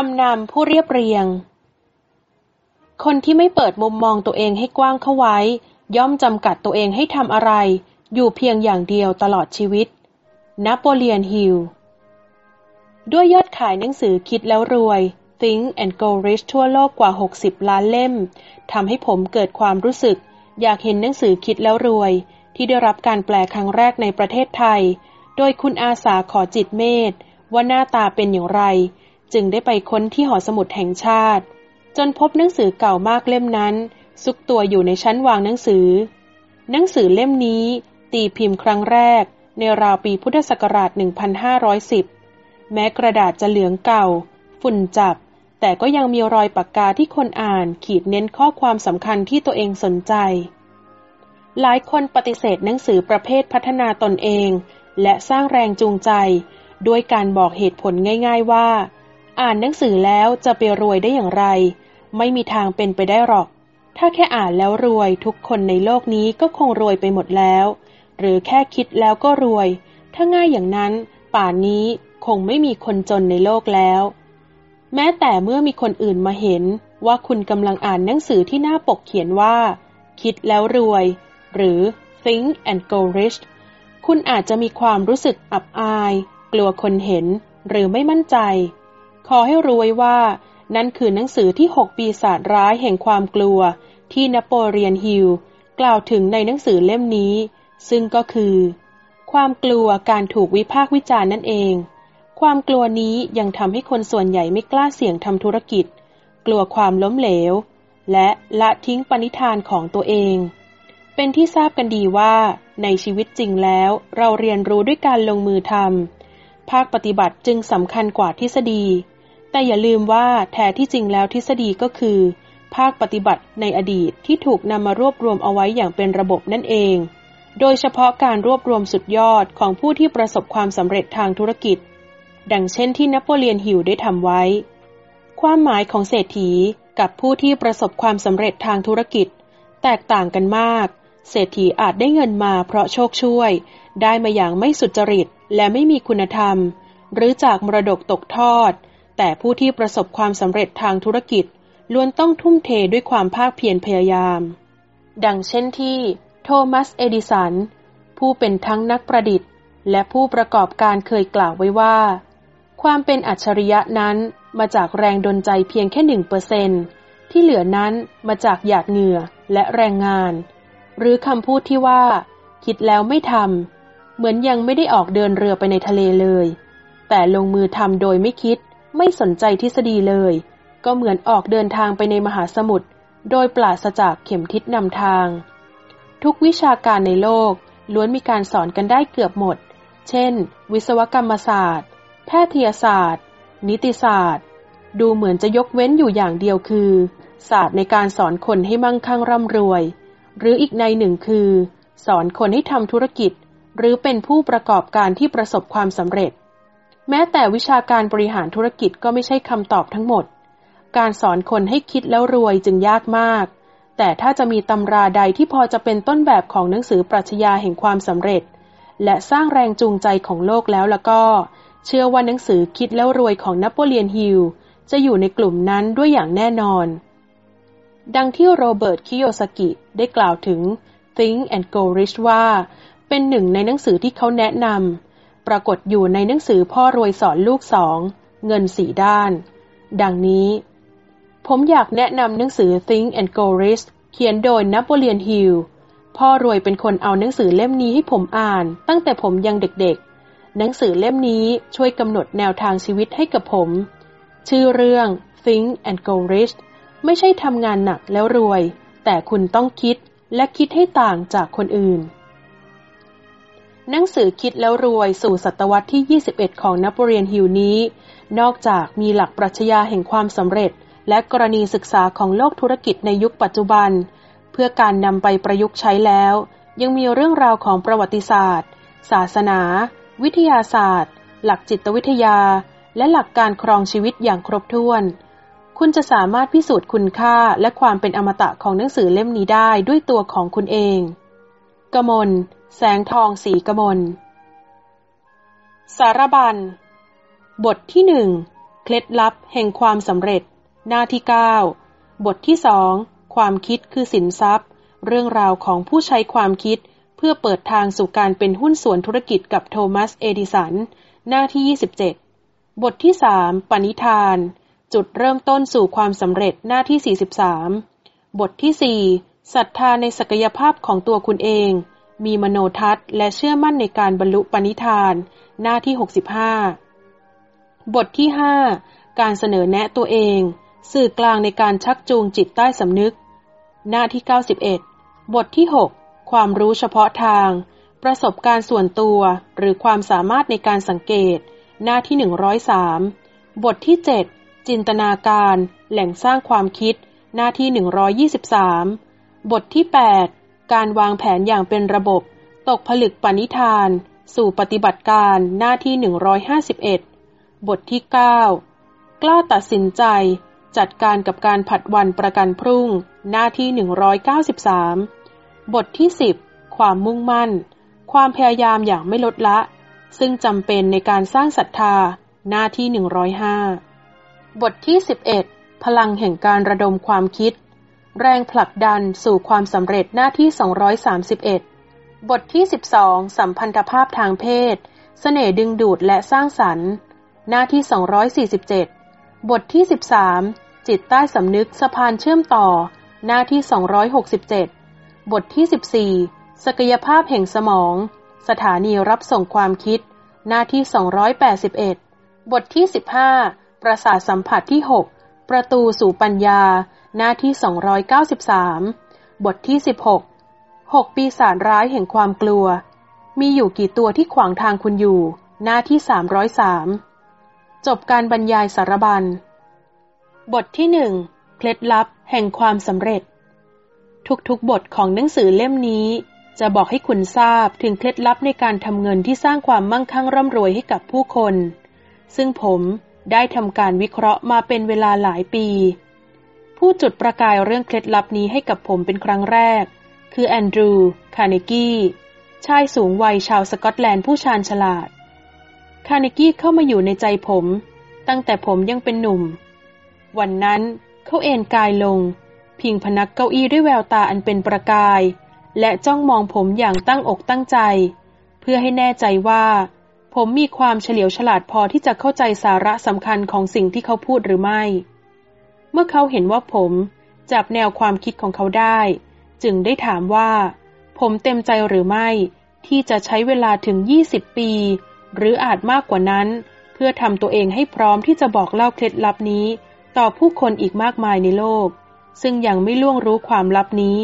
คำนำผู้เรียบเรียง คนที่ไม่เปิดมุมมองตัวเองให้กว้างเข้าไว้ ย่อมจำกัดตัวเองให้ทำอะไร อยู่เพียงอย่างเดียวตลอดชีวิต นโปเลียนฮิลด้วยยอดขายหนังสือคิดแล้วรวย Think and Go Rich ทั่วโลกกว่า 60 ล้านเล่มทำให้ผมเกิดความรู้สึก อยากเห็นหนังสือคิดแล้วรวย ที่ได้รับการแปลครั้งแรกในประเทศไทย โดยคุณอาสาขอจิตเมธว่าหน้าตาเป็นอย่างไร จึงได้ไปค้นที่หอสมุดแห่งชาติ จนพบหนังสือเก่ามากเล่มนั้น ซุกตัวอยู่ในชั้นวางหนังสือ หนังสือเล่มนี้ ตีพิมพ์ครั้งแรก ในราวปีพุทธศักราช 1510 แม้กระดาษจะเหลืองเก่า ฝุ่นจับ แต่ก็ยังมีรอยปากกาที่คนอ่านขีดเน้นข้อความสำคัญที่ตัวเองสนใจ หลายคนปฏิเสธหนังสือประเภทพัฒนาตนเอง และสร้างแรงจูงใจ ด้วยการบอกเหตุผลง่าย ๆว่า อ่านหนังสือแล้วจะไปรวยได้อย่างไร ไม่มีทางเป็นไปได้หรอก ถ้าแค่อ่านแล้วรวยทุกคนในโลกนี้ก็คงรวยไปหมดแล้ว หรือแค่คิดแล้วก็รวย ถ้าง่ายอย่างนั้น ป่านนี้คงไม่มีคนจนในโลกแล้ว แม้แต่เมื่อมีคนอื่นมาเห็นว่าคุณกำลังอ่านหนังสือที่หน้าปกเขียนว่า คิดแล้วรวย หรือ Think and Go Rich คุณอาจจะมีความรู้สึกอับอาย กลัวคนเห็น หรือไม่มั่นใจ ขอให้รู้ไว้ว่า นั่นคือหนังสือที่6ปีศาจร้ายแห่งความกลัว ที่นโปเลียนฮิลกล่าวถึงในหนังสือเล่มนี้ ซึ่งก็คือ ความกลัวการถูกวิพากษ์วิจารณ์นั่นเอง ความกลัวนี้ยังทำให้คนส่วนใหญ่ไม่กล้าเสี่ยงทำธุรกิจ กลัวความล้มเหลว และละทิ้งปณิธานของตัวเอง เป็นที่ทราบกันดีว่า ในชีวิตจริงแล้วเราเรียนรู้ด้วยการลงมือทำภาคปฏิบัติจึงสำคัญกว่าทฤษฎี แต่อย่าลืมว่าแท้ที่จริงแล้วทฤษฎีก็คือ ภาคปฏิบัติในอดีตที่ถูกนำมารวบรวมเอาไว้อย่างเป็นระบบนั่นเอง โดยเฉพาะการรวบรวมสุดยอดของผู้ที่ประสบความสำเร็จทางธุรกิจ ดังเช่นที่นโปเลียนฮิลได้ทำไว้ ความหมายของเศรษฐีกับผู้ที่ประสบความสำเร็จทางธุรกิจ แตกต่างกันมาก เศรษฐีอาจได้เงินมาเพราะโชคช่วย ได้มาอย่างไม่สุจริตและไม่มีคุณธรรม หรือจากมรดกตกทอด แต่ผู้ที่ประสบความสำเร็จทางธุรกิจล้วนต้องทุ่มเทด้วยความภาคเพียรพยายาม ดังเช่นที่โทมัส เอดิสัน ผู้เป็นทั้งนักประดิษฐ์ และผู้ประกอบการเคยกล่าวไว้ว่า ความเป็นอัจฉริยะนั้นมาจากแรงดลใจเพียงแค่หนึ่งเปอร์เซนที่เหลือนั้นมาจากหยาดเหงื่อและแรงงาน หรือคำพูดที่ว่า คิดแล้วไม่ทำเหมือนยังไม่ได้ออกเดินเรือไปในทะเลเลย แต่ลงมือทำโดยไม่คิด ไม่สนใจทฤษฎีเลย ก็เหมือนออกเดินทางไปในมหาสมุทรโดยปราศจากเข็มทิศนำทาง ทุกวิชาการในโลกล้วนมีการสอนกันได้เกือบหมด เช่น วิศวกรรมศาสตร์ แพทยศาสตร์ นิติศาสตร์ ดูเหมือนจะยกเว้นอยู่อย่างเดียวคือ ศาสตร์ในการสอนคนให้มั่งคั่งร่ำรวย หรืออีกในหนึ่งคือ สอนคนให้ทำธุรกิจ หรือเป็นผู้ประกอบการที่ประสบความสำเร็จ แม้แต่วิชาการบริหารธุรกิจก็ไม่ใช่คำตอบทั้งหมด การสอนคนให้คิดแล้วรวยจึงยากมาก แต่ถ้าจะมีตำราใดที่พอจะเป็นต้นแบบของหนังสือปรัชญาแห่งความสำเร็จ และสร้างแรงจูงใจของโลกแล้วล้วก็ เชื่อว่าหนังสือคิดแล้วรวยของนโปเลียนฮิลจะอยู่ในกลุ่มนั้นด้วยอย่างแน่นอน ดังที่โรเบิร์ต คิโยสกิได้กล่าวถึง Think and Go Rich ว่า เป็นหนึ่งในหนังสือที่เขาแนะนำ ปรากฏอยู่ในหนังสือพ่อรวยสอนลูกสอง เงินสี่ด้าน ดังนี้ ผมอยากแนะนำหนังสือ Think and Go Rich เขียนโดยนโปเลียนฮิลพ่อรวยเป็นคนเอาหนังสือเล่มนี้ให้ผมอ่าน ตั้งแต่ผมยังเด็กๆ หนังสือเล่มนี้ช่วยกำหนดแนวทางชีวิตให้กับผม ชื่อเรื่อง Think and Go Rich ไม่ใช่ทำงานหนักแล้วรวย แต่คุณต้องคิดและคิดให้ต่างจากคนอื่น หนังสือคิดแล้วรวยสู่ศตวรรษที่ 21 ของนโปเลียนฮิลนี้ นอกจากมีหลักปรัชญาแห่งความสำเร็จ และกรณีศึกษาของโลกธุรกิจในยุคปัจจุบัน เพื่อการนำไปประยุกต์ใช้แล้ว ยังมีเรื่องราวของประวัติศาสตร์ ศาสนา วิทยาศาสตร์ หลักจิตวิทยา และหลักการครองชีวิตอย่างครบถ้วน คุณจะสามารถพิสูจน์คุณค่าและความเป็นอมตะของหนังสือเล่มนี้ได้ด้วยตัวของคุณเอง กมล แสงทองสีกมล สารบัญ บทที่หนึ่ง เคล็ดลับแห่งความสำเร็จ หน้าที่9บทที่สอง ความคิดคือสินทรัพย์ เรื่องราวของผู้ใช้ความคิดเพื่อเปิดทางสู่การเป็นหุ้นส่วนธุรกิจกับโทมัส เอดิสัน หน้าที่ 27 บทที่ 3 ปณิธาน จุดเริ่มต้นสู่ความสำเร็จหน้าที่ 43 บทที่4 ศรัทธาในศักยภาพของตัวคุณเอง มีมโนทัศน์ และเชื่อมั่นในการบรรลุปณิธาน หน้าที่ 65 บทที่ 5 การเสนอแนะตัวเอง สื่อกลางในการชักจูงจิตใต้สำนึก หน้าที่ 91 บทที่ 6 ความรู้เฉพาะทาง ประสบการณ์ส่วนตัว หรือความสามารถในการสังเกต หน้าที่ 103 บทที่ 7 จินตนาการ แหล่งสร้างความคิด หน้าที่ 123 บทที่ 8 การวางแผนอย่างเป็นระบบ ตกผลึกปณิธาน สู่ปฏิบัติการหน้าที่ 151 บทที่ 9 กล้าตัดสินใจ จัดการกับการผัดวันประกันพรุ่ง หน้าที่ 193 บทที่ 10 ความมุ่งมั่น ความพยายามอย่างไม่ลดละ ซึ่งจำเป็นในการสร้างศรัทธา หน้าที่ 105 บทที่ 11 พลังแห่งการระดมความคิด แรงผลักดันสู่ความสำเร็จหน้าที่ 231 บทที่ 12 สัมพันธภาพทางเพศเสน่ดึงดูดและสร้างสรรค์ หน้าที่ 247 บทที่ 13 จิตใต้สำนึกสะพานเชื่อมต่อ หน้าที่ 267 บทที่ 14 ศักยภาพแห่งสมอง สถานีรับส่งความคิด หน้าที่ 281 บทที่ 15 ประสาทสัมผัสที่ 6 ประตูสู่ปัญญา หน้าที่ 293 บทที่ 16 6 ปีศาจร้ายแห่งความกลัว มีอยู่กี่ตัวที่ขวางทางคุณอยู่ หน้าที่ 303 จบการบรรยายสารบัญ บทที่หนึ่งเคล็ดลับแห่งความสำเร็จ ทุกๆบทของหนังสือเล่มนี้ จะบอกให้คุณทราบถึงเคล็ดลับในการทำเงินที่สร้างความมั่งคั่งร่ำรวยให้กับผู้คน ซึ่งผมได้ทำการวิเคราะห์มาเป็นเวลาหลายปี ผู้จุดประกายเรื่องเคล็ดลับนี้ให้กับผมเป็นครั้งแรก คือแอนดรูว์ คาร์เนกีชายสูงวัยชาวสกอตแลนด์ผู้ชาญฉลาด คาร์เนกีเข้ามาอยู่ในใจผม ตั้งแต่ผมยังเป็นหนุ่ม วันนั้นเขาเอนกายลง พิงพนักเก้าอี้ด้วยแววตาอันเป็นประกาย และจ้องมองผมอย่างตั้งอกตั้งใจ เพื่อให้แน่ใจว่า ผมมีความเฉลียวฉลาดพอที่จะเข้าใจสาระสำคัญของสิ่งที่เขาพูดหรือไม่ เมื่อเขาเห็นว่าผมจับแนวความคิดของเขาได้ จึงได้ถามว่า ผมเต็มใจหรือไม่ ที่จะใช้เวลาถึง 20 ปี หรืออาจมากกว่านั้น เพื่อทำตัวเองให้พร้อมที่จะบอกเล่าเคล็ดลับนี้ ต่อผู้คนอีกมากมายในโลก ซึ่งยังไม่ล่วงรู้ความลับนี้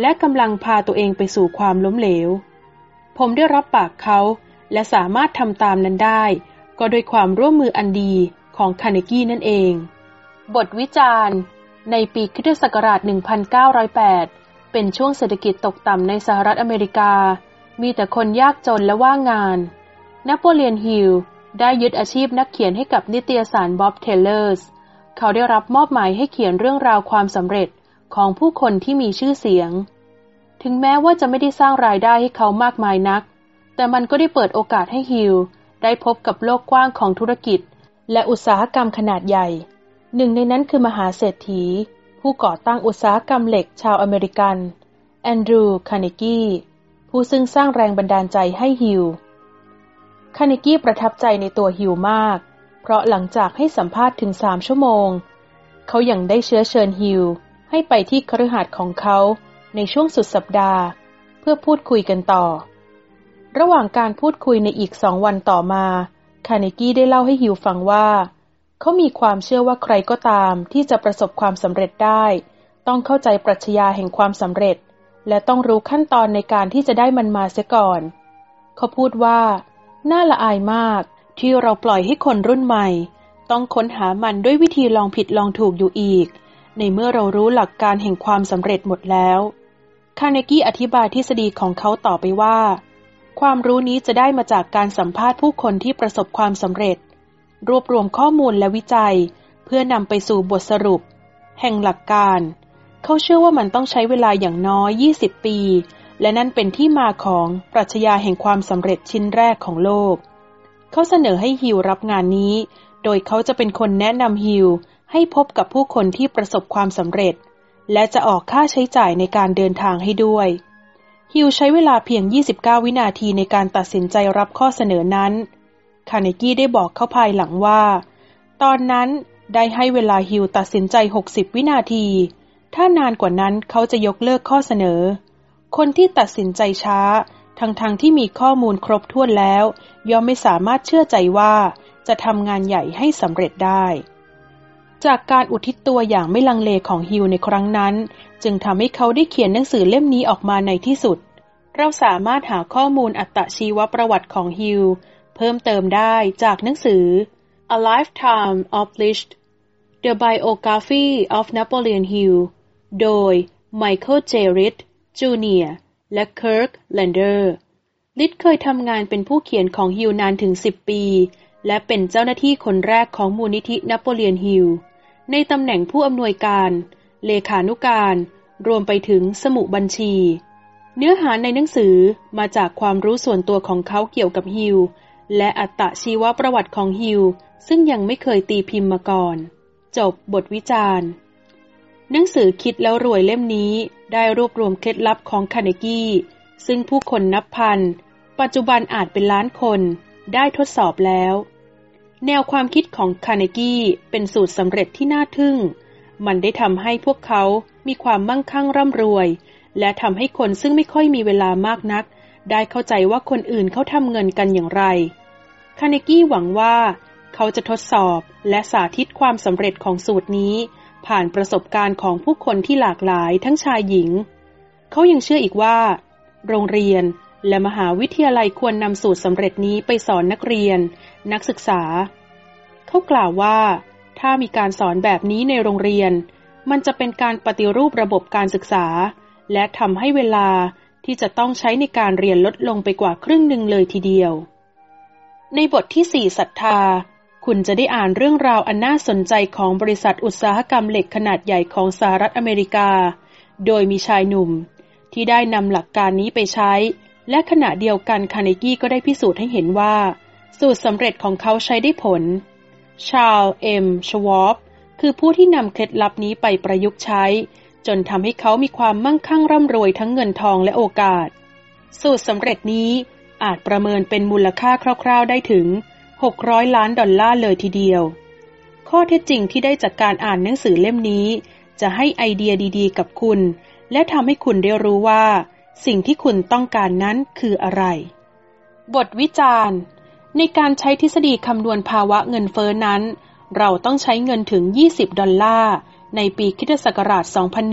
และกำลังพาตัวเองไปสู่ความล้มเหลว ผมได้รับปากเขาและสามารถทำตามนั้นได้ ก็โดยความร่วมมืออันดีของคาเนกี้นั่นเอง บทวิจารณ์ ในปีคริสตศักราช1908 เป็นช่วงเศรษฐกิจตกต่ำในสหรัฐอเมริกา มีแต่คนยากจนและว่างงาน นโปเลียนฮิลได้ยึดอาชีพนักเขียนให้กับนิตยสารบ๊อบเทเลอร์ส เขาได้รับมอบหมายให้เขียนเรื่องราวความสำเร็จของผู้คนที่มีชื่อเสียง ถึงแม้ว่าจะไม่ได้สร้างรายได้ให้เขามากมายนัก แต่มันก็ได้เปิดโอกาสให้ฮิลได้พบกับโลกกว้างของธุรกิจ และอุตสาหกรรมขนาดใหญ่ หนึ่งในนั้นคือมหาเศรษฐี ผู้ก่อตั้งอุตสาหกรรมเหล็กชาวอเมริกัน แอนดรูว์ คาร์เนกีผู้ซึ่งสร้างแรงบันดาลใจให้ฮิลคาร์เนกีประทับใจในตัวฮิลมาก เพราะหลังจากให้สัมภาษณ์ถึงสามชั่วโมง เขายังได้เชื้อเชิญฮิลให้ไปที่คฤหาสน์ของเขาในช่วงสุดสัปดาห์ เพื่อพูดคุยกันต่อ ระหว่างการพูดคุยในอีกสองวันต่อมา คาร์เนกีได้เล่าให้ฮิลฟังว่า เขามีความเชื่อว่าใครก็ตามที่จะประสบความสำเร็จได้ ต้องเข้าใจปรัชญาแห่งความสำเร็จ และต้องรู้ขั้นตอนในการที่จะได้มันมาเสียก่อน เขาพูดว่า น่าละอายมากที่เราปล่อยให้คนรุ่นใหม่ ต้องค้นหามันด้วยวิธีลองผิดลองถูกอยู่อีก ในเมื่อเรารู้หลักการแห่งความสำเร็จหมดแล้วคาร์เนกี้อธิบายทฤษฎีของเขาต่อไปว่า ความรู้นี้จะได้มาจากการสัมภาษณ์ผู้คนที่ประสบความสำเร็จ รวบรวมข้อมูลและวิจัย เพื่อนำไปสู่บทสรุป แห่งหลักการ เขาเชื่อว่ามันต้องใช้เวลาอย่างน้อย 20 ปี และนั่นเป็นที่มาของปรัชญาแห่งความสำเร็จชิ้นแรกของโลก เขาเสนอให้ฮิวรับงานนี้ โดยเขาจะเป็นคนแนะนำฮิวให้พบกับผู้คนที่ประสบความสำเร็จ และจะออกค่าใช้จ่ายในการเดินทางให้ด้วยฮิวใช้เวลาเพียง 29 วินาทีในการตัดสินใจรับข้อเสนอนั้น คาเนกี้ได้บอกเขาภายหลังว่า ตอนนั้นได้ให้เวลาฮิวตัดสินใจ 60 วินาที ถ้านานกว่านั้นเขาจะยกเลิกข้อเสนอ คนที่ตัดสินใจช้า ทั้งๆทที่มีข้อมูลครบถ้วนแล้ว ย่อมไม่สามารถเชื่อใจว่าจะทำงานใหญ่ให้สำเร็จได้ จากการอุทิศตัวอย่างไม่ลังเลของฮิวในครั้งนั้น จึงทำให้เขาได้เขียนหนังสือเล่มนี้ออกมาในที่สุด เราสามารถหาข้อมูลอัตชีวประวัติของฮิว เพิ่มเติมได้จากหนังสือ A Lifetime of Liszt The Biography of Napoleon Hill โดย Michael J. Ritt Jr. และ Kirk Lander ลิทเคยทำงานเป็นผู้เขียนของฮิวนานถึง 10 ปี และเป็นเจ้าหน้าที่คนแรกของมูลนิธินโปเลียนฮิลในตำแหน่งผู้อำนวยการ เลขานุการ รวมไปถึงสมุบัญชี เนื้อหาในหนังสือมาจากความรู้ส่วนตัวของเขาเกี่ยวกับฮิล และอัตชีวประวัติของฮิลซึ่งยังไม่เคยตีพิมพ์มาก่อน จบบทวิจารณ์หนังสือคิดแล้วรวยเล่มนี้ได้รวบรวมเคล็ดลับของคาเนกี้ ซึ่งผู้คนนับพัน ปัจจุบันอาจเป็นล้านคนได้ทดสอบแล้ว แนวความคิดของคาเนกี้เป็นสูตรสำเร็จที่น่าทึ่ง มันได้ทำให้พวกเขามีความมั่งคั่งร่ำรวย และทำให้คนซึ่งไม่ค่อยมีเวลามากนัก ได้เข้าใจว่าคนอื่นเขาทำเงินกันอย่างไร คาเนกี้หวังว่า เขาจะทดสอบและสาธิตความสำเร็จของสูตรนี้ ผ่านประสบการณ์ของผู้คนที่หลากหลายทั้งชายหญิง เขายังเชื่ออีกว่า โรงเรียนและมหาวิทยาลัยควรนำสูตรสำเร็จนี้ไปสอนนักเรียน นักศึกษา เขากล่าวว่า ถ้ามีการสอนแบบนี้ในโรงเรียน มันจะเป็นการปฏิรูประบบการศึกษา และทำให้เวลา ที่จะต้องใช้ในการเรียนลดลงไปกว่าครึ่งหนึ่งเลยทีเดียว ในบทที่สี่ศรัทธา คุณจะได้อ่านเรื่องราวอันน่าสนใจของบริษัทอุตสาหกรรมเหล็กขนาดใหญ่ของสหรัฐอเมริกา โดยมีชายหนุ่ม ที่ได้นำหลักการนี้ไปใช้ และขณะเดียวกันคาร์เนกี้ก็ได้พิสูจน์ให้เห็นว่า สูตรสำเร็จของเขาใช้ได้ผล ชาร์ลส์ เอ็มชวอบคือผู้ที่นำเคล็ดลับนี้ไปประยุกต์ใช้ จนทำให้เขามีความมั่งคั่งร่ำรวยทั้งเงินทองและโอกาส สูตรสำเร็จนี้อาจประเมินเป็นมูลค่าคร่าวๆได้ถึง 600 ล้านดอลลาร์เลยทีเดียว ข้อเท็จจริงที่ได้จากการอ่านหนังสือเล่มนี้ จะให้ไอเดียดีๆ กับคุณ และทำให้คุณได้รู้ว่า สิ่งที่คุณต้องการนั้นคืออะไร บทวิจารณ์ ในการใช้ทฤษฎีคำนวณภาวะเงินเฟ้อนั้น เราต้องใช้เงินถึง 20 ดอลลาร์ ในปีคิศักราช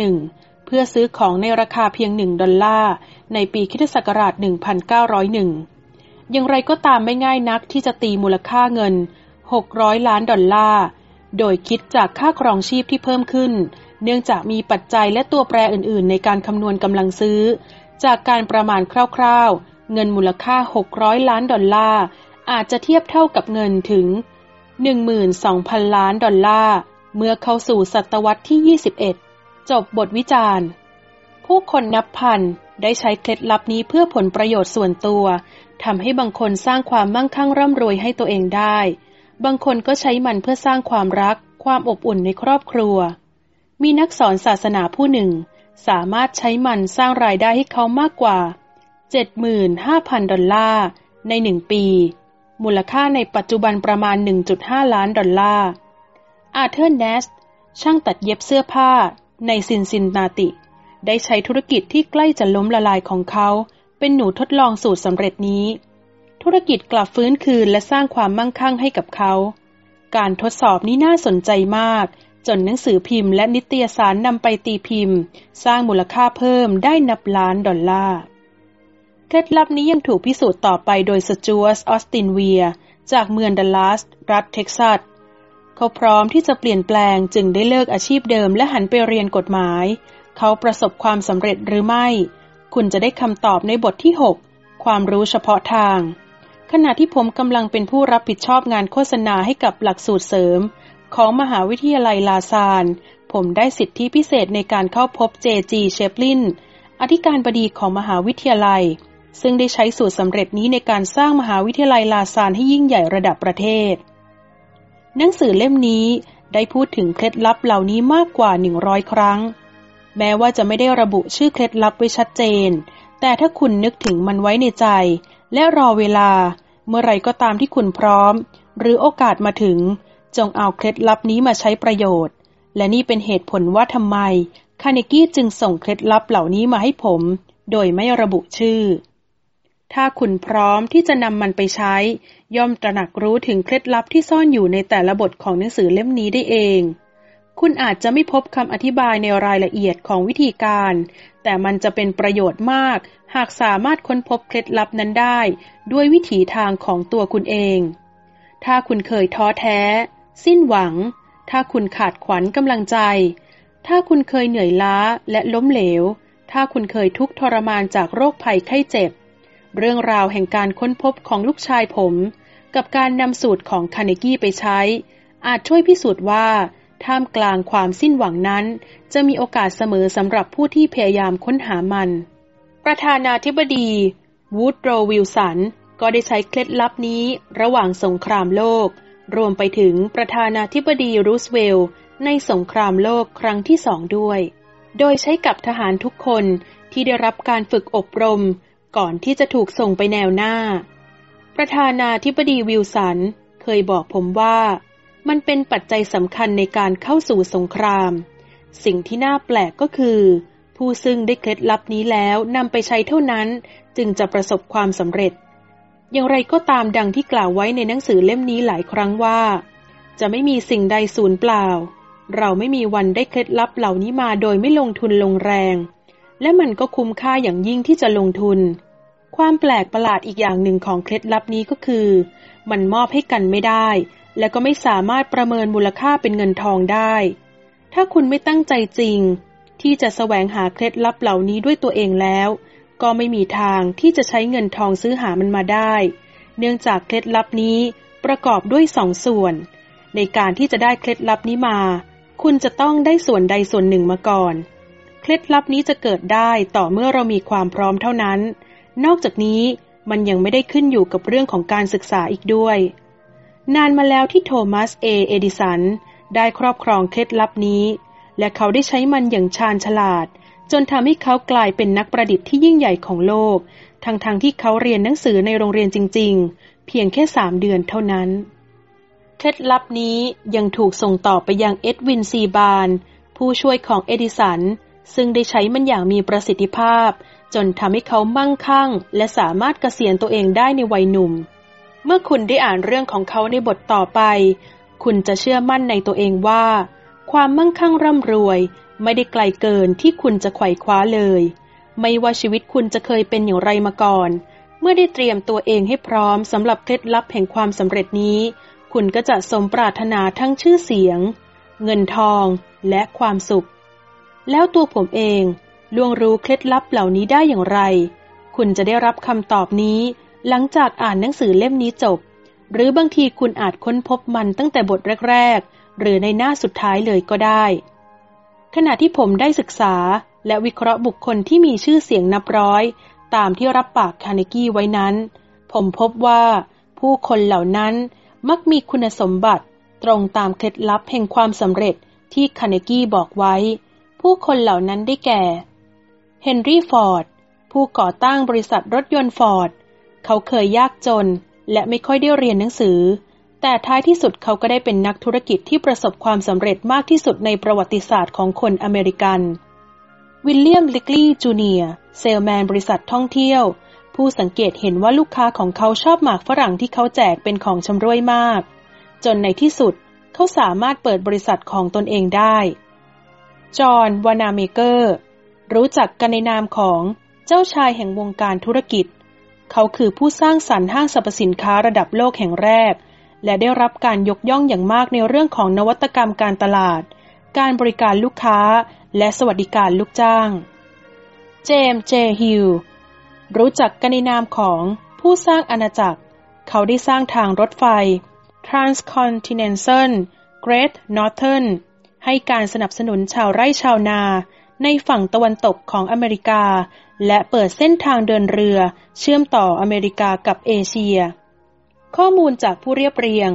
2001 เพื่อซื้อของในราคาเพียง 1 ดอลลาร์ ในปีคิศักราช 1901 อย่างไรก็ตามไม่ง่ายนักที่จะตีมูลค่าเงิน 600 ล้านดอลลาร์ โดยคิดจากค่าครองชีพที่เพิ่มขึ้น เนื่องจากมีปัจจัยและตัวแปรอื่น ๆ ในการคำนวณกำลังซื้อ จากการประมาณคร่าว ๆ เงินมูลค่า 600 ล้านดอลลาร์อาจจะเทียบเท่ากับเงินถึง 12,000 ล้านดอลลาร์ เมื่อเข้าสู่ศตวรรษที่ 21 จบบทวิจารณ์ ผู้คนนับพันได้ใช้เคล็ดลับนี้เพื่อผลประโยชน์ส่วนตัวทำให้บางคนสร้างความมั่งคั่งร่ำรวยให้ตัวเองได้ บางคนก็ใช้มันเพื่อสร้างความรัก ความอบอุ่นในครอบครัว มีนักสอนศาสนาผู้หนึ่ง สามารถใช้มันสร้างรายได้ให้เขามากกว่า 75,000 ดอลลาร์ในหนึ่งปี มูลค่าในปัจจุบันประมาณ 1.5 ล้านดอลลาร์ อาเธอร์ แนช ช่างตัดเย็บเสื้อผ้าในซินซินนาติ ได้ใช้ธุรกิจที่ใกล้จะล้มละลายของเขาเป็นหนูทดลองสูตรสำเร็จนี้ ธุรกิจกลับฟื้นคืนและสร้างความมั่งคั่งให้กับเขา การทดสอบนี้น่าสนใจมาก จนหนังสือพิมพ์และนิตยสารนำไปตีพิมพ์ สร้างมูลค่าเพิ่มได้นับล้านดอลลาร์เคล็ดลับนี้ยังถูกพิสูจน์ต่อไปโดยสจวตออสตินเวีย จากเมืองดัลลัส รัฐเท็กซัส เขาพร้อมที่จะเปลี่ยนแปลงจึงได้เลิกอาชีพเดิมและหันไปเรียนกฎหมาย เขาประสบความสำเร็จหรือไม่ คุณจะได้คำตอบในบทที่ 6 ความรู้เฉพาะทาง ขณะที่ผมกำลังเป็นผู้รับผิดชอบงานโฆษณาให้กับหลักสูตรเสริม ของมหาวิทยาลัยลาซาน ผมได้สิทธิพิเศษในการเข้าพบเจจีเชปลินอธิการบดีของมหาวิทยาลัย ซึ่งได้ใช้สูตรสำเร็จนี้ในการสร้างมหาวิทยาลัยลาซานให้ยิ่งใหญ่ระดับประเทศ หนังสือเล่มนี้ได้พูดถึงเคล็ดลับเหล่านี้มากกว่าหนึ่งร้อยครั้ง แม้ว่าจะไม่ได้ระบุชื่อเคล็ดลับไว้ชัดเจน แต่ถ้าคุณนึกถึงมันไว้ในใจ และรอเวลา เมื่อไรก็ตามที่คุณพร้อม หรือโอกาสมาถึง จงเอาเคล็ดลับนี้มาใช้ประโยชน์ และนี่เป็นเหตุผลว่าทำไม คาเนกี้จึงส่งเคล็ดลับเหล่านี้มาให้ผม โดยไม่ระบุชื่อ ถ้าคุณพร้อมที่จะนำมันไปใช้ ย่อมตระหนักรู้ถึงเคล็ดลับที่ซ่อนอยู่ในแต่ละบทของหนังสือเล่มนี้ได้เอง คุณอาจจะไม่พบคำอธิบายในรายละเอียดของวิธีการ แต่มันจะเป็นประโยชน์มาก หากสามารถค้นพบเคล็ดลับนั้นได้ ด้วยวิถีทางของตัวคุณเอง ถ้าคุณเคยท้อแท้ สิ้นหวัง ถ้าคุณขาดขวัญกำลังใจ ถ้าคุณเคยเหนื่อยล้าและล้มเหลว ถ้าคุณเคยทุกข์ทรมานจากโรคภัยไข้เจ็บ เรื่องราวแห่งการค้นพบของลูกชายผม กับการนำสูตรของคาเนกี้ไปใช้ อาจช่วยพิสูจน์ว่า ท่ามกลางความสิ้นหวังนั้น จะมีโอกาสเสมอสำหรับผู้ที่พยายามค้นหามัน ประธานาธิบดีวูดโรวิลสันก็ได้ใช้เคล็ดลับนี้ระหว่างสงครามโลก รวมไปถึงประธานาธิบดีรูสเวลล์ในสงครามโลกครั้งที่สองด้วย โดยใช้กับทหารทุกคนที่ได้รับการฝึกอบรม ก่อนที่จะถูกส่งไปแนวหน้า ประธานาธิบดีวิลสันเคยบอกผมว่ามันเป็นปัจจัยสำคัญในการเข้าสู่สงคราม สิ่งที่น่าแปลกก็คือ ผู้ซึ่งได้เคล็ดลับนี้แล้วนำไปใช้เท่านั้นจึงจะประสบความสำเร็จ อย่างไรก็ตามดังที่กล่าวไว้ในหนังสือเล่มนี้หลายครั้งว่า จะไม่มีสิ่งใดสูญเปล่า เราไม่มีวันได้เคล็ดลับเหล่านี้มาโดยไม่ลงทุนลงแรง และมันก็คุ้มค่าอย่างยิ่งที่จะลงทุน ความแปลกประหลาดอีกอย่างหนึ่งของเคล็ดลับนี้ก็คือ มันมอบให้กันไม่ได้ และก็ไม่สามารถประเมินมูลค่าเป็นเงินทองได้ ถ้าคุณไม่ตั้งใจจริง ที่จะแสวงหาเคล็ดลับเหล่านี้ด้วยตัวเองแล้ว ก็ไม่มีทางที่จะใช้เงินทองซื้อหามันมาได้ เนื่องจากเคล็ดลับนี้ประกอบด้วยสองส่วน ในการที่จะได้เคล็ดลับนี้มา คุณจะต้องได้ส่วนใดส่วนหนึ่งมาก่อน เคล็ดลับนี้จะเกิดได้ต่อเมื่อเรามีความพร้อมเท่านั้น นอกจากนี้มันยังไม่ได้ขึ้นอยู่กับเรื่องของการศึกษาอีกด้วย นานมาแล้วที่โทมัสเอเอดิสันได้ครอบครองเคล็ดลับนี้ และเขาได้ใช้มันอย่างชาญฉลาด จนทำให้เขากลายเป็นนักประดิษฐ์ที่ยิ่งใหญ่ของโลก ทั้งๆที่เขาเรียนหนังสือในโรงเรียนจริง ๆ เพียงแค่สามเดือนเท่านั้น เคล็ดลับนี้ยังถูกส่งต่อไปยังเอ็ดวินซีบาร์นส์ ผู้ช่วยของเอดิสันซึ่งได้ใช้มันอย่างมีประสิทธิภาพ จนทำให้เขามั่งคั่ง และสามารถเกษียณตัวเองได้ในวัยหนุ่ม เมื่อคุณได้อ่านเรื่องของเขาในบทต่อไป คุณจะเชื่อมั่นในตัวเองว่า ความมั่งคั่งร่ำรวย ไม่ได้ไกลเกินที่คุณจะไขว่คว้าเลย ไม่ว่าชีวิตคุณจะเคยเป็นอย่างไรมาก่อน เมื่อได้เตรียมตัวเองให้พร้อมสำหรับเคล็ดลับแห่งความสำเร็จนี้ คุณก็จะสมปรารถนาทั้งชื่อเสียง เงินทองและความสุข แล้วตัวผมเอง ล่วงรู้เคล็ดลับเหล่านี้ได้อย่างไร คุณจะได้รับคำตอบนี้ หลังจากอ่านหนังสือเล่มนี้จบ หรือบางทีคุณอาจค้นพบมันตั้งแต่บทแรก ๆ หรือในหน้าสุดท้ายเลยก็ได้ ขณะที่ผมได้ศึกษาและวิเคราะห์บุคคลที่มีชื่อเสียงนับร้อย ตามที่รับปากคาเนกี้ไว้นั้น ผมพบว่า ผู้คนเหล่านั้นมักมีคุณสมบัติตรงตามเคล็ดลับแห่งความสำเร็จที่คาเนกี้บอกไว้ ผู้คนเหล่านั้นได้แก่ เฮนรี่ฟอร์ด ผู้ก่อตั้งบริษัทรถยนต์ฟอร์ด เขาเคยยากจนและไม่ค่อยได้เรียนหนังสือ แต่ท้ายที่สุดเขาก็ได้เป็นนักธุรกิจที่ประสบความสำเร็จมากที่สุดในประวัติศาสตร์ของคนอเมริกัน วิลเลียม ริกลีย์จูเนียร์เซลแมนบริษัทท่องเที่ยว ผู้สังเกตเห็นว่าลูกค้าของเขาชอบหมากฝรั่งที่เขาแจกเป็นของชำร่วยมาก จนในที่สุดเขาสามารถเปิดบริษัทของตนเองได้ จอห์นวานาเมเกอร์ รู้จักกันในนามของเจ้าชายแห่งวงการธุรกิจ เขาคือผู้สร้างสรรค์ห้างสรรพสินค้าระดับโลกแห่งแรก และได้รับการยกย่องอย่างมากในเรื่องของนวัตกรรมการตลาด การบริการลูกค้า และสวัสดิการลูกจ้าง เจมส์เจฮิลรู้จักกันในนามของผู้สร้างอาณาจักร เขาได้สร้างทางรถไฟ Transcontinental Great Northern ให้การสนับสนุนชาวไร่ชาวนา ในฝั่งตะวันตกของอเมริกา และเปิดเส้นทางเดินเรือเชื่อมต่ออเมริกากับเอเชีย ข้อมูลจากผู้เรียบเรียง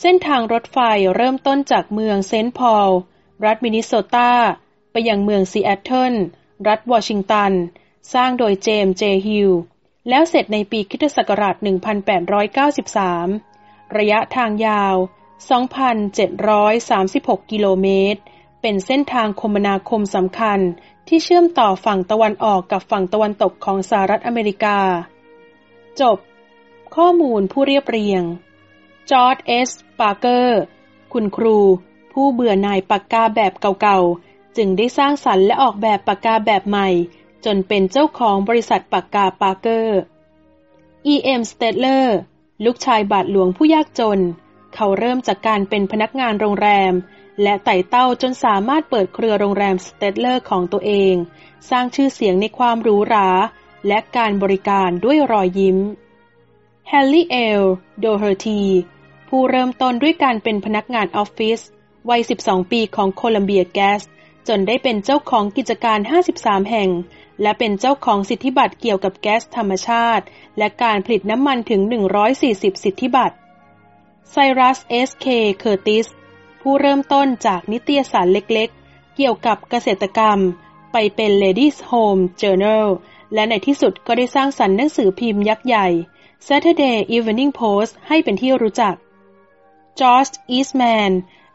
เส้นทางรถไฟเริ่มต้นจากเมืองเซนต์พอล รัฐมินนิโซตา ไปยังเมืองซีแอตเทิล รัฐวอชิงตัน สร้างโดยเจมส์เจฮิลแล้วเสร็จในปีคริสตศักราช 1893 ระยะทางยาว 2,736 กิโลเมตร เป็นเส้นทางคมนาคมสำคัญที่เชื่อมต่อฝั่งตะวันออกกับฝั่งตะวันตกของสหรัฐอเมริกา จบ ข้อมูลผู้เรียบเรียง จอร์จ เอสปาร์กเกอร์ คุณครู ผู้เบื่อหน่ายปากกาแบบเก่าๆ จึงได้สร้างสรรค์และออกแบบปากกาแบบใหม่ จนเป็นเจ้าของบริษัทปากกาปาร์เกอร์ E.M. s t e เลอร์ลูกชายบาทหลวงผู้ยากจน เขาเริ่มจากการเป็นพนักงานโรงแรม และไต่เต้าจนสามารถเปิดเครือโรงแรมสเตเลอร์ของตัวเอง สร้างชื่อเสียงในความหรูหรา และการบริการด้วยรอยยิ้มแฮร์รี่เอล โดเฮอร์ที ผู้เริ่มต้นด้วยการเป็นพนักงานออฟฟิศวัย 12 ปีของโคลัมเบียแก๊สจนได้เป็นเจ้าของกิจการ 53 แห่ง และเป็นเจ้าของสิทธิบัตรเกี่ยวกับแก๊สธรรมชาติ และการผลิตน้ำมันถึง 140 สิทธิบัตรไซรัสเอชเคเคอร์ติส ผู้เริ่มต้นจากนิตยสารเล็กๆ เกี่ยวกับเกษตรกรรม ไปเป็น Ladies Home Journal และในที่สุดก็ได้สร้างสรรค์หนังสือพิมพ์ยักษ์ใหญ่ Saturday Evening Post ให้เป็นที่รู้จัก จอร์จอีสต์แมน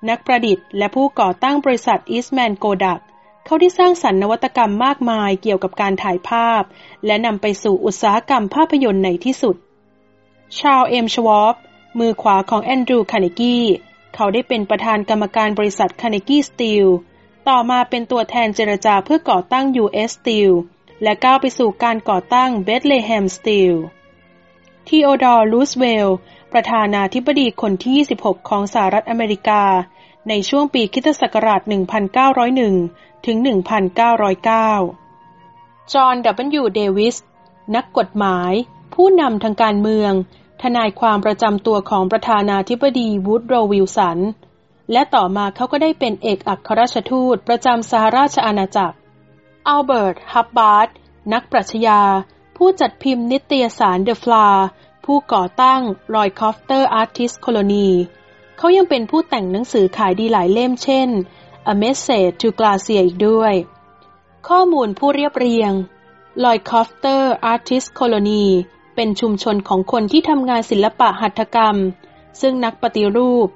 นักประดิษฐ์และผู้ก่อตั้งบริษัทอีสต์แมนโกดักเขาได้สร้างสรรค์นวัตกรรมมากมายเกี่ยวกับการถ่ายภาพ และนำไปสู่อุตสาหกรรมภาพยนตร์ในที่สุด ชาร์ลส์เอ็มชวอบมือขวาของแอนดรูว์คาร์เนกี เขาได้เป็นประธานกรรมการบริษัทคาร์เนกีสตีล ต่อมาเป็นตัวแทนเจรจาเพื่อก่อตั้ง U.S. Steel และก้าวไปสู่การก่อตั้ง Bethlehem Steel ธีโอดอร์รูสเวลต์ ประธานาธิบดีคนที่ 26 ของสหรัฐอเมริกา ในช่วงปีคริสต์ศักราช 1901 ถึง 1909 จอห์นดับเบิลยูเดวิส นักกฎหมาย ผู้นำทางการเมือง ทนายความประจำตัวของประธานาธิบดีวูดโรวิลสัน และต่อมาเขาก็ได้เป็นเอกอัครราชทูตประจำสหราชอาณาจักร อัลเบิร์ต ฮับบาร์ด นักปรัชญา ผู้จัดพิมพ์นิตยสารเดอะฟลา ผู้ก่อตั้ง Roy Crofter Artist Colony เขายังเป็นผู้แต่งหนังสือขายดีหลายเล่มเช่น A Message to Glacia อีกด้วย ข้อมูลผู้เรียบเรียง Roy Crofter Artist Colony เป็นชุมชนของคนที่ทำงานศิลปะหัตถกรรม ซึ่งนักปฏิรูป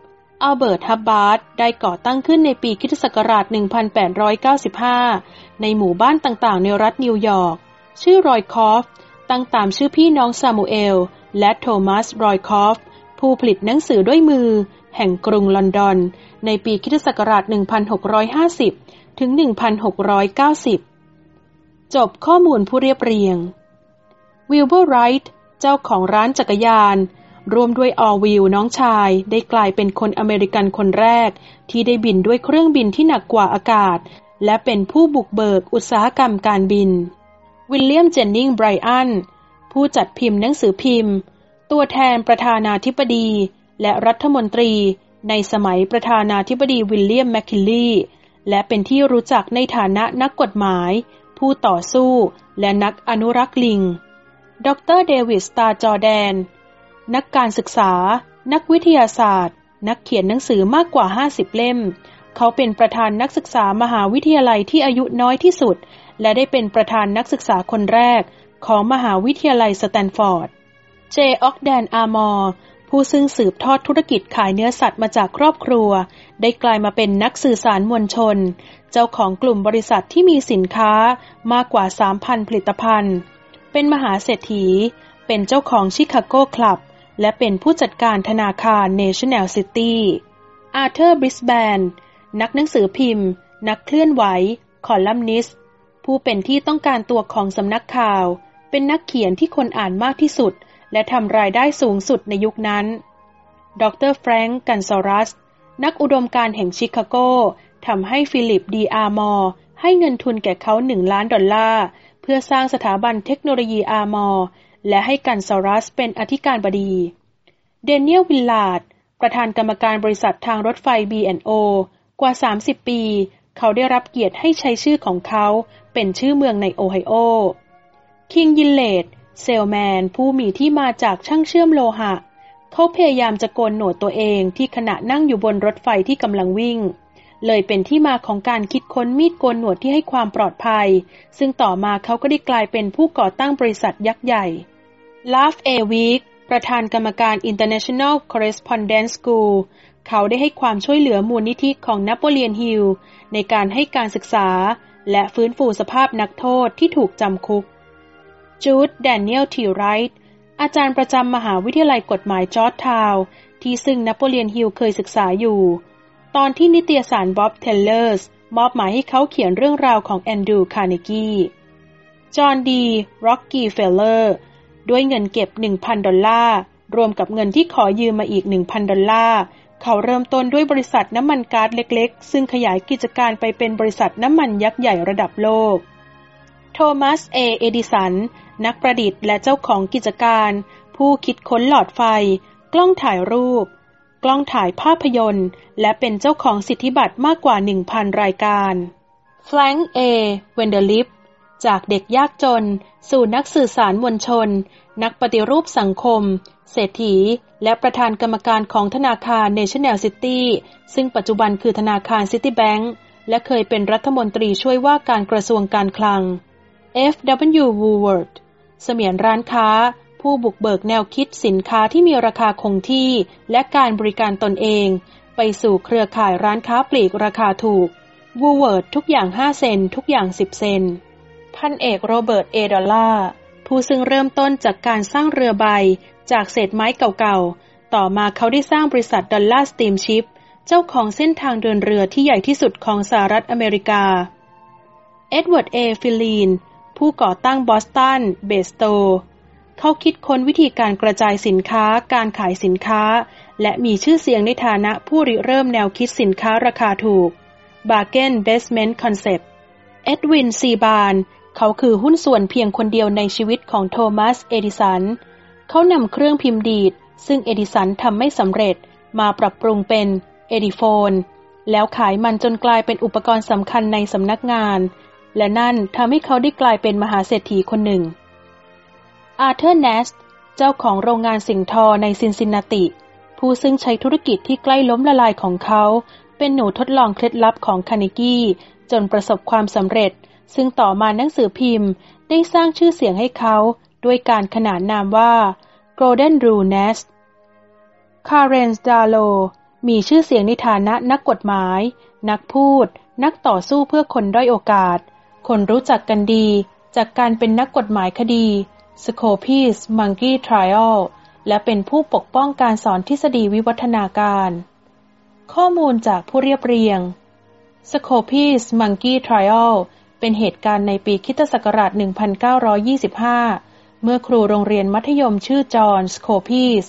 เอลเบิร์ต ฮับบาร์ดได้ก่อตั้งขึ้นในปีคริสต์ศักราช 1895 ในหมู่บ้านต่างๆ ในรัฐนิวยอร์ก ชื่อรอยครอฟต์ ตั้งตามชื่อพี่น้องซามูเอล และโทมัส รอยครอฟต์ ผู้ผลิตหนังสือด้วยมือ แห่งกรุงลอนดอน ในปีคริสต์ศักราช 1650 ถึง 1690 จบข้อมูลผู้เรียบเรียง วิลเบอร์ไรท์เจ้าของร้านจักรยานร่วมด้วยออร์วิลน้องชายได้กลายเป็นคนอเมริกันคนแรก ที่ได้บินด้วยเครื่องบินที่หนักกว่าอากาศ และเป็นผู้บุกเบิกอุตสาหกรรมการบิน วิลเลียมเจนนิงไบรอันผู้จัดพิมพ์หนังสือพิมพ์ ตัวแทนประธานาธิบดี และรัฐมนตรี ในสมัยประธานาธิบดีวิลเลียมแมคคินลีย์และเป็นที่รู้จักในฐานะนักกฎหมาย ผู้ต่อสู้ และนักอนุรักษ์ลิง ดรเดวิดสตาร์จอร์แดน นักการศึกษา นักวิทยาศาสตร์ นักเขียนหนังสือมากกว่า 50 เล่ม เขาเป็นประธานนักศึกษามหาวิทยาลัยที่อายุน้อยที่สุด และได้เป็นประธานนักศึกษาคนแรกของมหาวิทยาลัยสแตนฟอร์ด เจออกเดนอาร์มอร์ผู้ซึ่งสืบทอดธุรกิจขายเนื้อสัตว์มาจากครอบครัว ได้กลายมาเป็นนักสื่อสารมวลชน เจ้าของกลุ่มบริษัทที่มีสินค้ามากกว่า 3,000 ผลิตภัณฑ์ เป็นมหาเศรษฐี เป็นเจ้าของชิคาโกคลับ และเป็นผู้จัดการธนาคารเนชั่นแนลซิตี้อาร์เธอร์บริสแบนนักหนังสือพิมพ์ นักเคลื่อนไหว คอลัมนิสต์ผู้เป็นที่ต้องการตัวของสำนักข่าว เป็นนักเขียนที่คนอ่านมากที่สุด และทำรายได้สูงสุดในยุคนั้น ดรแฟรงก์กันซอรัส นักอุดมการแห่งชิคาโกทำให้ฟิลิปดีอาร์มอร์ให้เงินทุนแก่เขาหนึ่งล้านดอลลาร์ เพื่อสร้างสถาบันเทคโนโลยีอาร์มอร์และให้กันซอรัสเป็นอธิการบดี แดเนียลวิลลาร์ดประธานกรรมการบริษัททางรถไฟ B&O กว่า 30 ปี เขาได้รับเกียรติให้ใช้ชื่อของเขาเป็นชื่อเมืองในโอไฮโอ คิงยิลเลตต์เซลแมนผู้มีที่มาจากช่างเชื่อมโลหะ เขเขาพยายามจะโกนหนวดตัวเองที่ขณะนั่งอยู่บนรถไฟที่กำลังวิ่ง เลยเป็นที่มาของการคิดค้นมีดโกนหนวดที่ให้ความปลอดภัย ซึ่งต่อมาเขาก็ได้กลายเป็นผู้ก่อตั้งบริษัทยักษ์ใหญ่ Laugh a Week ประธานกรรมการ International Correspondence School เขาได้ให้ความช่วยเหลือมูลนิธิของนโปเลียนฮิลในการให้การศึกษา และฟื้นฟูสภาพนักโทษที่ถูกจำคุกจัดจ์แดเนียลทีไรท์อาจารย์ประจำมหาวิทยาลัยกฎหมายจอร์จทาวน์ที่ซึ่งนโปเลียนฮิลเคยศึกษาอยู่ ตอนที่นิตยสารบ๊อบเทเลอร์สมอบหมายให้เขาเขียนเรื่องราวของแอนดรูคาร์เนกีจอห์นดีร็อกกี้เฟลเลอร์ด้วยเงินเก็บ 1,000 ดอลลาร์ รวมกับเงินที่ขอยืมมาอีก 1,000 ดอลลาร์ เขาเริ่มต้นด้วยบริษัทน้ำมันก๊าซเล็กๆ ซึ่งขยายกิจการไปเป็นบริษัทน้ำมันยักษ์ใหญ่ระดับโลกก โทมัส เอ เอดิสัน นักประดิษฐ์และเจ้าของกิจการ ผู้คิดค้นหลอดไฟ กล้องถ่ายรูป ล้องถ่ายภาพยนตร์ และเป็นเจ้าของสิทธิบัตรมากกว่า 1,000 รายการแฟรงค์เอเวนเดลิฟจากเด็กยากจน สู่นักสื่อสารมวลชน นักปฏิรูปสังคม เศรษฐี และประธานกรรมการของธนาคาร National City ซึ่งปัจจุบันคือธนาคาร Citibank และเคยเป็นรัฐมนตรีช่วยว่าการกระทรวงการคลัง F.W. Woolworth เสมียนร้านค้า ผู้บุกเบิกแนวคิดสินค้าที่มีราคาคงที่และการบริการตนเอง ไปสู่เครือข่ายร้านค้าปลีกราคาถูก Woolworth ทุกอย่าง 5 เซนทุกอย่าง 10 เซนพันเอกโรเบิร์ตเอดอลล่าผู้ซึ่งเริ่มต้นจากการสร้างเรือใบจากเศษไม้เก่าๆ ต่อมาเขาได้สร้างบริษัทดอลลาร์สตีมชิพเจ้าของเส้นทางเดินเรือที่ใหญ่ที่สุดของสหรัฐอเมริกา เอ็ดเวิร์ดเอฟิลีนผู้ก่อตั้งบอสตันเบสสโตร์ เขาคิดค้นวิธีการกระจายสินค้า การขายสินค้า และมีชื่อเสียงในฐานะผู้ริเริ่มแนวคิดสินค้าราคาถูก Bargain Basement Concept เอ็ดวินซีบาร์นส์ เขาคือหุ้นส่วนเพียงคนเดียวในชีวิตของโทมัส เอดิสัน เขานำเครื่องพิมพ์ดีด ซึ่งเอดิสันทำไม่สำเร็จมาปรับปรุงเป็นเอดิโฟน แล้วขายมันจนกลายเป็นอุปกรณ์สำคัญในสำนักงาน และนั่นทำให้เขาได้กลายเป็นมหาเศรษฐีคนหนึ่ง อาร์เธอร์แนชเจ้าของโรงงานสิงทอในซินซินนาติ ผู้ซึ่งใช้ธุรกิจที่ใกล้ล้มละลายของเขา เป็นหนูทดลองเคล็ดลับของคาร์เนกี จนประสบความสำเร็จ ซึ่งต่อมาหนังสือพิมพ์ ได้สร้างชื่อเสียงให้เขาด้วยการขนานนามว่า Golden Rule Nash แคลเรนซ์แดร์โรว์มีชื่อเสียงในฐานะนักกฎหมาย นักพูด นักต่อสู้เพื่อคนด้อยโอกาส คนรู้จักกันดี จากการเป็นนักกฎหมายคดี Scopes Monkey Trial และเป็นผู้ปกป้องการสอนทฤษฎีวิวัฒนาการ ข้อมูลจากผู้เรียบเรียง Scopes Monkey Trial เป็นเหตุการณ์ในปีคิตศักราช 1925 เมื่อครูโรงเรียนมัธยมชื่อจอห์นสโคพีส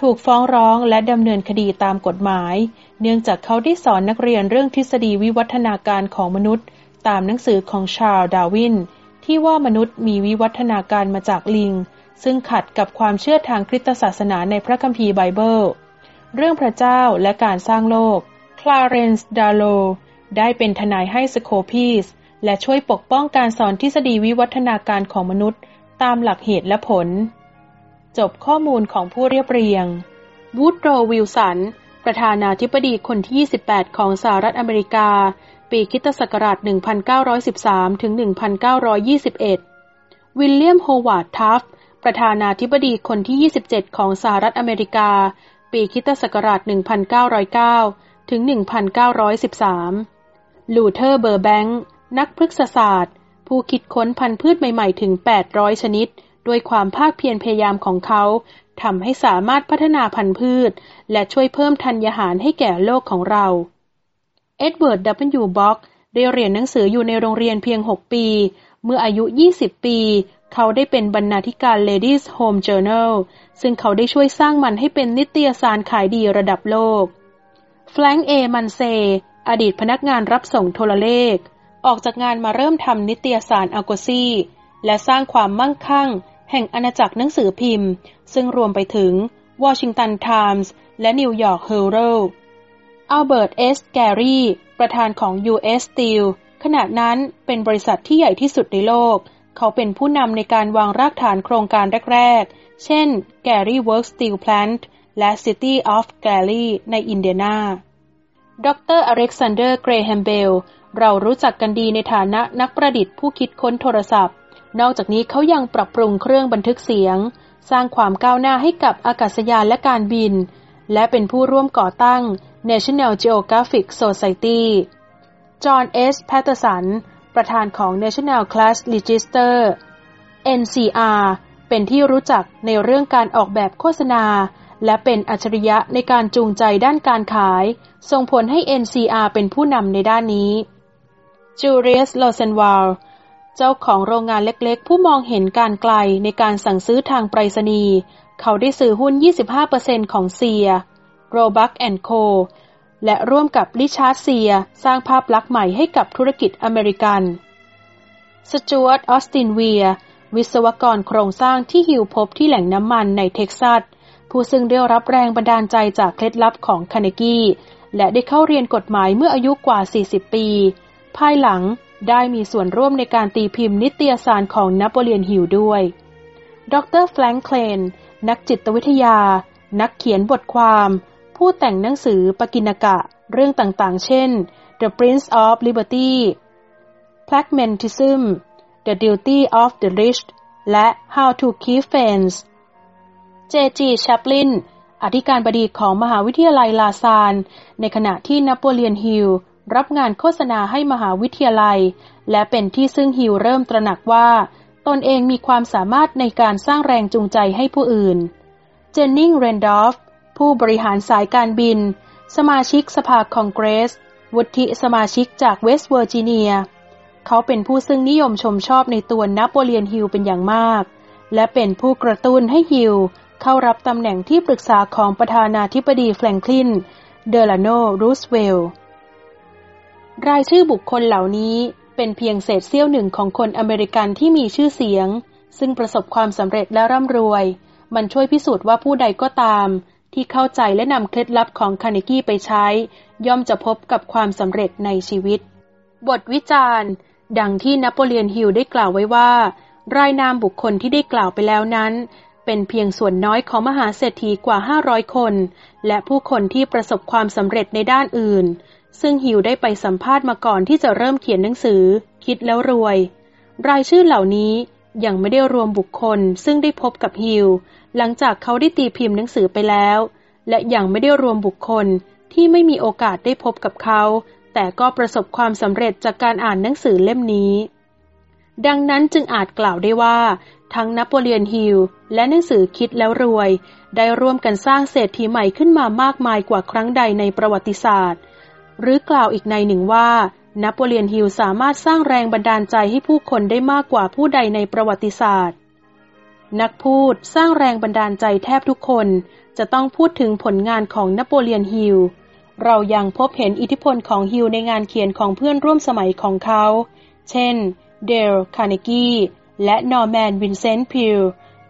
ถูกฟ้องร้องและดำเนินคดีตามกฎหมาย เนื่องจากเขาได้สอนนักเรียนเรื่องทฤษฎีวิวัฒนาการของมนุษย์ ตามหนังสือของชาร์ลดาวิน ที่ว่ามนุษย์มีวิวัฒนาการมาจากลิง ซึ่งขัดกับความเชื่อทางคริสตศาสนาในพระคัมภีร์ไบเบิล เรื่องพระเจ้าและการสร้างโลก คลาเรนซ์ ดาร์โรว์ ได้เป็นทนายให้สโคปส์และช่วยปกป้องการสอนทฤษฎีวิวัฒนาการของมนุษย์ ตามหลักเหตุและผล จบข้อมูลของผู้เรียบเรียง วูดโรว์ วิลสัน ประธานาธิบดีคนที่ 28 ของสหรัฐอเมริกา ปีคริสต์ศักราช 1913 ถึง 1921 วิลเลียมโฮเวิร์ด แทฟต์ ประธานาธิบดีคนที่ 27 ของสหรัฐอเมริกา ปีคริสต์ศักราช 1909 ถึง 1913 ลูเทอร์เบอร์แบงค์ นักพฤกษศาสตร์ ผู้คิดค้นพันธุ์พืชใหม่ ๆ ถึง 800 ชนิด ด้วยความพากเพียรพยายามของเขาทำให้สามารถพัฒนาพันธุ์พืช และช่วยเพิ่มธัญญาหารให้แก่โลกของเรา เอ็ดเวิร์ด ดับเบิลยู บ็อกได้เรียนหนังสืออยู่ในโรงเรียนเพียง 6 ปี เมื่ออายุ 20 ปี เขาได้เป็นบรรณาธิการ Ladies Home Journal ซึ่งเขาได้ช่วยสร้างมันให้เป็นนิตยสารขายดีระดับโลก แฟรงค์เอมันซีย์ อดีตพนักงานรับส่งโทรเลข ออกจากงานมาเริ่มทำนิตยสารอาร์โกซีและสร้างความมั่งคั่ง แห่งอาณาจักรหนังสือพิมพ์ ซึ่งรวมไปถึงวอชิงตันไทมส์และนิวยอร์กเฮรัลด์ อัลเบิร์ต เอส แกรี่ประธานของ U.S. Steel ขณะนั้นเป็นบริษัทที่ใหญ่ที่สุดในโลก เขาเป็นผู้นำในการวางรากฐานโครงการแรก ๆ เช่น Gary Works Steel Plant และ City of Gary ในอินเดียนา ดร.อเล็กซานเดอร์ เกรแฮมเบลล์ เรารู้จักกันดีในฐานะนักประดิษฐ์ผู้คิดค้นโทรศัพท์ นอกจากนี้เขายังปรับปรุงเครื่องบันทึกเสียง สร้างความก้าวหน้าให้กับอากาศยานและการบิน และเป็นผู้ร่วมก่อตั้ง National Geographic Society จอห์นเอช แพตเตอร์สัน ประธานของ National Cash Register NCR เป็นที่รู้จักในเรื่องการออกแบบโฆษณา และเป็นอัจฉริยะในการจูงใจด้านการขาย ส่งผลให้ NCR เป็นผู้นำในด้านนี้ Julius l o s e n w a l เจ้าของโรงงานเล็กๆ ผู้มองเห็นกาลไกลในการสั่งซื้อทางไปรษณีย์ เขาได้ซื้อหุ้น 25%ของเซีย Roebuck Co และร่วมกับริชาร์ดเซียร์สสร้างภาพลักษณ์ใหม่ให้กับธุรกิจอเมริกัน สจวตออสตินเวียร์ วิศวกรโครงสร้างที่ฮิลพบที่แหล่งน้ำมันในเท็กซัส ผู้ซึ่งได้รับแรงบันดาลใจจากเคล็ดลับของคาเนกีและได้เข้าเรียนกฎหมายเมื่ออายุกว่า 40 ปี ภายหลังได้มีส่วนร่วมในการตีพิมพ์นิตยสารของนโปเลียนฮิลด้วย ดรแฟรงค์เคลน นักจิตวิทยา นักเขียนบทความ ผู้แต่งหนังสือปกินกะ เรื่องต่างๆ เช่น The Prince of Liberty Pragmatism The Duty of the Rich และ How to Keep Friends เจจีชัปลินอธิการบดีของมหาวิทยาลัยลาซาน ในขณะที่นโปเลียนฮิลรับงานโฆษณาให้มหาวิทยาลัย และเป็นที่ซึ่งฮิลเริ่มตระหนักว่า ตนเองมีความสามารถในการสร้างแรงจูงใจให้ผู้อื่น เจนนิงส์ แรนดอล์ฟ ผู้บริหารสายการบิน สมาชิกสภาคองเกรส วุฒิสมาชิกจากเวสต์เวอร์จิเนีย เขาเป็นผู้ซึ่งนิยมชมชอบในตัวนโปเลียนฮิลเป็นอย่างมาก และเป็นผู้กระตุ้นให้ฮิลเข้ารับตำแหน่งที่ปรึกษาของประธานาธิบดีแฟรงคลิน เดลาโนรูสเวลล์รายชื่อบุคคลเหล่านี้เป็นเพียงเศษเสี้ยวหนึ่งของคนอเมริกันที่มีชื่อเสียง ซึ่งประสบความสำเร็จและร่ำรวย มันช่วยพิสูจน์ว่าผู้ใดก็ตาม ที่เข้าใจและนำเคล็ดลับของคาเนกี้ไปใช้ ย่อมจะพบกับความสำเร็จในชีวิต บทวิจารณ์ ดังที่นโปเลียนฮิลได้กล่าวไว้ว่า รายนามบุคคลที่ได้กล่าวไปแล้วนั้น เป็นเพียงส่วนน้อยของมหาเศรษฐีกว่า 500 คน และผู้คนที่ประสบความสำเร็จในด้านอื่น ซึ่งฮิลได้ไปสัมภาษณ์มาก่อนที่จะเริ่มเขียนหนังสือ คิดแล้วรวย รายชื่อเหล่านี้ยังไม่ได้รวมบุคคลซึ่งได้พบกับฮิล หลังจากเขาได้ตีพิมพ์หนังสือไปแล้ว และยังไม่ได้รวมบุคคลที่ไม่มีโอกาสได้พบกับเขา แต่ก็ประสบความสำเร็จจากการอ่านหนังสือเล่มนี้ ดังนั้นจึงอาจกล่าวได้ว่า ทั้งนโปเลียนฮิลและหนังสือคิดแล้วรวย ได้ร่วมกันสร้างเศรษฐีใหม่ขึ้นมามากมายกว่าครั้งใดในประวัติศาสตร์ หรือกล่าวอีกในหนึ่งว่านโปเลียนฮิลสามารถสร้างแรงบันดาลใจให้ผู้คนได้มากกว่าผู้ใดในประวัติศาสตร์ นักพูดสร้างแรงบันดาลใจแทบทุกคน จะต้องพูดถึงผลงานของนโปเลียนฮิล เรายังพบเห็นอิทธิพลของฮิลในงานเขียนของเพื่อนร่วมสมัยของเขา เช่น เดล คาร์เนกีและนอร์แมน วินเซนต์พิล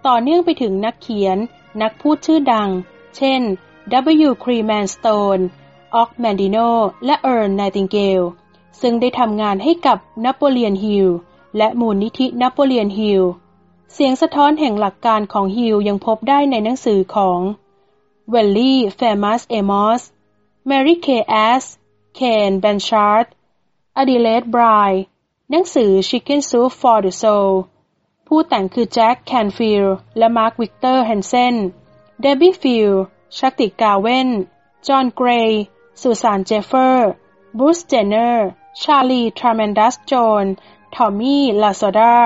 ต่อเนื่องไปถึงนักเขียน นักพูดชื่อดัง เช่น W. คลีเมนต์ สโตนออกแมนดิโน และเอิร์ล ไนติงเกล ซึ่งได้ทำงานให้กับนโปเลียนฮิลและมูลนิธินโปเลียนฮิล เสียงสะท้อนแห่งหลักการของฮิลยังพบได้ในหนังสือของวอลลี่เฟมัสเอมอส Mary Kay Ash Ken Blanchard Adelaide Bry หนังสือ Chicken Soup for the Soul ผู้แต่งคือแจ็คแคนฟิลด์และมาร์ควิกเตอร์แฮนเซนเดบบี้ฟิลด์ ชักติกาเวนจอห์นเกรย์ ซูซานเจฟเฟอร์บรูซเจนเนอร์ ชาลี ทรีเมนดัส โจนส์ ทอมมี่ ลาโซดา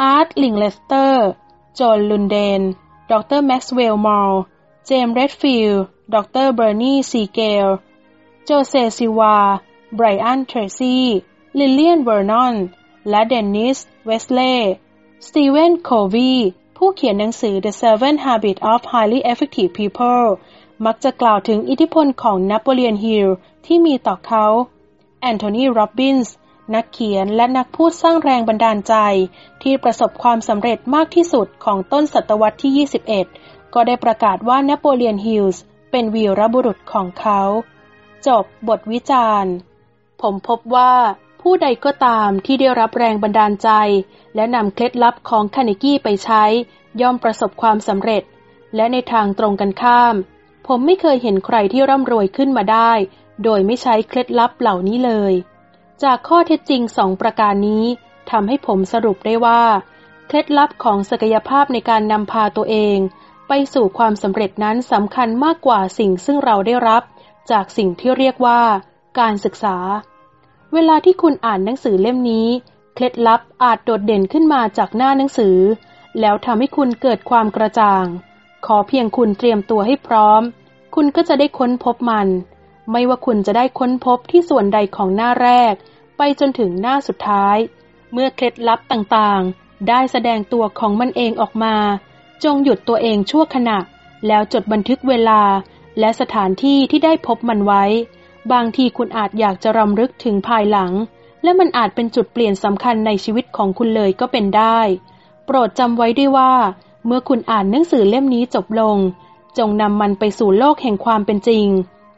อาร์ตลิงก์เลตเตอร์โจนลุนเดน ดร.แม็กซ์เวลล์มอลตซ์ เจมส์เรดฟิลด์ ดร.เบอร์นีซีเกล โจเซซิลวา ไบรอันเทรซี่ ลิลเลียนเวอร์นอน และเดนนิส เวทลีย์ สตีเวนโควีย์ ผู้เขียนหนังสือ The Seven Habits of Highly Effective People มักจะกล่าวถึงอิทธิพลของนโปเลียนฮิลที่มีต่อเขา แอนโทนี โรบบินส์ นักเขียนและนักพูดสร้างแรงบันดาลใจ ที่ประสบความสำเร็จมากที่สุดของต้นศตวรรษที่ 21 ก็ได้ประกาศว่านโปเลียนฮิลส์เป็นวีรบุรุษของเขา จบบทวิจารณ์ ผมพบว่าผู้ใดก็ตามที่ได้รับแรงบันดาลใจ และนำเคล็ดลับของคานิกี้ไปใช้ ย่อมประสบความสำเร็จ และในทางตรงกันข้าม ผมไม่เคยเห็นใครที่ร่ำรวยขึ้นมาได้ โดยไม่ใช้เคล็ดลับเหล่านี้เลย จากข้อเท็จจริงสองประการนี้ทำให้ผมสรุปได้ว่า เคล็ดลับของศักยภาพในการนำพาตัวเอง ไปสู่ความสำเร็จนั้นสำคัญมากกว่าสิ่งซึ่งเราได้รับ จากสิ่งที่เรียกว่า การศึกษา เวลาที่คุณอ่านหนังสือเล่มนี้ เคล็ดลับอาจโดดเด่นขึ้นมาจากหน้าหนังสือ แล้วทำให้คุณเกิดความกระจ่าง ขอเพียงคุณเตรียมตัวให้พร้อม คุณก็จะได้ค้นพบมัน ไม่ว่าคุณจะได้ค้นพบที่ส่วนใดของหน้าแรก ไปจนถึงหน้าสุดท้าย เมื่อเคล็ดลับต่างๆ ได้แสดงตัวของมันเองออกมา จงหยุดตัวเองชั่วขณะ แล้วจดบันทึกเวลา และสถานที่ที่ได้พบมันไว้ บางทีคุณอาจอยากจะรำลึกถึงภายหลัง และมันอาจเป็นจุดเปลี่ยนสำคัญในชีวิตของคุณเลยก็เป็นได้ โปรดจำไว้ด้วยว่า เมื่อคุณอ่านหนังสือเล่มนี้จบลง จงนำมันไปสู่โลกแห่งความเป็นจริง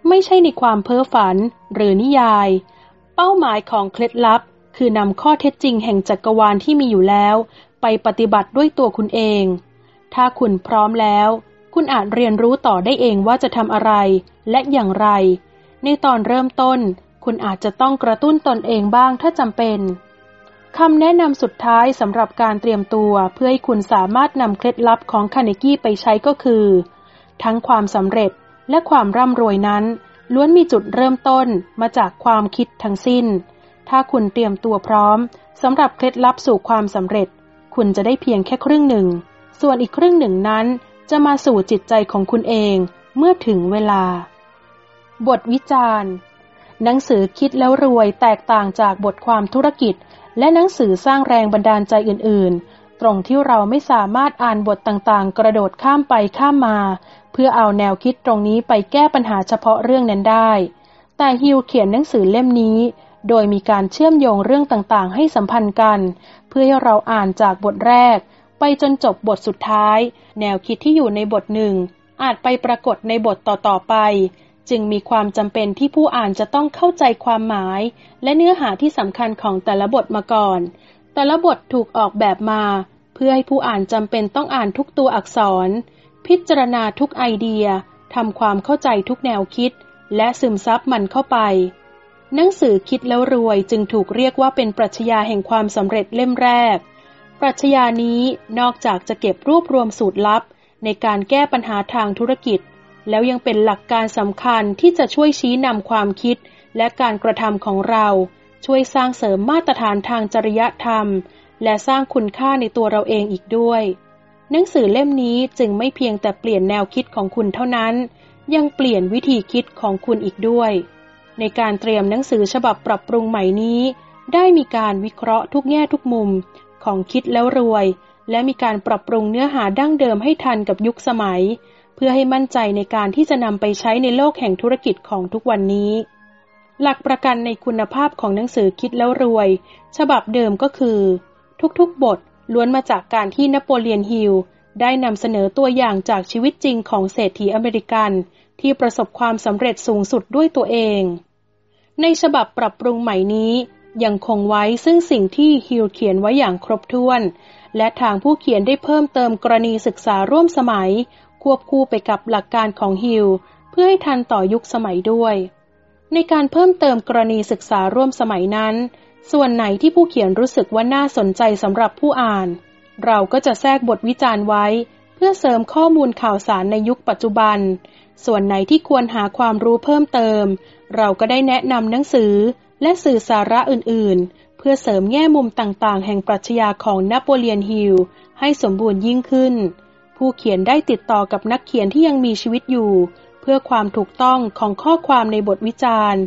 ไม่ใช่ในความเพ้อฝันหรือนิยาย เป้าหมายของเคล็ดลับ คือนำข้อเท็จจริงแห่งจักรวาลที่มีอยู่แล้ว ไปปฏิบัติด้วยตัวคุณเอง ถ้าคุณพร้อมแล้ว คุณอาจเรียนรู้ต่อได้เองว่าจะทำอะไรและอย่างไร ในตอนเริ่มต้น คุณอาจจะต้องกระตุ้นตนเองบ้างถ้าจำเป็นคำแนะนำสุดท้ายสำหรับการเตรียมตัวเพื่อให้คุณสามารถนำเคล็ดลับของคาเนกี้ไปใช้ก็คือ ทั้งความสำเร็จและความร่ำรวยนั้น ล้วนมีจุดเริ่มต้นมาจากความคิดทั้งสิ้น ถ้าคุณเตรียมตัวพร้อมสำหรับเคล็ดลับสู่ความสำเร็จ คุณจะได้เพียงแค่ครึ่งหนึ่ง ส่วนอีกครึ่งหนึ่งนั้น จะมาสู่จิตใจของคุณเองเมื่อถึงเวลา บทวิจารณ์ หนังสือคิดแล้วรวยแตกต่างจากบทความธุรกิจ และหนังสือสร้างแรงบันดาลใจอื่น ๆ ตรงที่เราไม่สามารถอ่านบทต่างๆ กระโดดข้ามไปข้ามมา เพื่อเอาแนวคิดตรงนี้ไปแก้ปัญหาเฉพาะเรื่องนั้นได้ แต่ฮิวเขียนหนังสือเล่มนี้ โดยมีการเชื่อมโยงเรื่องต่างๆ ให้สัมพันธ์กัน เพื่อให้เราอ่านจากบทแรก ไปจนจบบทสุดท้าย แนวคิดที่อยู่ในบทหนึ่งอาจไปปรากฏในบทต่อๆไป จึงมีความจำเป็นที่ผู้อ่านจะต้องเข้าใจความหมาย และเนื้อหาที่สำคัญของแต่ละบทมาก่อน แต่ละบทถูกออกแบบมา เพื่อให้ผู้อ่านจำเป็นต้องอ่านทุกตัวอักษร พิจารณาทุกไอเดียทำความเข้าใจทุกแนวคิด และซึมซับมันเข้าไป หนังสือคิดแล้วรวยจึงถูกเรียกว่าเป็นปรัชญาแห่งความสำเร็จเล่มแรก ปรัชญานี้นอกจากจะเก็บรวบรวมสูตรลับ ในการแก้ปัญหาทางธุรกิจ แล้วยังเป็นหลักการสำคัญที่จะช่วยชี้นำความคิด และการกระทำของเรา ช่วยสร้างเสริมมาตรฐานทางจริยธรรม และสร้างคุณค่าในตัวเราเองอีกด้วย หนังสือเล่มนี้จึงไม่เพียงแต่เปลี่ยนแนวคิดของคุณเท่านั้น ยังเปลี่ยนวิธีคิดของคุณอีกด้วย ในการเตรียมหนังสือฉบับปรับปรุงใหม่นี้ ได้มีการวิเคราะห์ทุกแง่ทุกมุมของคิดแล้วรวย และมีการปรับปรุงเนื้อหาดั้งเดิมให้ทันกับยุคสมัย เพื่อให้มั่นใจในการที่จะนำไปใช้ในโลกแห่งธุรกิจของทุกวันนี้ หลักประกันในคุณภาพของหนังสือคิดแล้วรวย ฉบับเดิมก็คือ ทุกๆบท ล้วนมาจากการที่นโปเลียนฮิลได้นำเสนอตัวอย่างจากชีวิตจริงของเศรษฐีอเมริกัน ที่ประสบความสำเร็จสูงสุดด้วยตัวเอง ในฉบับปรับปรุงใหม่นี้ยังคงไว้ซึ่งสิ่งที่ฮิลเขียนไว้อย่างครบถ้วน และทางผู้เขียนได้เพิ่มเติมกรณีศึกษาร่วมสมัย ควบคู่ไปกับหลักการของฮิลเพื่อให้ทันต่อยุคสมัยด้วย ในการเพิ่มเติมกรณีศึกษาร่วมสมัยนั้น ส่วนไหนที่ผู้เขียนรู้สึกว่าน่าสนใจสำหรับผู้อ่าน เราก็จะแทรกบทวิจารณ์ไว้ เพื่อเสริมข้อมูลข่าวสารในยุคปัจจุบัน ส่วนไหนที่ควรหาความรู้เพิ่มเติม เราก็ได้แนะนำหนังสือและสื่อสาระอื่น ๆ เพื่อเสริมแง่มุมต่าง ๆ แห่งปรัชญาของนโปเลียนฮิลให้สมบูรณ์ยิ่งขึ้น ผู้เขียนได้ติดต่อกับนักเขียนที่ยังมีชีวิตอยู่ เพื่อความถูกต้องของข้อความในบทวิจารณ์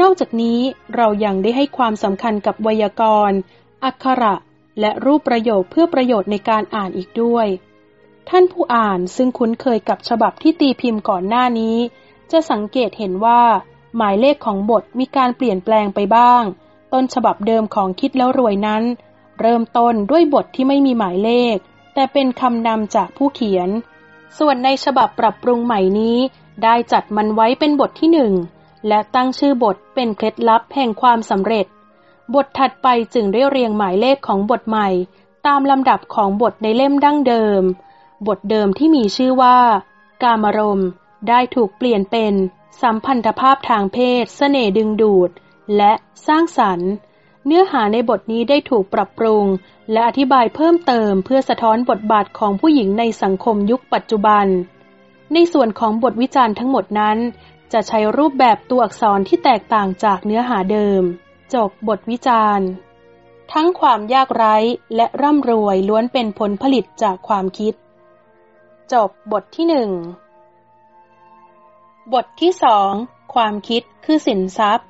นอกจากนี้เรายังได้ให้ความสำคัญกับไวยากรณ์อักขระ และรูปประโยคเพื่อประโยชน์ในการอ่านอีกด้วย ท่านผู้อ่านซึ่งคุ้นเคยกับฉบับที่ตีพิมพ์ก่อนหน้านี้ จะสังเกตเห็นว่า หมายเลขของบทมีการเปลี่ยนแปลงไปบ้าง ต้นฉบับเดิมของคิดแล้วรวยนั้น เริ่มต้นด้วยบทที่ไม่มีหมายเลข แต่เป็นคำนำจากผู้เขียน ส่วนในฉบับปรับปรุงใหม่นี้ ได้จัดมันไว้เป็นบทที่หนึ่ง และตั้งชื่อบทเป็นเคล็ดลับแห่งความสำเร็จ บทถัดไปจึงได้เรียงหมายเลขของบทใหม่ ตามลำดับของบทในเล่มดั้งเดิม บทเดิมที่มีชื่อว่า กามารมได้ถูกเปลี่ยนเป็น สัมพันธภาพทางเพศเสน่ดึงดูด และสร้างสรรค์ เนื้อหาในบทนี้ได้ถูกปรับปรุง และอธิบายเพิ่มเติมเพื่อสะท้อนบทบาทของผู้หญิงในสังคมยุคปัจจุบันในส่วนของบทวิจารณ์ทั้งหมดนั้น จะใช้รูปแบบตัวอักษรที่แตกต่างจากเนื้อหาเดิม จบบทวิจารณ์ ทั้งความยากไร้และร่ำรวยล้วนเป็นผลผลิตจากความคิด จบบทที่หนึ่งบทที่สองความคิดคือสินทรัพย์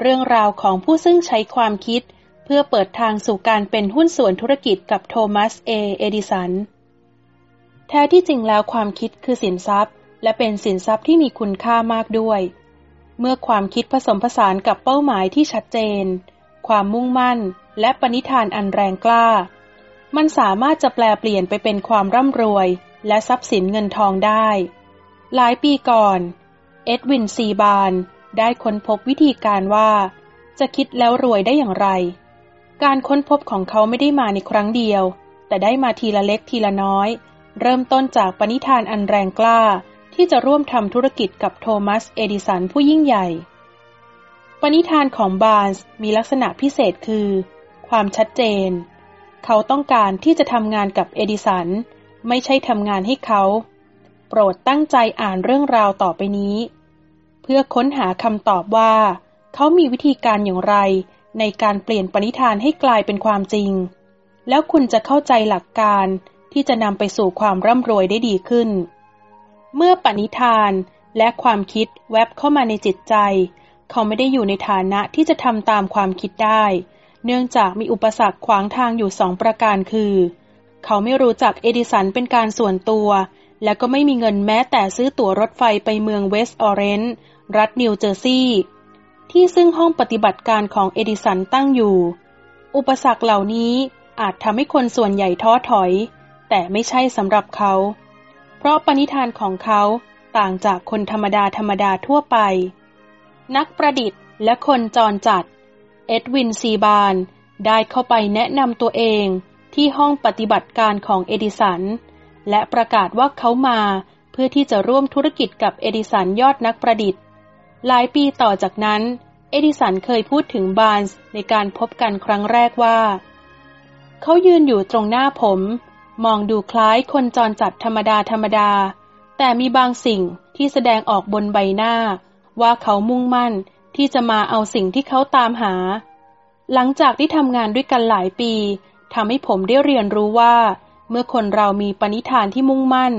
เรื่องราวของผู้ซึ่งใช้ความคิดเพื่อเปิดทางสู่การเป็นหุ้นส่วนธุรกิจกับโทมัสเอเอดิสัน แท้ที่จริงแล้วความคิดคือสินทรัพย์ และเป็นสินทรัพย์ที่มีคุณค่ามากด้วย เมื่อความคิดผสมผสานกับเป้าหมายที่ชัดเจน ความมุ่งมั่น และปณิธานอันแรงกล้า มันสามารถจะแปลเปลี่ยนไปเป็นความร่ำรวย และทรัพย์สินเงินทองได้ หลายปีก่อน เอ็ดวินซีบาร์นส์ ได้ค้นพบวิธีการว่า จะคิดแล้วรวยได้อย่างไร การค้นพบของเขาไม่ได้มาในครั้งเดียว แต่ได้มาทีละเล็กทีละน้อย เริ่มต้นจากปณิธานอันแรงกล้า ที่จะร่วมทำธุรกิจกับโทมัส เอดิสันผู้ยิ่งใหญ่ ปณิธานของบาร์นส์มีลักษณะพิเศษคือ ความชัดเจน เขาต้องการที่จะทำงานกับเอดิสัน ไม่ใช่ทำงานให้เขา โปรดตั้งใจอ่านเรื่องราวต่อไปนี้ เพื่อค้นหาคำตอบว่า เขามีวิธีการอย่างไร ในการเปลี่ยนปณิธานให้กลายเป็นความจริง แล้วคุณจะเข้าใจหลักการที่จะนำไปสู่ความร่ำรวยได้ดีขึ้น เมื่อปณิธานและความคิดแวบเข้ามาในจิตใจ เขาไม่ได้อยู่ในฐานะที่จะทำตามความคิดได้ เนื่องจากมีอุปสรรคขวางทางอยู่สองประการคือ เขาไม่รู้จักเอดิสันเป็นการส่วนตัว และก็ไม่มีเงินแม้แต่ซื้อตั๋วรถไฟไปเมืองเวสต์ออเรนจ์รัฐนิวเจอร์ซีย์ที่ซึ่งห้องปฏิบัติการของเอดิสันตั้งอยู่ อุปสรรคเหล่านี้อาจทำให้คนส่วนใหญ่ท้อถอย แต่ไม่ใช่สำหรับเขา เพราะปณิธานของเขาต่างจากคนธรรมดาธรรมดาทั่วไป นักประดิษฐ์และคนจรจัด เอ็ดวินซีบาน ได้เข้าไปแนะนำตัวเองที่ห้องปฏิบัติการของเอดิสัน และประกาศว่าเขามาเพื่อที่จะร่วมธุรกิจกับเอดิสันยอดนักประดิษฐ์ หลายปีต่อจากนั้น เอดิสันเคยพูดถึงบานส์ในการพบกันครั้งแรกว่า เขายืนอยู่ตรงหน้าผม มองดูคล้ายคนจรจัดธรรมดาธรรมดา แต่มีบางสิ่งที่แสดงออกบนใบหน้า ว่าเขามุ่งมั่นที่จะมาเอาสิ่งที่เขาตามหา หลังจากที่ทำงานด้วยกันหลายปีทำให้ผมได้เรียนรู้ว่า เมื่อคนเรามีปณิธานที่มุ่งมั่น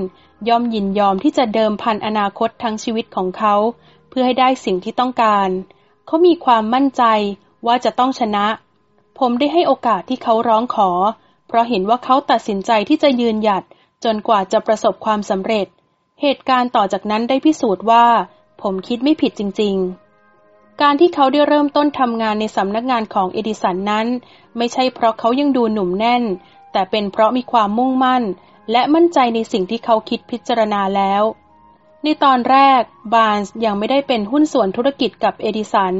ยอมยินยอมที่จะเดิมพันอนาคตทั้งชีวิตของเขา เพื่อให้ได้สิ่งที่ต้องการ เขามีความมั่นใจว่าจะต้องชนะ ผมได้ให้โอกาสที่เขาร้องขอ เพราะเห็นว่าเขาตัดสินใจที่จะยืนหยัดจนกว่าจะประสบความสำเร็จ เหตุการณ์ต่อจากนั้นได้พิสูจน์ว่า ผมคิดไม่ผิดจริง ๆ การที่เขาได้เริ่มต้นทำงานในสำนักงานของเอดิสันนั้น ไม่ใช่เพราะเขายังดูหนุ่มแน่น แต่เป็นเพราะมีความมุ่งมั่น และมั่นใจในสิ่งที่เขาคิดพิจารณาแล้ว ในตอนแรก บาร์นส์ยังไม่ได้เป็นหุ้นส่วนธุรกิจกับเอดิสัน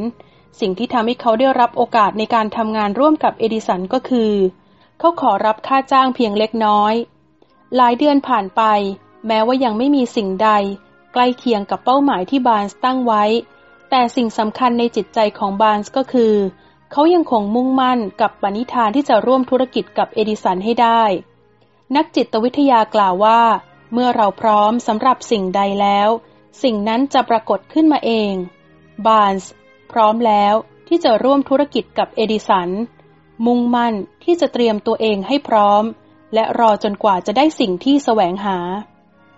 สิ่งที่ทำให้เขาได้รับโอกาสในการทำงานร่วมกับเอดิสันก็คือเเขาขอรับค่าจ้างเพียงเล็กน้อย หลายเดือนผ่านไป แม้ว่ายังไม่มีสิ่งใด ใกล้เคียงกับเป้าหมายที่บาร์นส์ตั้งไว้ แต่สิ่งสำคัญในจิตใจของบาร์นส์ก็คือ เขายังคงมุ่งมั่นกับปณิธานที่จะร่วมธุรกิจกับเอดิสันให้ได้ นักจิตวิทยากล่าวว่า เมื่อเราพร้อมสำหรับสิ่งใดแล้ว สิ่งนั้นจะปรากฏขึ้นมาเอง บาร์นส์พร้อมแล้วที่จะร่วมธุรกิจกับเอดิสัน มุ่งมั่นที่จะเตรียมตัวเองให้พร้อม และรอจนกว่าจะได้สิ่งที่แสวงหา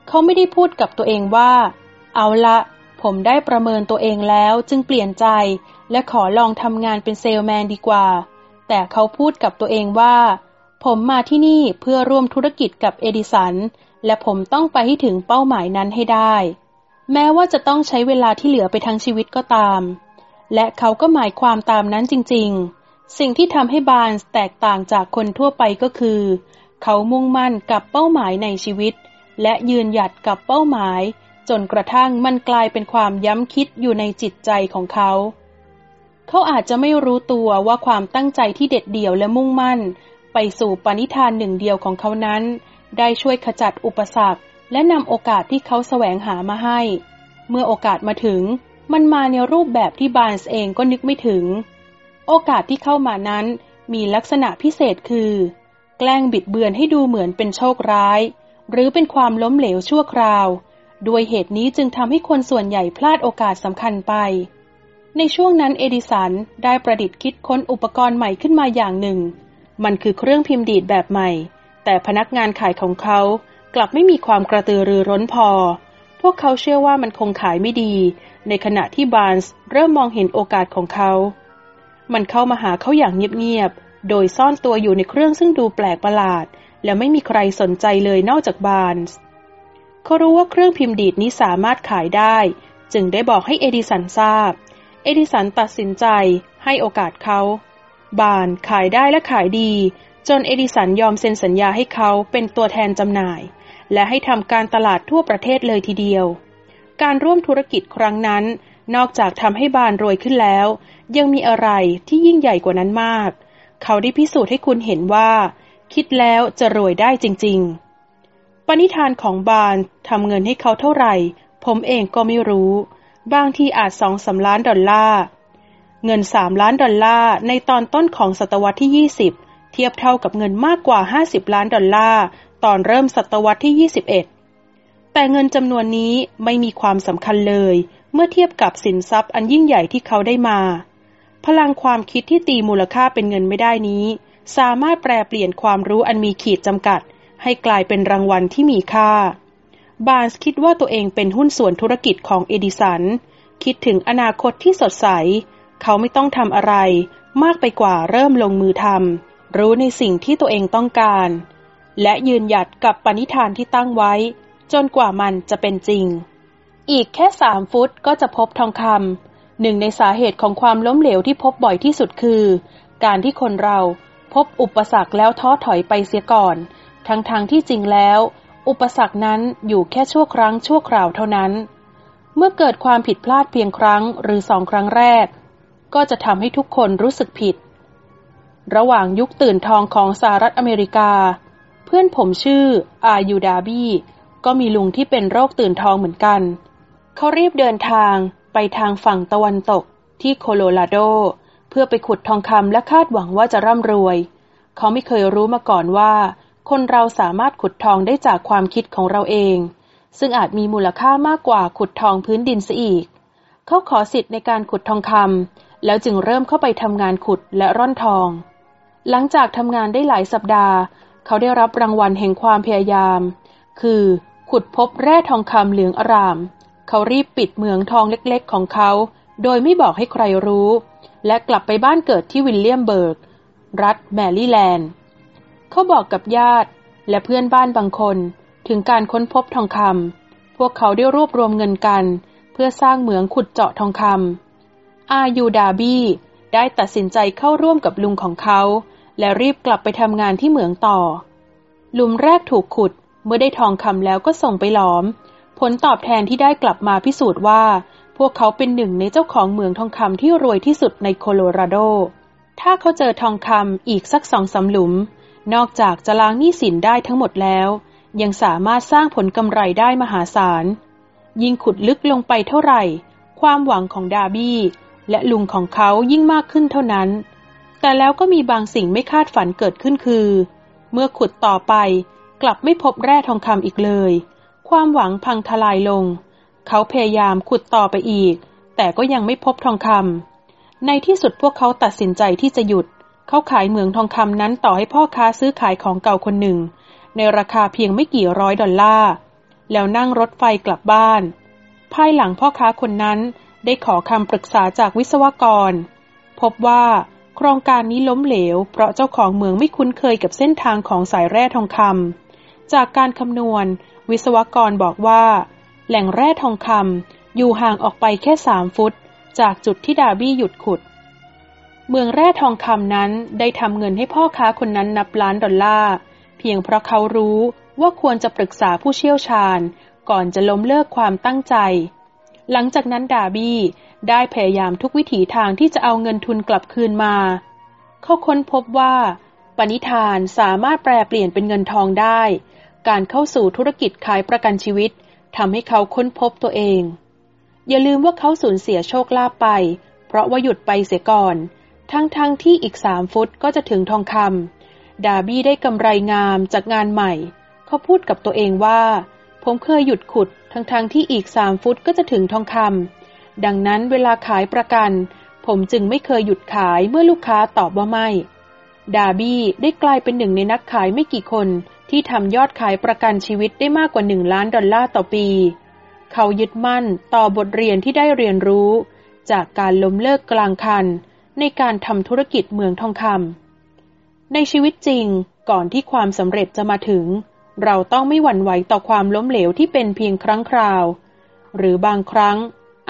เขาไม่ได้พูดกับตัวเองว่า เอาละผมได้ประเมินตัวเองแล้วจึงเปลี่ยนใจ และขอลองทำงานเป็นเซลส์แมนดีกว่า แต่เขาพูดกับตัวเองว่า ผมมาที่นี่เพื่อร่วมธุรกิจกับเอดิสัน และผมต้องไปให้ถึงเป้าหมายนั้นให้ได้ แม้ว่าจะต้องใช้เวลาที่เหลือไปทั้งชีวิตก็ตาม และเขาก็หมายความตามนั้นจริง ๆ สิ่งที่ทำให้บานส์แตกต่างจากคนทั่วไปก็คือ เขามุ่งมั่นกับเป้าหมายในชีวิต และยืนหยัดกับเป้าหมาย จนกระทั่งมันกลายเป็นความย้ำคิดอยู่ในจิตใจของเขา เขาอาจจะไม่รู้ตัวว่าความตั้งใจที่เด็ดเดี่ยวและมุ่งมั่น ไปสู่ปณิธานหนึ่งเดียวของเขานั้น ได้ช่วยขจัดอุปสรรค และนำโอกาสที่เขาแสวงหามาให้ เมื่อโอกาสมาถึง มันมาในรูปแบบที่บานส์เองก็นึกไม่ถึง โอกาสที่เข้ามานั้นมีลักษณะพิเศษคือ แกล้งบิดเบือนให้ดูเหมือนเป็นโชคร้าย หรือเป็นความล้มเหลวชั่วคราว ด้วยเหตุนี้จึงทำให้คนส่วนใหญ่พลาดโอกาสสำคัญไป ในช่วงนั้นเอดิสันได้ประดิษฐ์คิดค้นอุปกรณ์ใหม่ขึ้นมาอย่างหนึ่ง มันคือเครื่องพิมพ์ดีดแบบใหม่ แต่พนักงานขายของเขากลับไม่มีความกระตือรือร้นพอ พวกเขาเชื่อว่ามันคงขายไม่ดี ในขณะที่บานส์เริ่มมองเห็นโอกาสของเขา มันเข้ามาหาเขาอย่างเงียบๆ โดยซ่อนตัวอยู่ในเครื่องซึ่งดูแปลกประหลาด และไม่มีใครสนใจเลยนอกจากบาร์นส์เขารู้ว่าเครื่องพิมพ์ดีดนี้สามารถขายได้ จึงได้บอกให้เอดิสันทราบ เอดิสันตัดสินใจให้โอกาสเขา บานขายได้และขายดี จนเอดิสันยอมเซ็นสัญญาให้เขาเป็นตัวแทนจำหน่าย และให้ทำการตลาดทั่วประเทศเลยทีเดียว การร่วมธุรกิจครั้งนั้น นอกจากทำให้บานรวยขึ้นแล้ว ยังมีอะไรที่ยิ่งใหญ่กว่านั้นมาก เขาได้พิสูจน์ให้คุณเห็นว่า คิดแล้วจะรวยได้จริง ๆ ปณิธานของบาร์นส์ทำเงินให้เขาเท่าไหร่ ผมเองก็ไม่รู้ บางทีอาจสองสามล้านดอลลาร์ เงินสามล้านดอลลาร์ในตอนต้นของศตวรรษที่ 20 เทียบเท่ากับเงินมากกว่า 50 ล้านดอลลาร์ตอนเริ่มศตวรรษที่ 21 แต่เงินจำนวนนี้ไม่มีความสำคัญเลย เมื่อเทียบกับสินทรัพย์อันยิ่งใหญ่ที่เขาได้มา พลังความคิดที่ตีมูลค่าเป็นเงินไม่ได้นี้ สามารถแปลเปลี่ยนความรู้อันมีขีดจำกัด ให้กลายเป็นรางวัลที่มีค่า บาร์นส์คิดว่าตัวเองเป็นหุ้นส่วนธุรกิจของเอดิสัน คิดถึงอนาคตที่สดใส เขาไม่ต้องทำอะไร มากไปกว่าเริ่มลงมือทำรู้ในสิ่งที่ตัวเองต้องการ และยืนหยัดกับปณิธานที่ตั้งไว้ จนกว่ามันจะเป็นจริง อีกแค่สามฟุตก็จะพบทองคำ หนึ่งในสาเหตุของความล้มเหลวที่พบบ่อยที่สุดคือ การที่คนเราพบอุปสรรคแล้วท้อถอยไปเสียก่อน ทั้งๆทที่จริงแล้ว อุปสรรคนั้นอยู่แค่ชั่วครั้งชั่วคราวเท่านั้น เมื่อเกิดความผิดพลาดเพียงครั้งหรือสองครั้งแรก ก็จะทำให้ทุกคนรู้สึกผิด ระหว่างยุคตื่นทองของสหรัฐอเมริกา เพื่อนผมชื่ออายูดาบี้ก็มีลุงที่เป็นโรคตื่นทองเหมือนกัน เขารีบเดินทาง ไปทางฝั่งตะวันตกที่โคโลราโด เพื่อไปขุดทองคำและคาดหวังว่าจะร่ำรวย เขาไม่เคยรู้มาก่อนว่า คนเราสามารถขุดทองได้จากความคิดของเราเอง ซึ่งอาจมีมูลค่ามากกว่าขุดทองพื้นดินซะอีก เขาขอสิทธิ์ในการขุดทองคำแล้วจึงเริ่มเข้าไปทำงานขุดและร่อนทอง หลังจากทำงานได้หลายสัปดาห์ เขาได้รับรางวัลแห่งความพยายาม คือขุดพบแร่ทองคำเหลืองอาราม เขารีบปิดเหมืองทองเล็กๆของเขา โดยไม่บอกให้ใครรู้ และกลับไปบ้านเกิดที่วิลเลียมเบิร์ก รัฐแมรี่แลนด์ เขาบอกกับญาติและเพื่อนบ้านบางคนถึงการค้นพบทองคำ พวกเขาได้รวบรวมเงินกัน เพื่อสร้างเหมืองขุดเจาะทองคำ อายูดาบี้ได้ตัดสินใจเข้าร่วมกับลุงของเขา และรีบกลับไปทำงานที่เหมืองต่อ หลุมแรกถูกขุดเมื่อได้ทองคำแล้วก็ส่งไปหลอม ผลตอบแทนที่ได้กลับมาพิสูจน์ว่า พวกเขาเป็นหนึ่งในเจ้าของเหมืองทองคำที่รวยที่สุดในโคโลราโด ถ้าเขาเจอทองคำอีกสักสองสาหลุม นอกจากจะล้างหนี้สินได้ทั้งหมดแล้ว ยังสามารถสร้างผลกำไรได้มหาศาล ยิ่งขุดลึกลงไปเท่าไหร่ ความหวังของดาบี้และลุงของเขายิ่งมากขึ้นเท่านั้น แต่แล้วก็มีบางสิ่งไม่คาดฝันเกิดขึ้นคือ เมื่อขุดต่อไปกลับไม่พบแร่ทองคำอีกเลย ความหวังพังทลายลง เขาพยายามขุดต่อไปอีก แต่ก็ยังไม่พบทองคำในที่สุดพวกเขาตัดสินใจที่จะหยุด เขาขายเหมืองทองคำนั้นต่อให้พ่อค้าซื้อขายของเก่าคนหนึ่ง ในราคาเพียงไม่กี่ร้อยดอลลาร์แล้วนั่งรถไฟกลับบ้าน ภายหลังพ่อค้าคนนั้นได้ขอคำปรึกษาจากวิศวกร พบว่าโครงการนี้ล้มเหลว เพราะเจ้าของเหมืองไม่คุ้นเคยกับเส้นทางของสายแร่ทองคำ จากการคำนวณ วิศวกรบอกว่า แหล่งแร่ทองคำอยู่ห่างออกไปแค่สามฟุต จากจุดที่ดาบี้หยุดขุด เมืองแร่ทองคำนั้นได้ทำเงินให้พ่อค้าคนนั้นนับล้านดอลลาร์เพียงเพราะเขารู้ว่าควรจะปรึกษาผู้เชี่ยวชาญ ก่อนจะล้มเลิกความตั้งใจ หลังจากนั้นดาบี้ได้พยายามทุกวิถีทางที่จะเอาเงินทุนกลับคืนมา เขาค้นพบว่า ปณิธานสามารถแปลเปลี่ยนเป็นเงินทองได้ การเข้าสู่ธุรกิจขายประกันชีวิตทำให้เขาค้นพบตัวเอง อย่าลืมว่าเขาสูญเสียโชคลาภไป เพราะว่าหยุดไปเสียก่อน ทั้งๆทที่อีกสามฟุตก็จะถึงทองคำดาบี้ได้กำไรงามจากงานใหม่ เขาพูดกับตัวเองว่า ผมเคยหยุดขุด ทั้งๆทที่อีกสามฟุตก็จะถึงทองคำดังนั้นเวลาขายประกัน ผมจึงไม่เคยหยุดขายเมื่อลูกค้าตอบว่าไม่ ดาบี้ได้กลายเป็นหนึ่งในนักขายไม่กี่คน ที่ทำยอดขายประกันชีวิตได้มากกว่าหนึ่งล้านดอลลาร์ต่อปี เขายึดมั่นต่อบทเรียนที่ได้เรียนรู้ จากการล้มเลิกกลางคัน ในการทำธุรกิจเมืองทองคำในชีวิตจริงก่อนที่ความสำเร็จจะมาถึง เราต้องไม่หวั่นไหวต่อความล้มเหลวที่เป็นเพียงครั้งคราว หรือบางครั้ง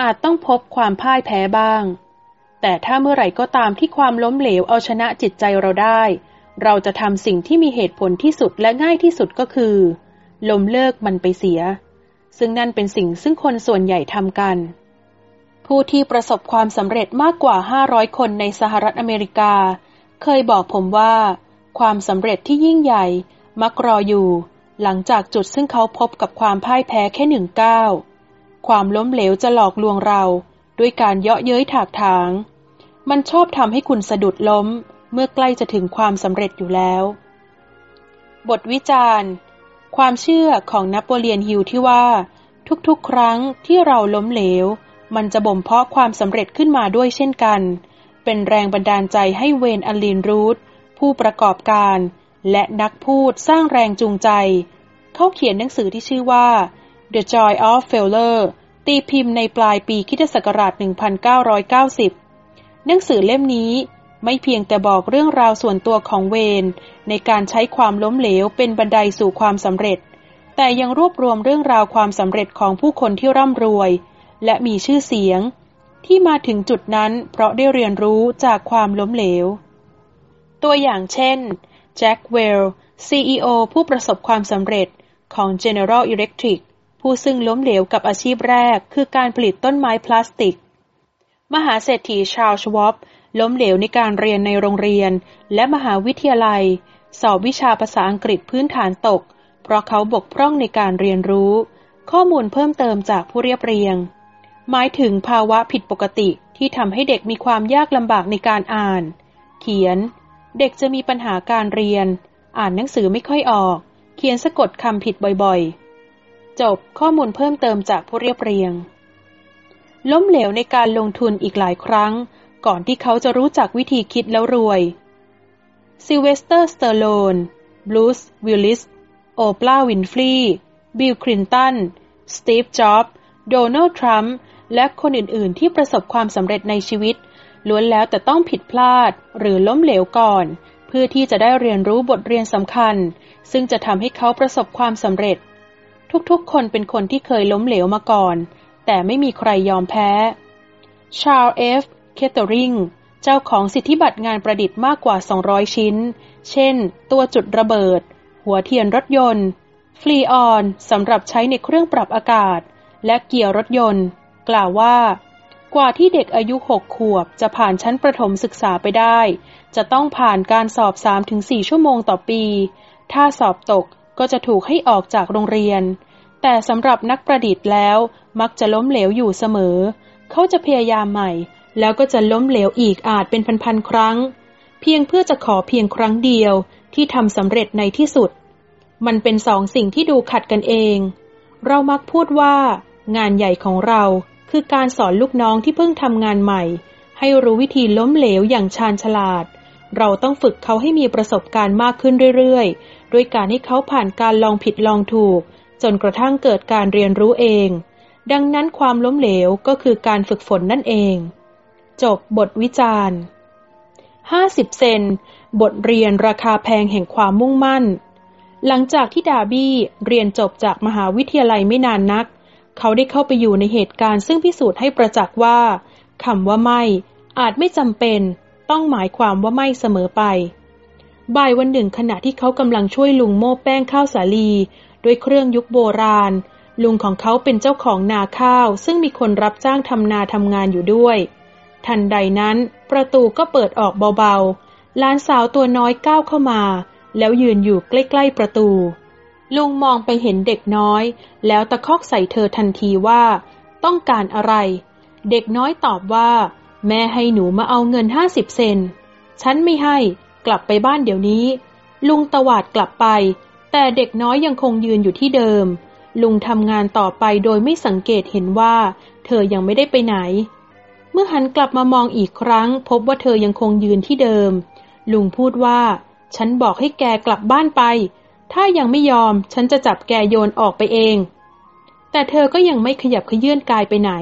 อาจต้องพบความพ่ายแพ้บ้าง แต่ถ้าเมื่อไหร่ก็ตามที่ความล้มเหลวเอาชนะจิตใจเราได้ เราจะทำสิ่งที่มีเหตุผลที่สุดและง่ายที่สุดก็คือ ลมเลิกมันไปเสีย ซึ่งนั่นเป็นสิ่งซึ่งคนส่วนใหญ่ทำกัน ผู้ที่ประสบความสำเร็จมากกว่า 500 คนในสหรัฐอเมริกา เคยบอกผมว่า ความสำเร็จที่ยิ่งใหญ่มักรออยู่ หลังจากจุดซึ่งเขาพบกับความพ่ายแพ้แค่หนึ่งก้าวความล้มเหลวจะหลอกลวงเรา ด้วยการเยาะเย้ยถากถาง มันชอบทำให้คุณสะดุดล้ม เมื่อใกล้จะถึงความสำเร็จอยู่แล้ว บทวิจารณ์ ความเชื่อของนโปเลียนฮิลที่ว่า ทุกๆ ครั้งที่เราล้มเหลว มันจะบ่มเพาะความสำเร็จขึ้นมาด้วยเช่นกัน เป็นแรงบันดาลใจให้เวนอลีนรูธผู้ประกอบการ และนักพูดสร้างแรงจูงใจ เขาเขียนหนังสือที่ชื่อว่า The Joy of Failure ตีพิมพ์ในปลายปีคิศักราช 1990 หนังสือเล่มนี้ ไม่เพียงแต่บอกเรื่องราวส่วนตัวของเวนในการใช้ความล้มเหลวเป็นบันไดสู่ความสำเร็จ แต่ยังรวบรวมเรื่องราวความสำเร็จของผู้คนที่ร่ำรวย และมีชื่อเสียง ที่มาถึงจุดนั้นเพราะได้เรียนรู้จากความล้มเหลว ตัวอย่างเช่น แจ็คเวล CEO ผู้ประสบความสำเร็จของ General Electric ผู้ซึ่งล้มเหลวกับอาชีพแรกคือการผลิตต้นไม้พลาสติก มหาเศรษฐีชาลชวอป ล้มเหลวในการเรียนในโรงเรียน และมหาวิทยาลัย สอบวิชาภาษาอังกฤษพื้นฐานตก เพราะเขาบกพร่องในการเรียนรู้ ข้อมูลเพิ่มเติมจากผู้เรียบเรียง หมายถึงภาวะผิดปกติที่ทำให้เด็กมีความยากลำบากในการอ่าน เขียน เด็กจะมีปัญหาการเรียน อ่านหนังสือไม่ค่อยออก เขียนสะกดคำผิดบ่อยๆ จบข้อมูลเพิ่มเติมจากผู้เรียบเรียงล้มเหลวในการลงทุนอีกหลายครั้ง ก่อนที่เขาจะรู้จักวิธีคิดแล้วรวยซิลเวสเตอร์ สตอลโลนบรูซ วิลลิส โอปราห์ วินฟรีย์ บิลคลินตัน สตีฟ จ็อบส์โดนัลด์ ทรัมป์ และคนอื่น ๆ ที่ประสบความสำเร็จในชีวิต ล้วนแล้วแต่ต้องผิดพลาดหรือล้มเหลวก่อน เพื่อที่จะได้เรียนรู้บทเรียนสำคัญ ซึ่งจะทำให้เขาประสบความสำเร็จ ทุก ๆ คนเป็นคนที่เคยล้มเหลวมาก่อน แต่ไม่มีใครยอมแพ้ ชาร์ลส์ เอฟ เคตเทอริงเจ้าของสิทธิบัตรงานประดิษฐ์มากกว่า 200 ชิ้น เช่น ตัวจุดระเบิด หัวเทียนรถยนต์ ฟรีออนสำหรับใช้ในเครื่องปรับอากาศ และเกียร์รถยนต์ กล่าวว่า กว่าที่เด็กอายุ 6 ขวบจะผ่านชั้นประถมศึกษาไปได้ จะต้องผ่านการสอบ 3-4 ชั่วโมงต่อปี ถ้าสอบตกก็จะถูกให้ออกจากโรงเรียน แต่สำหรับนักประดิษฐ์แล้วมักจะล้มเหลวอยู่เสมอ เขาจะพยายามใหม่ แล้วก็จะล้มเหลวอีกอาจเป็นพันๆครั้ง เพียงเพื่อจะขอเพียงครั้งเดียวที่ทำสำเร็จในที่สุด มันเป็นสองสิ่งที่ดูขัดกันเอง เรามักพูดว่า งานใหญ่ของเราคือการสอนลูกน้องที่เพิ่งทำงานใหม่ ให้รู้วิธีล้มเหลวอย่างชาญฉลาด เราต้องฝึกเขาให้มีประสบการณ์มากขึ้นเรื่อยๆ ด้วยการให้เขาผ่านการลองผิดลองถูก จนกระทั่งเกิดการเรียนรู้เอง ดังนั้นความล้มเหลวก็คือการฝึกฝนนั่นเอง จบบทวิจารณ์ 50 เซน บทเรียนราคาแพงแห่งความมุ่งมั่น หลังจากที่ดาบี้เรียนจบจากมหาวิทยาลัยไม่นานนัก เขาได้เข้าไปอยู่ในเหตุการณ์ซึ่งพิสูจน์ให้ประจักษ์ว่าคำว่าไม่ อาจไม่จำเป็น ต้องหมายความว่าไม่เสมอไป บ่ายวันหนึ่งขณะที่เขากำลังช่วยลุงโม่แป้งข้าวสาลี ด้วยเครื่องยุคโบราณ ลุงของเขาเป็นเจ้าของนาข้าว ซึ่งมีคนรับจ้างทำนาทำงานอยู่ด้วย ทันใดนั้น ประตูก็เปิดออกเบาๆหลานสาวตัวน้อยก้าวเข้ามา แล้วยืนอยู่ใกล้ๆประตู ลุงมองไปเห็นเด็กน้อย แล้วตะคอกใส่เธอทันทีว่า ต้องการอะไร เด็กน้อยตอบว่า แม่ให้หนูมาเอาเงินห้าสิบเซนฉันไม่ให้ กลับไปบ้านเดี๋ยวนี้ ลุงตวาดกลับไป แต่เด็กน้อยยังคงยืนอยู่ที่เดิม ลุงทำงานต่อไปโดยไม่สังเกตเห็นว่า เธอยังไม่ได้ไปไหน เมื่อหันกลับมามองอีกครั้ง พบว่าเธอยังคงยืนที่เดิม ลุงพูดว่า ฉันบอกให้แกกลับบ้านไป ถ้ายังไม่ยอมฉันจะจับแกโยนออกไปเอง แต่เธอก็ยังไม่ขยับขยื่นกายไปไหน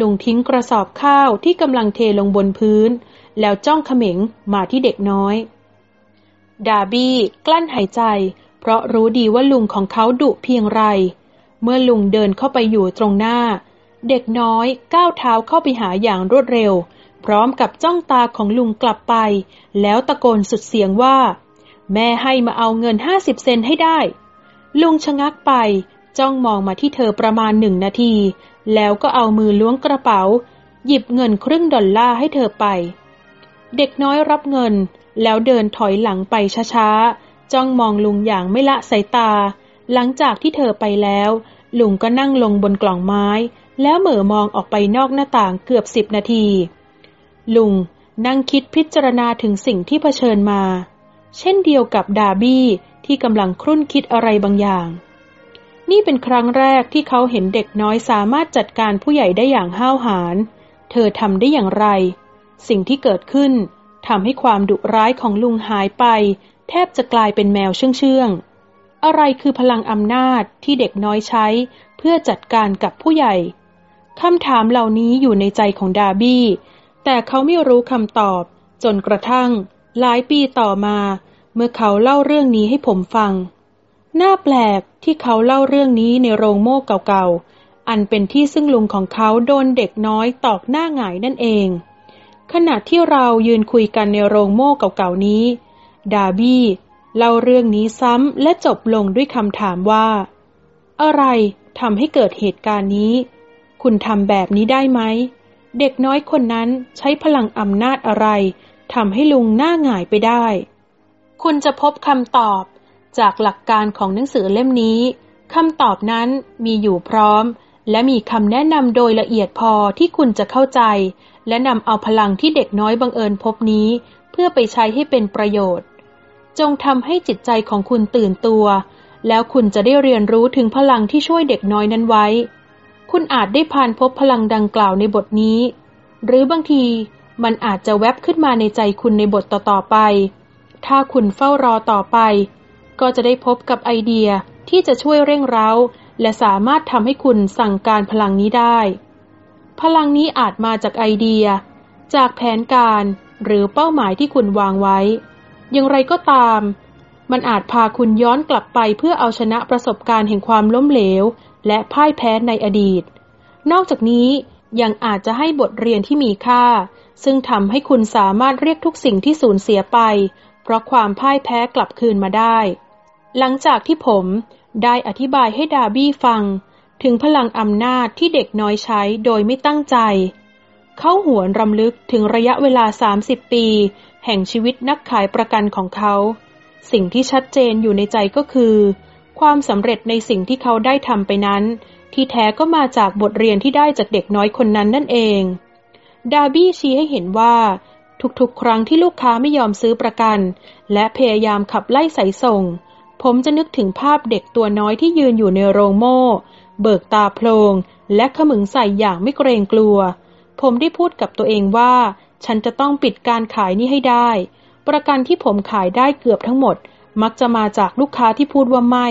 ลุงทิ้งกระสอบข้าวที่กำลังเทลงบนพื้น แล้วจ้องเขม็งมาที่เด็กน้อย ดาบี้กลั้นหายใจ เพราะรู้ดีว่าลุงของเขาดุเพียงไร เมื่อลุงเดินเข้าไปอยู่ตรงหน้า เด็กน้อยก้าวเท้าเข้าไปหาอย่างรวดเร็ว พร้อมกับจ้องตาของลุงกลับไป แล้วตะโกนสุดเสียงว่า แม่ให้มาเอาเงินห้าสิบเซนให้ได้ ลุงชะงักไป จ้องมองมาที่เธอประมาณหนึ่งนาที แล้วก็เอามือล้วงกระเป๋า หยิบเงินครึ่งดอลลาร์ให้เธอไป เด็กน้อยรับเงิน แล้วเดินถอยหลังไปช้าๆจ้องมองลุงอย่างไม่ละสายตา หลังจากที่เธอไปแล้ว ลุงก็นั่งลงบนกล่องไม้ แล้วเหม่อมองออกไปนอกหน้าต่างเกือบสิบนาที ลุงนั่งคิดพิจารณาถึงสิ่งที่เผชิญมา เช่นเดียวกับดาบี้ที่กำลังครุ่นคิดอะไรบางอย่าง นี่เป็นครั้งแรกที่เขาเห็นเด็กน้อยสามารถจัดการผู้ใหญ่ได้อย่างห้าวหาญ เธอทำได้อย่างไร สิ่งที่เกิดขึ้นทำให้ความดุร้ายของลุงหายไป แทบจะกลายเป็นแมวเชื่องๆ อะไรคือพลังอำนาจที่เด็กน้อยใช้เพื่อจัดการกับผู้ใหญ่ คำถามเหล่านี้อยู่ในใจของดาบี้ แต่เขาไม่รู้คำตอบ จนกระทั่ง หลายปีต่อมา เมื่อเขาเล่าเรื่องนี้ให้ผมฟัง น่าแปลกที่เขาเล่าเรื่องนี้ในโรงโม่เก่าๆ อันเป็นที่ซึ่งลุงของเขาโดนเด็กน้อยตอกหน้าหงายนั่นเอง ขณะที่เรายืนคุยกันในโรงโม่เก่าๆนี้ ดาบี้เล่าเรื่องนี้ซ้ำและจบลงด้วยคำถามว่า อะไรทำให้เกิดเหตุการณ์นี้ คุณทำแบบนี้ได้ไหม เด็กน้อยคนนั้นใช้พลังอำนาจอะไรทำให้ลุงหน้าหงายไปได้ คุณจะพบคำตอบจากหลักการของหนังสือเล่มนี้คำตอบนั้นมีอยู่พร้อม และมีคำแนะนำโดยละเอียดพอที่คุณจะเข้าใจ และนำเอาพลังที่เด็กน้อยบังเอิญพบนี้ เพื่อไปใช้ให้เป็นประโยชน์ จงทำให้จิตใจของคุณตื่นตัว แล้วคุณจะได้เรียนรู้ถึงพลังที่ช่วยเด็กน้อยนั้นไว้ คุณอาจได้ผ่านพบพลังดังกล่าวในบทนี้ หรือบางทีมันอาจจะแวบขึ้นมาในใจคุณในบทต่อๆไป ถ้าคุณเฝ้ารอต่อไป ก็จะได้พบกับไอเดียที่จะช่วยเร่งเร้า และสามารถทำให้คุณสั่งการพลังนี้ได้ พลังนี้อาจมาจากไอเดีย จากแผนการหรือเป้าหมายที่คุณวางไว้ อย่างไรก็ตาม มันอาจพาคุณย้อนกลับไปเพื่อเอาชนะประสบการณ์แห่งความล้มเหลว และพ่ายแพ้ในอดีต นอกจากนี้ยังอาจจะให้บทเรียนที่มีค่า ซึ่งทำให้คุณสามารถเรียกทุกสิ่งที่สูญเสียไป เพราะความพ่ายแพ้กลับคืนมาได้ หลังจากที่ผมได้อธิบายให้ดาบี้ฟัง ถึงพลังอำนาจที่เด็กน้อยใช้โดยไม่ตั้งใจ เขาหวนรำลึกถึงระยะเวลา 30 ปี แห่งชีวิตนักขายประกันของเขา สิ่งที่ชัดเจนอยู่ในใจก็คือ ความสำเร็จในสิ่งที่เขาได้ทำไปนั้น ที่แท้ก็มาจากบทเรียนที่ได้จากเด็กน้อยคนนั้นนั่นเอง ดาบี้ชี้ให้เห็นว่า ทุกๆ ครั้งที่ลูกค้าไม่ยอมซื้อประกัน และพยายามขับไล่สายส่ง ผมจะนึกถึงภาพเด็กตัวน้อยที่ยืนอยู่ในโรงโม่ เบิกตาโพลง และขมึงใส่อย่างไม่เกรงกลัว ผมได้พูดกับตัวเองว่า ฉันจะต้องปิดการขายนี้ให้ได้ ประกันที่ผมขายได้เกือบทั้งหมด มักจะมาจากลูกค้าที่พูดว่าไม่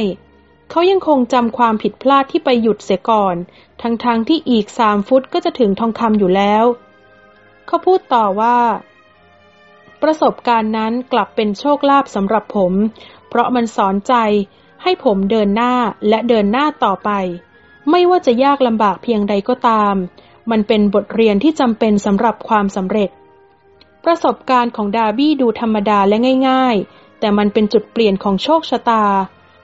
เขายังคงจำความผิดพลาดที่ไปหยุดเสียก่อน ทั้งๆทที่อีกสามฟุตก็จะถึงทองคำอยู่แล้ว เขาพูดต่อว่า ประสบการณ์นั้นกลับเป็นโชคลาภสำหรับผม เพราะมันสอนใจให้ผมเดินหน้าและเดินหน้าต่อไป ไม่ว่าจะยากลำบากเพียงใดก็ตาม มันเป็นบทเรียนที่จำเป็นสำหรับความสำเร็จ ประสบการณ์ของดาร์บี้ดูธรรมดาและง่าย แต่มันเป็นจุดเปลี่ยนของโชคชะตา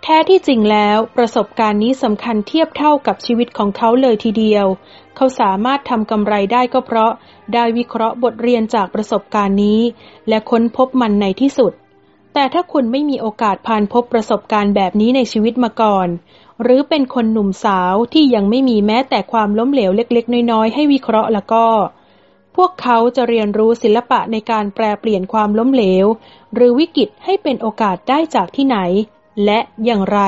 แท้ที่จริงแล้วประสบการณ์นี้สำคัญเทียบเท่ากับชีวิตของเขาเลยทีเดียว เขาสามารถทำกำไรได้ก็เพราะได้วิเคราะห์บทเรียนจากประสบการณ์นี้ และค้นพบมันในที่สุด แต่ถ้าคุณไม่มีโอกาสผ่านพบประสบการณ์แบบนี้ในชีวิตมาก่อน หรือเป็นคนหนุ่มสาวที่ยังไม่มีแม้แต่ความล้มเหลวเล็ก ๆ น้อยๆให้วิเคราะห์แล้วก็ พวกเขาจะเรียนรู้ศิลปะในการแปลเปลี่ยนความล้มเหลว หรือวิกฤตให้เป็นโอกาสได้จากที่ไหน และอย่างไร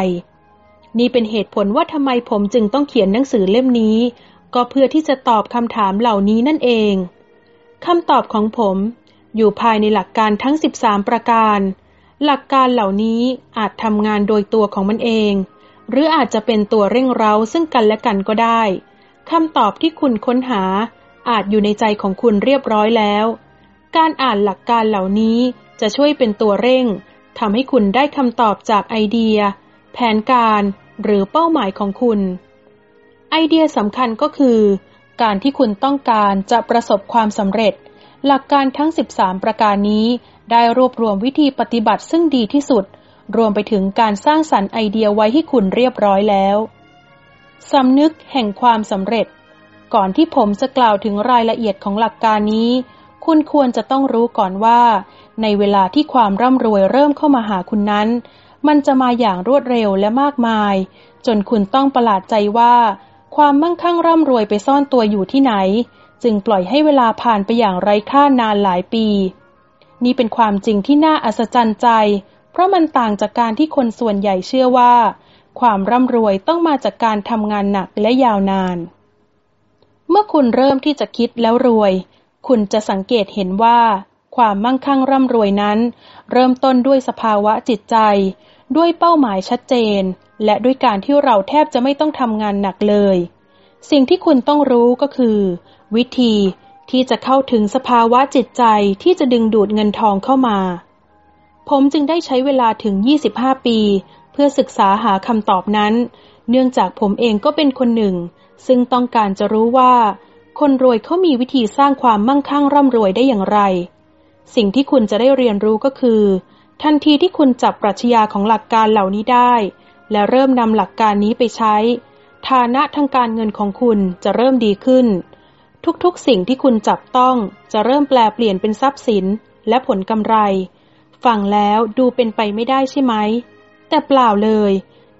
นี่เป็นเหตุผลว่าทำไมผมจึงต้องเขียนหนังสือเล่มนี้ ก็เพื่อที่จะตอบคำถามเหล่านี้นั่นเองคำตอบของผม อยู่ภายในหลักการทั้ง 13 ประการ หลักการเหล่านี้อาจทำงานโดยตัวของมันเอง หรืออาจจะเป็นตัวเร่งเร้าซึ่งกันและกันก็ได้คำตอบที่คุณค้นหา อาจอยู่ในใจของคุณเรียบร้อยแล้ว การอ่านหลักการเหล่านี้จะช่วยเป็นตัวเร่งทำให้คุณได้คำตอบจากไอเดีย แผนการหรือเป้าหมายของคุณ ไอเดียสำคัญก็คือ การที่คุณต้องการจะประสบความสำเร็จ หลักการทั้ง 13 ประการนี้ ได้รวบรวมวิธีปฏิบัติซึ่งดีที่สุด รวมไปถึงการสร้างสรรค์ไอเดียไว้ให้คุณเรียบร้อยแล้วสำนึกแห่งความสำเร็จ ก่อนที่ผมจะกล่าวถึงรายละเอียดของหลักการนี้ คุณควรจะต้องรู้ก่อนว่า ในเวลาที่ความร่ำรวยเริ่มเข้ามาหาคุณนั้น มันจะมาอย่างรวดเร็วและมากมาย จนคุณต้องประหลาดใจว่า ความมั่งคั่งร่ำรวยไปซ่อนตัวอยู่ที่ไหน จึงปล่อยให้เวลาผ่านไปอย่างไร้ค่านานหลายปี นี่เป็นความจริงที่น่าอัศจรรย์ใจ เพราะมันต่างจากการที่คนส่วนใหญ่เชื่อว่า ความร่ำรวยต้องมาจากการทำงานหนักและยาวนาน เมื่อคุณเริ่มที่จะคิดแล้วรวย คุณจะสังเกตเห็นว่า ความมั่งคั่งร่ำรวยนั้น เริ่มต้นด้วยสภาวะจิตใจ ด้วยเป้าหมายชัดเจน และด้วยการที่เราแทบจะไม่ต้องทำงานหนักเลย สิ่งที่คุณต้องรู้ก็คือ วิธีที่จะเข้าถึงสภาวะจิตใจที่จะดึงดูดเงินทองเข้ามา ผมจึงได้ใช้เวลาถึง 25 ปี เพื่อศึกษาหาคำตอบนั้น เนื่องจากผมเองก็เป็นคนหนึ่ง ซึ่งต้องการจะรู้ว่า คนรวยเขามีวิธีสร้างความมั่งคั่งร่ำรวยได้อย่างไร สิ่งที่คุณจะได้เรียนรู้ก็คือ ทันทีที่คุณจับปรัชญาของหลักการเหล่านี้ได้ และเริ่มนำหลักการนี้ไปใช้ ฐานะทางการเงินของคุณจะเริ่มดีขึ้น ทุกๆ สิ่งที่คุณจับต้องจะเริ่มแปลเปลี่ยนเป็นทรัพย์สินและผลกำไร ฟังแล้วดูเป็นไปไม่ได้ใช่ไหม แต่เปล่าเลย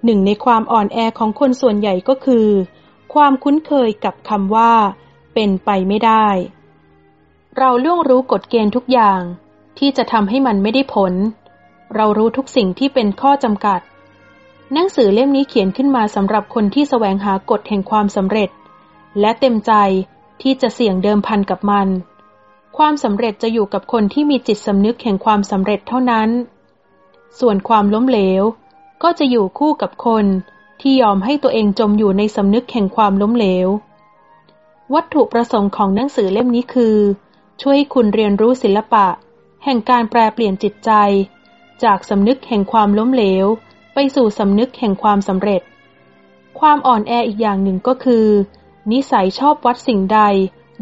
หนึ่งในความอ่อนแอของคนส่วนใหญ่ก็คือ ความคุ้นเคยกับคำว่า เป็นไปไม่ได้ เราล่วงรู้กฎเกณฑ์ทุกอย่าง ที่จะทำให้มันไม่ได้ผล เรารู้ทุกสิ่งที่เป็นข้อจำกัด หนังสือเล่มนี้เขียนขึ้นมาสำหรับคนที่แสวงหากฎแห่งความสำเร็จ และเต็มใจที่จะเสี่ยงเดิมพันกับมัน ความสำเร็จจะอยู่กับคนที่มีจิตสำนึกแห่งความสำเร็จเท่านั้น ส่วนความล้มเหลว ก็จะอยู่คู่กับคน ที่ยอมให้ตัวเองจมอยู่ในสำนึกแห่งความล้มเหลว วัตถุประสงค์ของหนังสือเล่มนี้คือ ช่วยคุณเรียนรู้ศิลปะ แห่งการแปลเปลี่ยนจิตใจ จากสำนึกแห่งความล้มเหลว ไปสู่สำนึกแห่งความสำเร็จ ความอ่อนแออีกอย่างหนึ่งก็คือ นิสัยชอบวัดสิ่งใด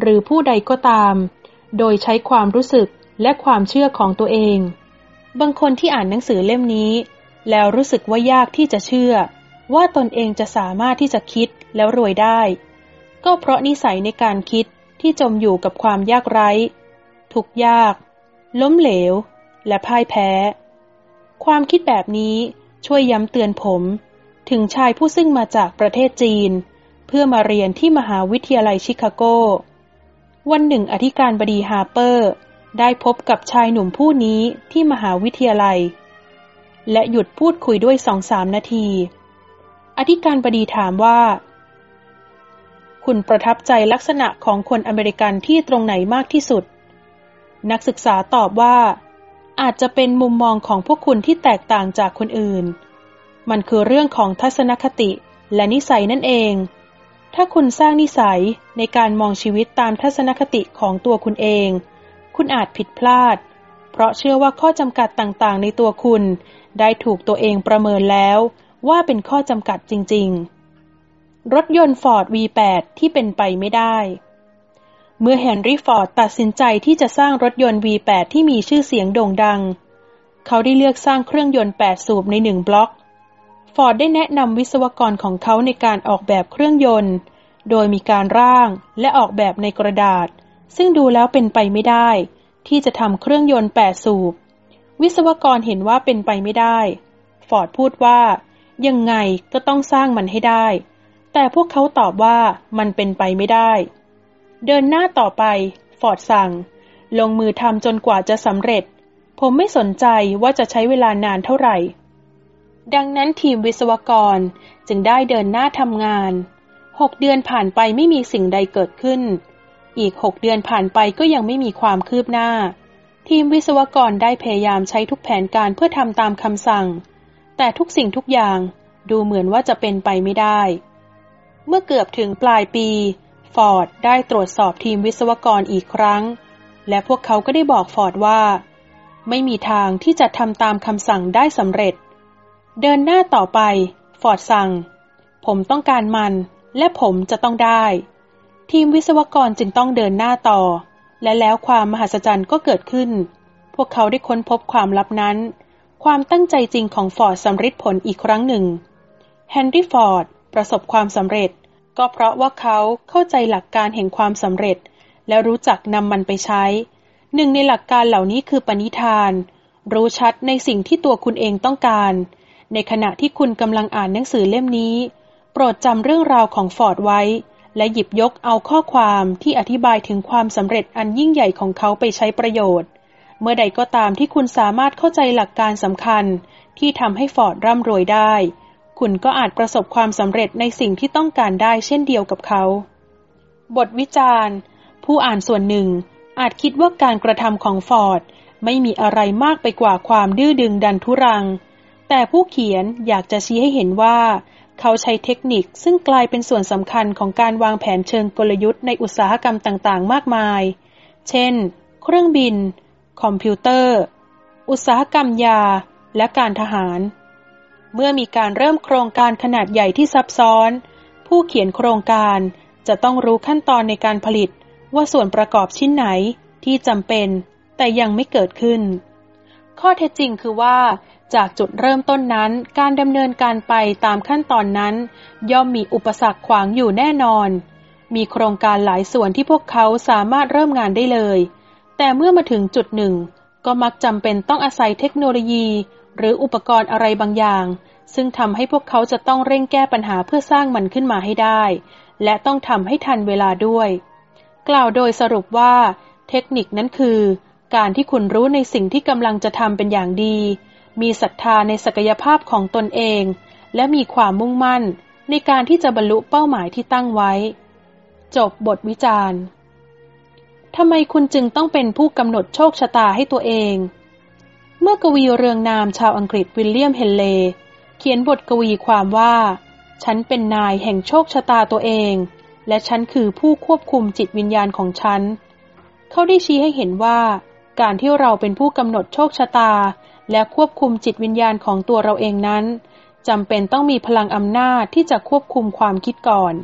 หรือผู้ใดก็ตาม โดยใช้ความรู้สึกและความเชื่อของตัวเอง บางคนที่อ่านหนังสือเล่มนี้ แล้วรู้สึกว่ายากที่จะเชื่อ ว่าตนเองจะสามารถที่จะคิดแล้วรวยได้ ก็เพราะนิสัยในการคิดที่จมอยู่กับความยากไร้ ทุกยาก ล้มเหลว และพ่ายแพ้ ความคิดแบบนี้ช่วยย้ำเตือนผม ถึงชายผู้ซึ่งมาจากประเทศจีน เพื่อมาเรียนที่มหาวิทยาลัยชิคาโก วันหนึ่งอธิการบดีฮาร์เปอร์ ได้พบกับชายหนุ่มผู้นี้ที่มหาวิทยาลัย และหยุดพูดคุยด้วยสองสามนาที อธิการบดีถามว่า คุณประทับใจลักษณะของคนอเมริกันที่ตรงไหนมากที่สุด นักศึกษาตอบว่า อาจจะเป็นมุมมองของพวกคุณที่แตกต่างจากคนอื่น มันคือเรื่องของทัศนคติและนิสัยนั่นเอง ถ้าคุณสร้างนิสัยในการมองชีวิตตามทัศนคติของตัวคุณเอง คุณอาจผิดพลาด เพราะเชื่อว่าข้อจำกัดต่างๆ ในตัวคุณได้ถูกตัวเองประเมินแล้ว ว่าเป็นข้อจำกัดจริง ๆ รถยนต์ฟอร์ด V8 ที่เป็นไปไม่ได้ เมื่อเฮนรี่ฟอร์ดตัดสินใจที่จะสร้างรถยนต์ V8 ที่มีชื่อเสียงโด่งดัง เขาได้เลือกสร้างเครื่องยนต์ 8 สูบในหนึ่งบล็อกฟอร์ดได้แนะนำวิศวกรของเขาในการออกแบบเครื่องยนต์ โดยมีการร่างและออกแบบในกระดาษ ซึ่งดูแล้วเป็นไปไม่ได้ ที่จะทำเครื่องยนต์แปดสูบ วิศวกรเห็นว่าเป็นไปไม่ได้ ฟอร์ดพูดว่า ยังไงก็ต้องสร้างมันให้ได้ แต่พวกเขาตอบว่ามันเป็นไปไม่ได้ เดินหน้าต่อไป ฟอร์ดสั่ง ลงมือทำจนกว่าจะสำเร็จ ผมไม่สนใจว่าจะใช้เวลานานเท่าไหร่ ดังนั้นทีมวิศวกรจึงได้เดินหน้าทำงานหกเดือนผ่านไปไม่มีสิ่งใดเกิดขึ้น อีกหกเดือนผ่านไปก็ยังไม่มีความคืบหน้า ทีมวิศวกรได้พยายามใช้ทุกแผนการเพื่อทำตามคำสั่ง แต่ทุกสิ่งทุกอย่างดูเหมือนว่าจะเป็นไปไม่ได้ เมื่อเกือบถึงปลายปี ฟอร์ดได้ตรวจสอบทีมวิศวกรอีกครั้ง และพวกเขาก็ได้บอกฟอร์ดว่า ไม่มีทางที่จะทำตามคำสั่งได้สำเร็จ เดินหน้าต่อไป ฟอร์ดสั่ง ผมต้องการมันและผมจะต้องได้ ทีมวิศวกรจึงต้องเดินหน้าต่อ และแล้วความมหัศจรรย์ก็เกิดขึ้น พวกเขาได้ค้นพบความลับนั้น ความตั้งใจจริงของฟอร์ดสำเร็จผลอีกครั้งหนึ่งเฮนรี่ฟอร์ดประสบความสำเร็จ ก็เพราะว่าเขาเข้าใจหลักการแห่งความสำเร็จ และรู้จักนำมันไปใช้ หนึ่งในหลักการเหล่านี้คือปณิธาน รู้ชัดในสิ่งที่ตัวคุณเองต้องการ ในขณะที่คุณกำลังอ่านหนังสือเล่มนี้ โปรดจำเรื่องราวของฟอร์ดไว้ และหยิบยกเอาข้อความที่อธิบายถึงความสำเร็จอันยิ่งใหญ่ของเขาไปใช้ประโยชน์ เมื่อใดก็ตามที่คุณสามารถเข้าใจหลักการสำคัญ ที่ทำให้ฟอร์ดร่ำรวยได้ คุณก็อาจประสบความสำเร็จในสิ่งที่ต้องการได้เช่นเดียวกับเขา บทวิจารณ์ ผู้อ่านส่วนหนึ่ง อาจคิดว่าการกระทำของฟอร์ดไม่มีอะไรมากไปกว่าความดื้อดึงดันทุรัง แต่ผู้เขียนอยากจะชี้ให้เห็นว่า เขาใช้เทคนิคซึ่งกลายเป็นส่วนสำคัญของการวางแผนเชิงกลยุทธ์ในอุตสาหกรรมต่างๆ มากมาย เช่น เครื่องบิน คอมพิวเตอร์ อุตสาหกรรมยา และการทหาร เมื่อมีการเริ่มโครงการขนาดใหญ่ที่ซับซ้อน ผู้เขียนโครงการจะต้องรู้ขั้นตอนในการผลิตว่าส่วนประกอบชิ้นไหนที่จำเป็น แต่ยังไม่เกิดขึ้น ข้อเท็จจริงคือว่า จากจุดเริ่มต้นนั้นการดำเนินการไปตามขั้นตอนนั้น ย่อมมีอุปสรรคขวางอยู่แน่นอน มีโครงการหลายส่วนที่พวกเขาสามารถเริ่มงานได้เลย แต่เมื่อมาถึงจุดหนึ่ง ก็มักจำเป็นต้องอาศัยเทคโนโลยี หรืออุปกรณ์อะไรบางอย่าง ซึ่งทำให้พวกเขาจะต้องเร่งแก้ปัญหาเพื่อสร้างมันขึ้นมาให้ได้ และต้องทำให้ทันเวลาด้วย กล่าวโดยสรุปว่า เทคนิคนั้นคือ การที่คุณรู้ในสิ่งที่กำลังจะทำเป็นอย่างดี มีศรัทธาในศักยภาพของตนเอง และมีความมุ่งมั่น ในการที่จะบรรลุเป้าหมายที่ตั้งไว้ จบบทวิจารณ์ ทำไมคุณจึงต้องเป็นผู้กำหนดโชคชะตาให้ตัวเอง เมื่อกวีเรืองนามชาวอังกฤษวิลเลียมเฮนเล เขียนบทกวีความว่า ฉันเป็นนายแห่งโชคชะตาตัวเอง และฉันคือผู้ควบคุมจิตวิญญาณของฉัน เขาได้ชี้ให้เห็นว่า การที่เราเป็นผู้กำหนดโชคชะตา และควบคุมจิตวิญญาณของตัวเราเองนั้นจำเป็นต้องมีพลังอำนาจที่จะควบคุมความคิดก่อน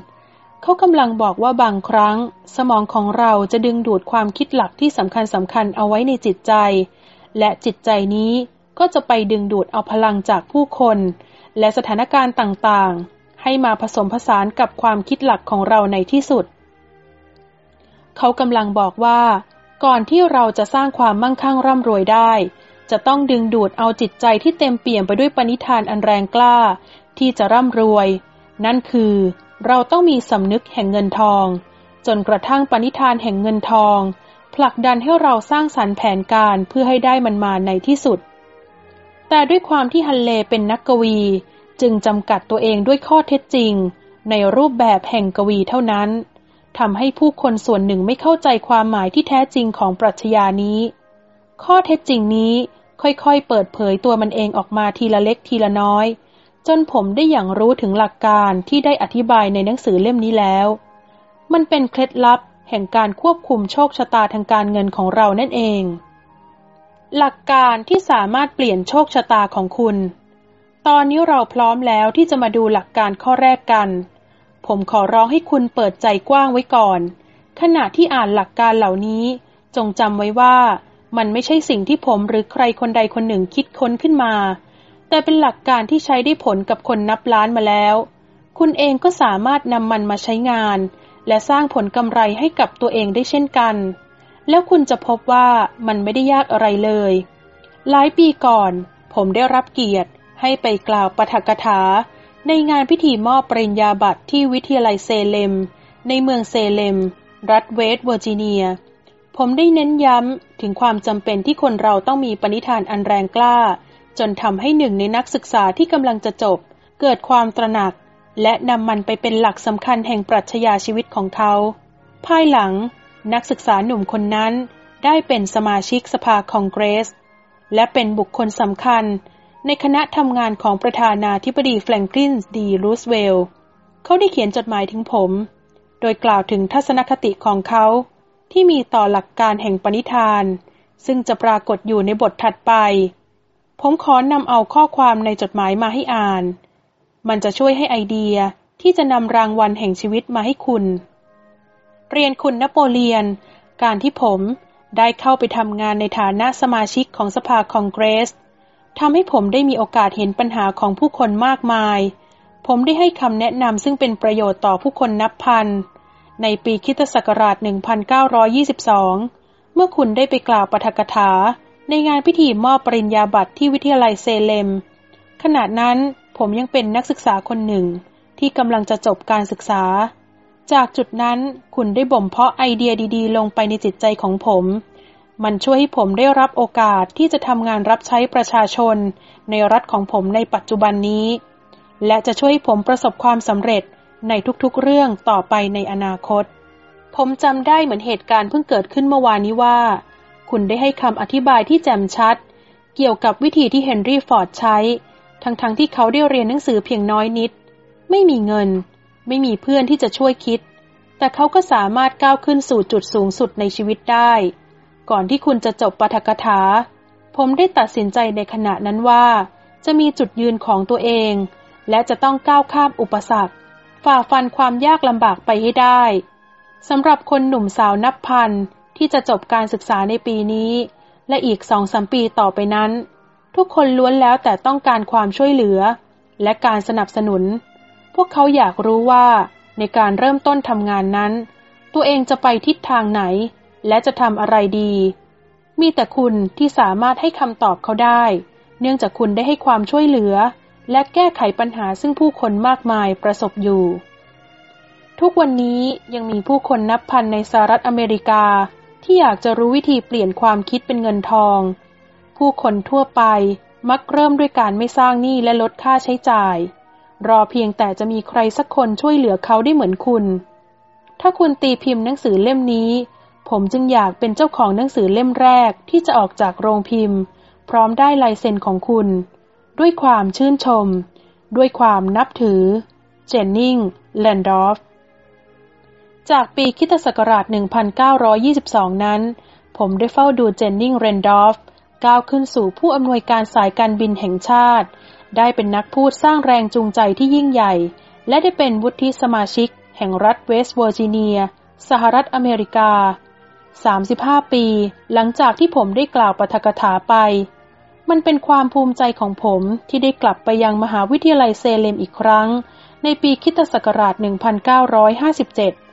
เขากำลังบอกว่าบางครั้ง สมองของเราจะดึงดูดความคิดหลักที่สำคัญสำคัญเอาไว้ในจิตใจ และจิตใจนี้ก็จะไปดึงดูดเอาพลังจากผู้คน และสถานการณ์ต่างๆ ให้มาผสมผสานกับความคิดหลักของเราในที่สุด เขากำลังบอกว่า ก่อนที่เราจะสร้างความมั่งคั่งร่ำรวยได้ จะต้องดึงดูดเอาจิตใจที่เต็มเปี่ยมไปด้วยปณิธานอันแรงกล้า ที่จะร่ำรวย นั่นคือ เราต้องมีสำนึกแห่งเงินทอง จนกระทั่งปณิธานแห่งเงินทอง ผลักดันให้เราสร้างสรรค์แผนการเพื่อให้ได้มันมาในที่สุด แต่ด้วยความที่ฮันเลเป็นนักกวี จึงจำกัดตัวเองด้วยข้อเท็จจริง ในรูปแบบแห่งกวีเท่านั้นทำให้ผู้คนส่วนหนึ่งไม่เข้าใจความหมายที่แท้จริงของปรัชญานี้ ข้อเท็จจริงนี้ค่อยๆ เปิดเผยตัวมันเองออกมาทีละเล็กทีละน้อย จนผมได้อย่างรู้ถึงหลักการที่ได้อธิบายในหนังสือเล่มนี้แล้ว มันเป็นเคล็ดลับแห่งการควบคุมโชคชะตาทางการเงินของเรานั่นเอง หลักการที่สามารถเปลี่ยนโชคชะตาของคุณ ตอนนี้เราพร้อมแล้วที่จะมาดูหลักการข้อแรกกัน ผมขอร้องให้คุณเปิดใจกว้างไว้ก่อน ขณะที่อ่านหลักการเหล่านี้ จงจำไว้ว่า มันไม่ใช่สิ่งที่ผมหรือใครคนใดคนหนึ่งคิดค้นขึ้นมา แต่เป็นหลักการที่ใช้ได้ผลกับคนนับล้านมาแล้ว คุณเองก็สามารถนำมันมาใช้งาน และสร้างผลกำไรให้กับตัวเองได้เช่นกัน แล้วคุณจะพบว่ามันไม่ได้ยากอะไรเลย หลายปีก่อน ผมได้รับเกียรติ ให้ไปกล่าวปาฐกถา ในงานพิธีมอบปริญญาบัตรที่วิทยาลัยเซเลม ในเมืองเซเลม รัฐเวสต์เวอร์จิเนีย ผมได้เน้นย้ำถึงความจำเป็นที่คนเราต้องมีปณิธานอันแรงกล้า จนทำให้หนึ่งในนักศึกษาที่กำลังจะจบ เกิดความตระหนัก และนำมันไปเป็นหลักสำคัญแห่งปรัชญาชีวิตของเขา ภายหลัง นักศึกษาหนุ่มคนนั้นได้เป็นสมาชิกสภาคองเกรส และเป็นบุคคลสำคัญ ในคณะทำงานของประธานาธิบดีแฟรงคลินดีรูสเวลต์เขาได้เขียนจดหมายถึงผม โดยกล่าวถึงทัศนคติของเขาที่มีต่อหลักการแห่งปณิธาน ซึ่งจะปรากฏอยู่ในบทถัดไป ผมขอนำเอาข้อความในจดหมายมาให้อ่าน มันจะช่วยให้ไอเดียที่จะนำรางวัลแห่งชีวิตมาให้คุณ เรียนคุณนโปเลียน การที่ผมได้เข้าไปทำงานในฐานะสมาชิกของสภาคองเกรสทำให้ผมได้มีโอกาสเห็นปัญหาของผู้คนมากมาย ผมได้ให้คำแนะนำซึ่งเป็นประโยชน์ต่อผู้คนนับพัน ในปีคิตศักราช 1922 เมื่อคุณได้ไปกล่าวปาฐกถา ในงานพิธีมอบปริญญาบัตรที่วิทยาลัยเซเลม ขณะนั้นผมยังเป็นนักศึกษาคนหนึ่งที่กำลังจะจบการศึกษา จากจุดนั้นคุณได้บ่มเพาะไอเดียดีๆ ลงไปในจิตใจของผม มันช่วยให้ผมได้รับโอกาสที่จะทำงานรับใช้ประชาชน ในรัฐของผมในปัจจุบันนี้ และจะช่วยให้ผมประสบความสำเร็จในทุกๆเรื่องต่อไปในอนาคต ผมจำได้เหมือนเหตุการณ์เพิ่งเกิดขึ้นเมื่อวานนี้ว่า คุณได้ให้คำอธิบายที่แจ่มชัด เกี่ยวกับวิธีที่เฮนรี่ฟอร์ดใช้ ทั้งๆทที่เขาได้เรียนหนังสือเพียงน้อยนิด ไม่มีเงิน ไม่มีเพื่อนที่จะช่วยคิด แต่เขาก็สามารถก้าวขึ้นสู่จุดสูงสุดในชีวิตได้ ก่อนที่คุณจะจบปาฐกถา ผมได้ตัดสินใจในขณะนั้นว่า จะมีจุดยืนของตัวเอง และจะต้องก้าวข้ามอุปสรรค ฝ่าฟันความยากลำบากไปให้ได้สำหรับคนหนุ่มสาวนับพัน ที่จะจบการศึกษาในปีนี้ และอีกสองสมปีต่อไปนั้น ทุกคนล้วนแล้วแต่ต้องการความช่วยเหลือ และการสนับสนุน พวกเขาอยากรู้ว่าในการเริ่มต้นทำงานนั้น ตัวเองจะไปทิศทางไหน และจะทำอะไรดี มีแต่คุณที่สามารถให้คำตอบเขาได้ เนื่องจากคุณได้ให้ความช่วยเหลือ และแก้ไขปัญหาซึ่งผู้คนมากมายประสบอยู่ ทุกวันนี้ยังมีผู้คนนับพันในสหรัฐอเมริกา ที่อยากจะรู้วิธีเปลี่ยนความคิดเป็นเงินทอง ผู้คนทั่วไปมักเริ่มด้วยการไม่สร้างหนี้และลดค่าใช้จ่าย รอเพียงแต่จะมีใครสักคนช่วยเหลือเขาได้เหมือนคุณ ถ้าคุณตีพิมพ์หนังสือเล่มนี้ ผมจึงอยากเป็นเจ้าของหนังสือเล่มแรกที่จะออกจากโรงพิมพ์ พร้อมได้ลายเซ็นของคุณ ด้วยความชื่นชม ด้วยความนับถือ เจนนิงแลนดอฟ จากปีคิตศักราช 1922 นั้น ผมได้เฝ้าดูเจนนิงแรนดอฟก้าวขึ้นสู่ผู้อำนวยการสายการบินแห่งชาติ ได้เป็นนักพูดสร้างแรงจูงใจที่ยิ่งใหญ่ และได้เป็นวุฒิสมาชิก แห่งรัฐเวสต์เวอร์จิเนีย สหรัฐอเมริกา 35 ปี หลังจากที่ผมได้กล่าวปาฐกถาไป มันเป็นความภูมิใจของผมที่ได้กลับไปยังมหาวิทยาลัยเซเลมอีกครั้ง ในปีคิตศักราช 1957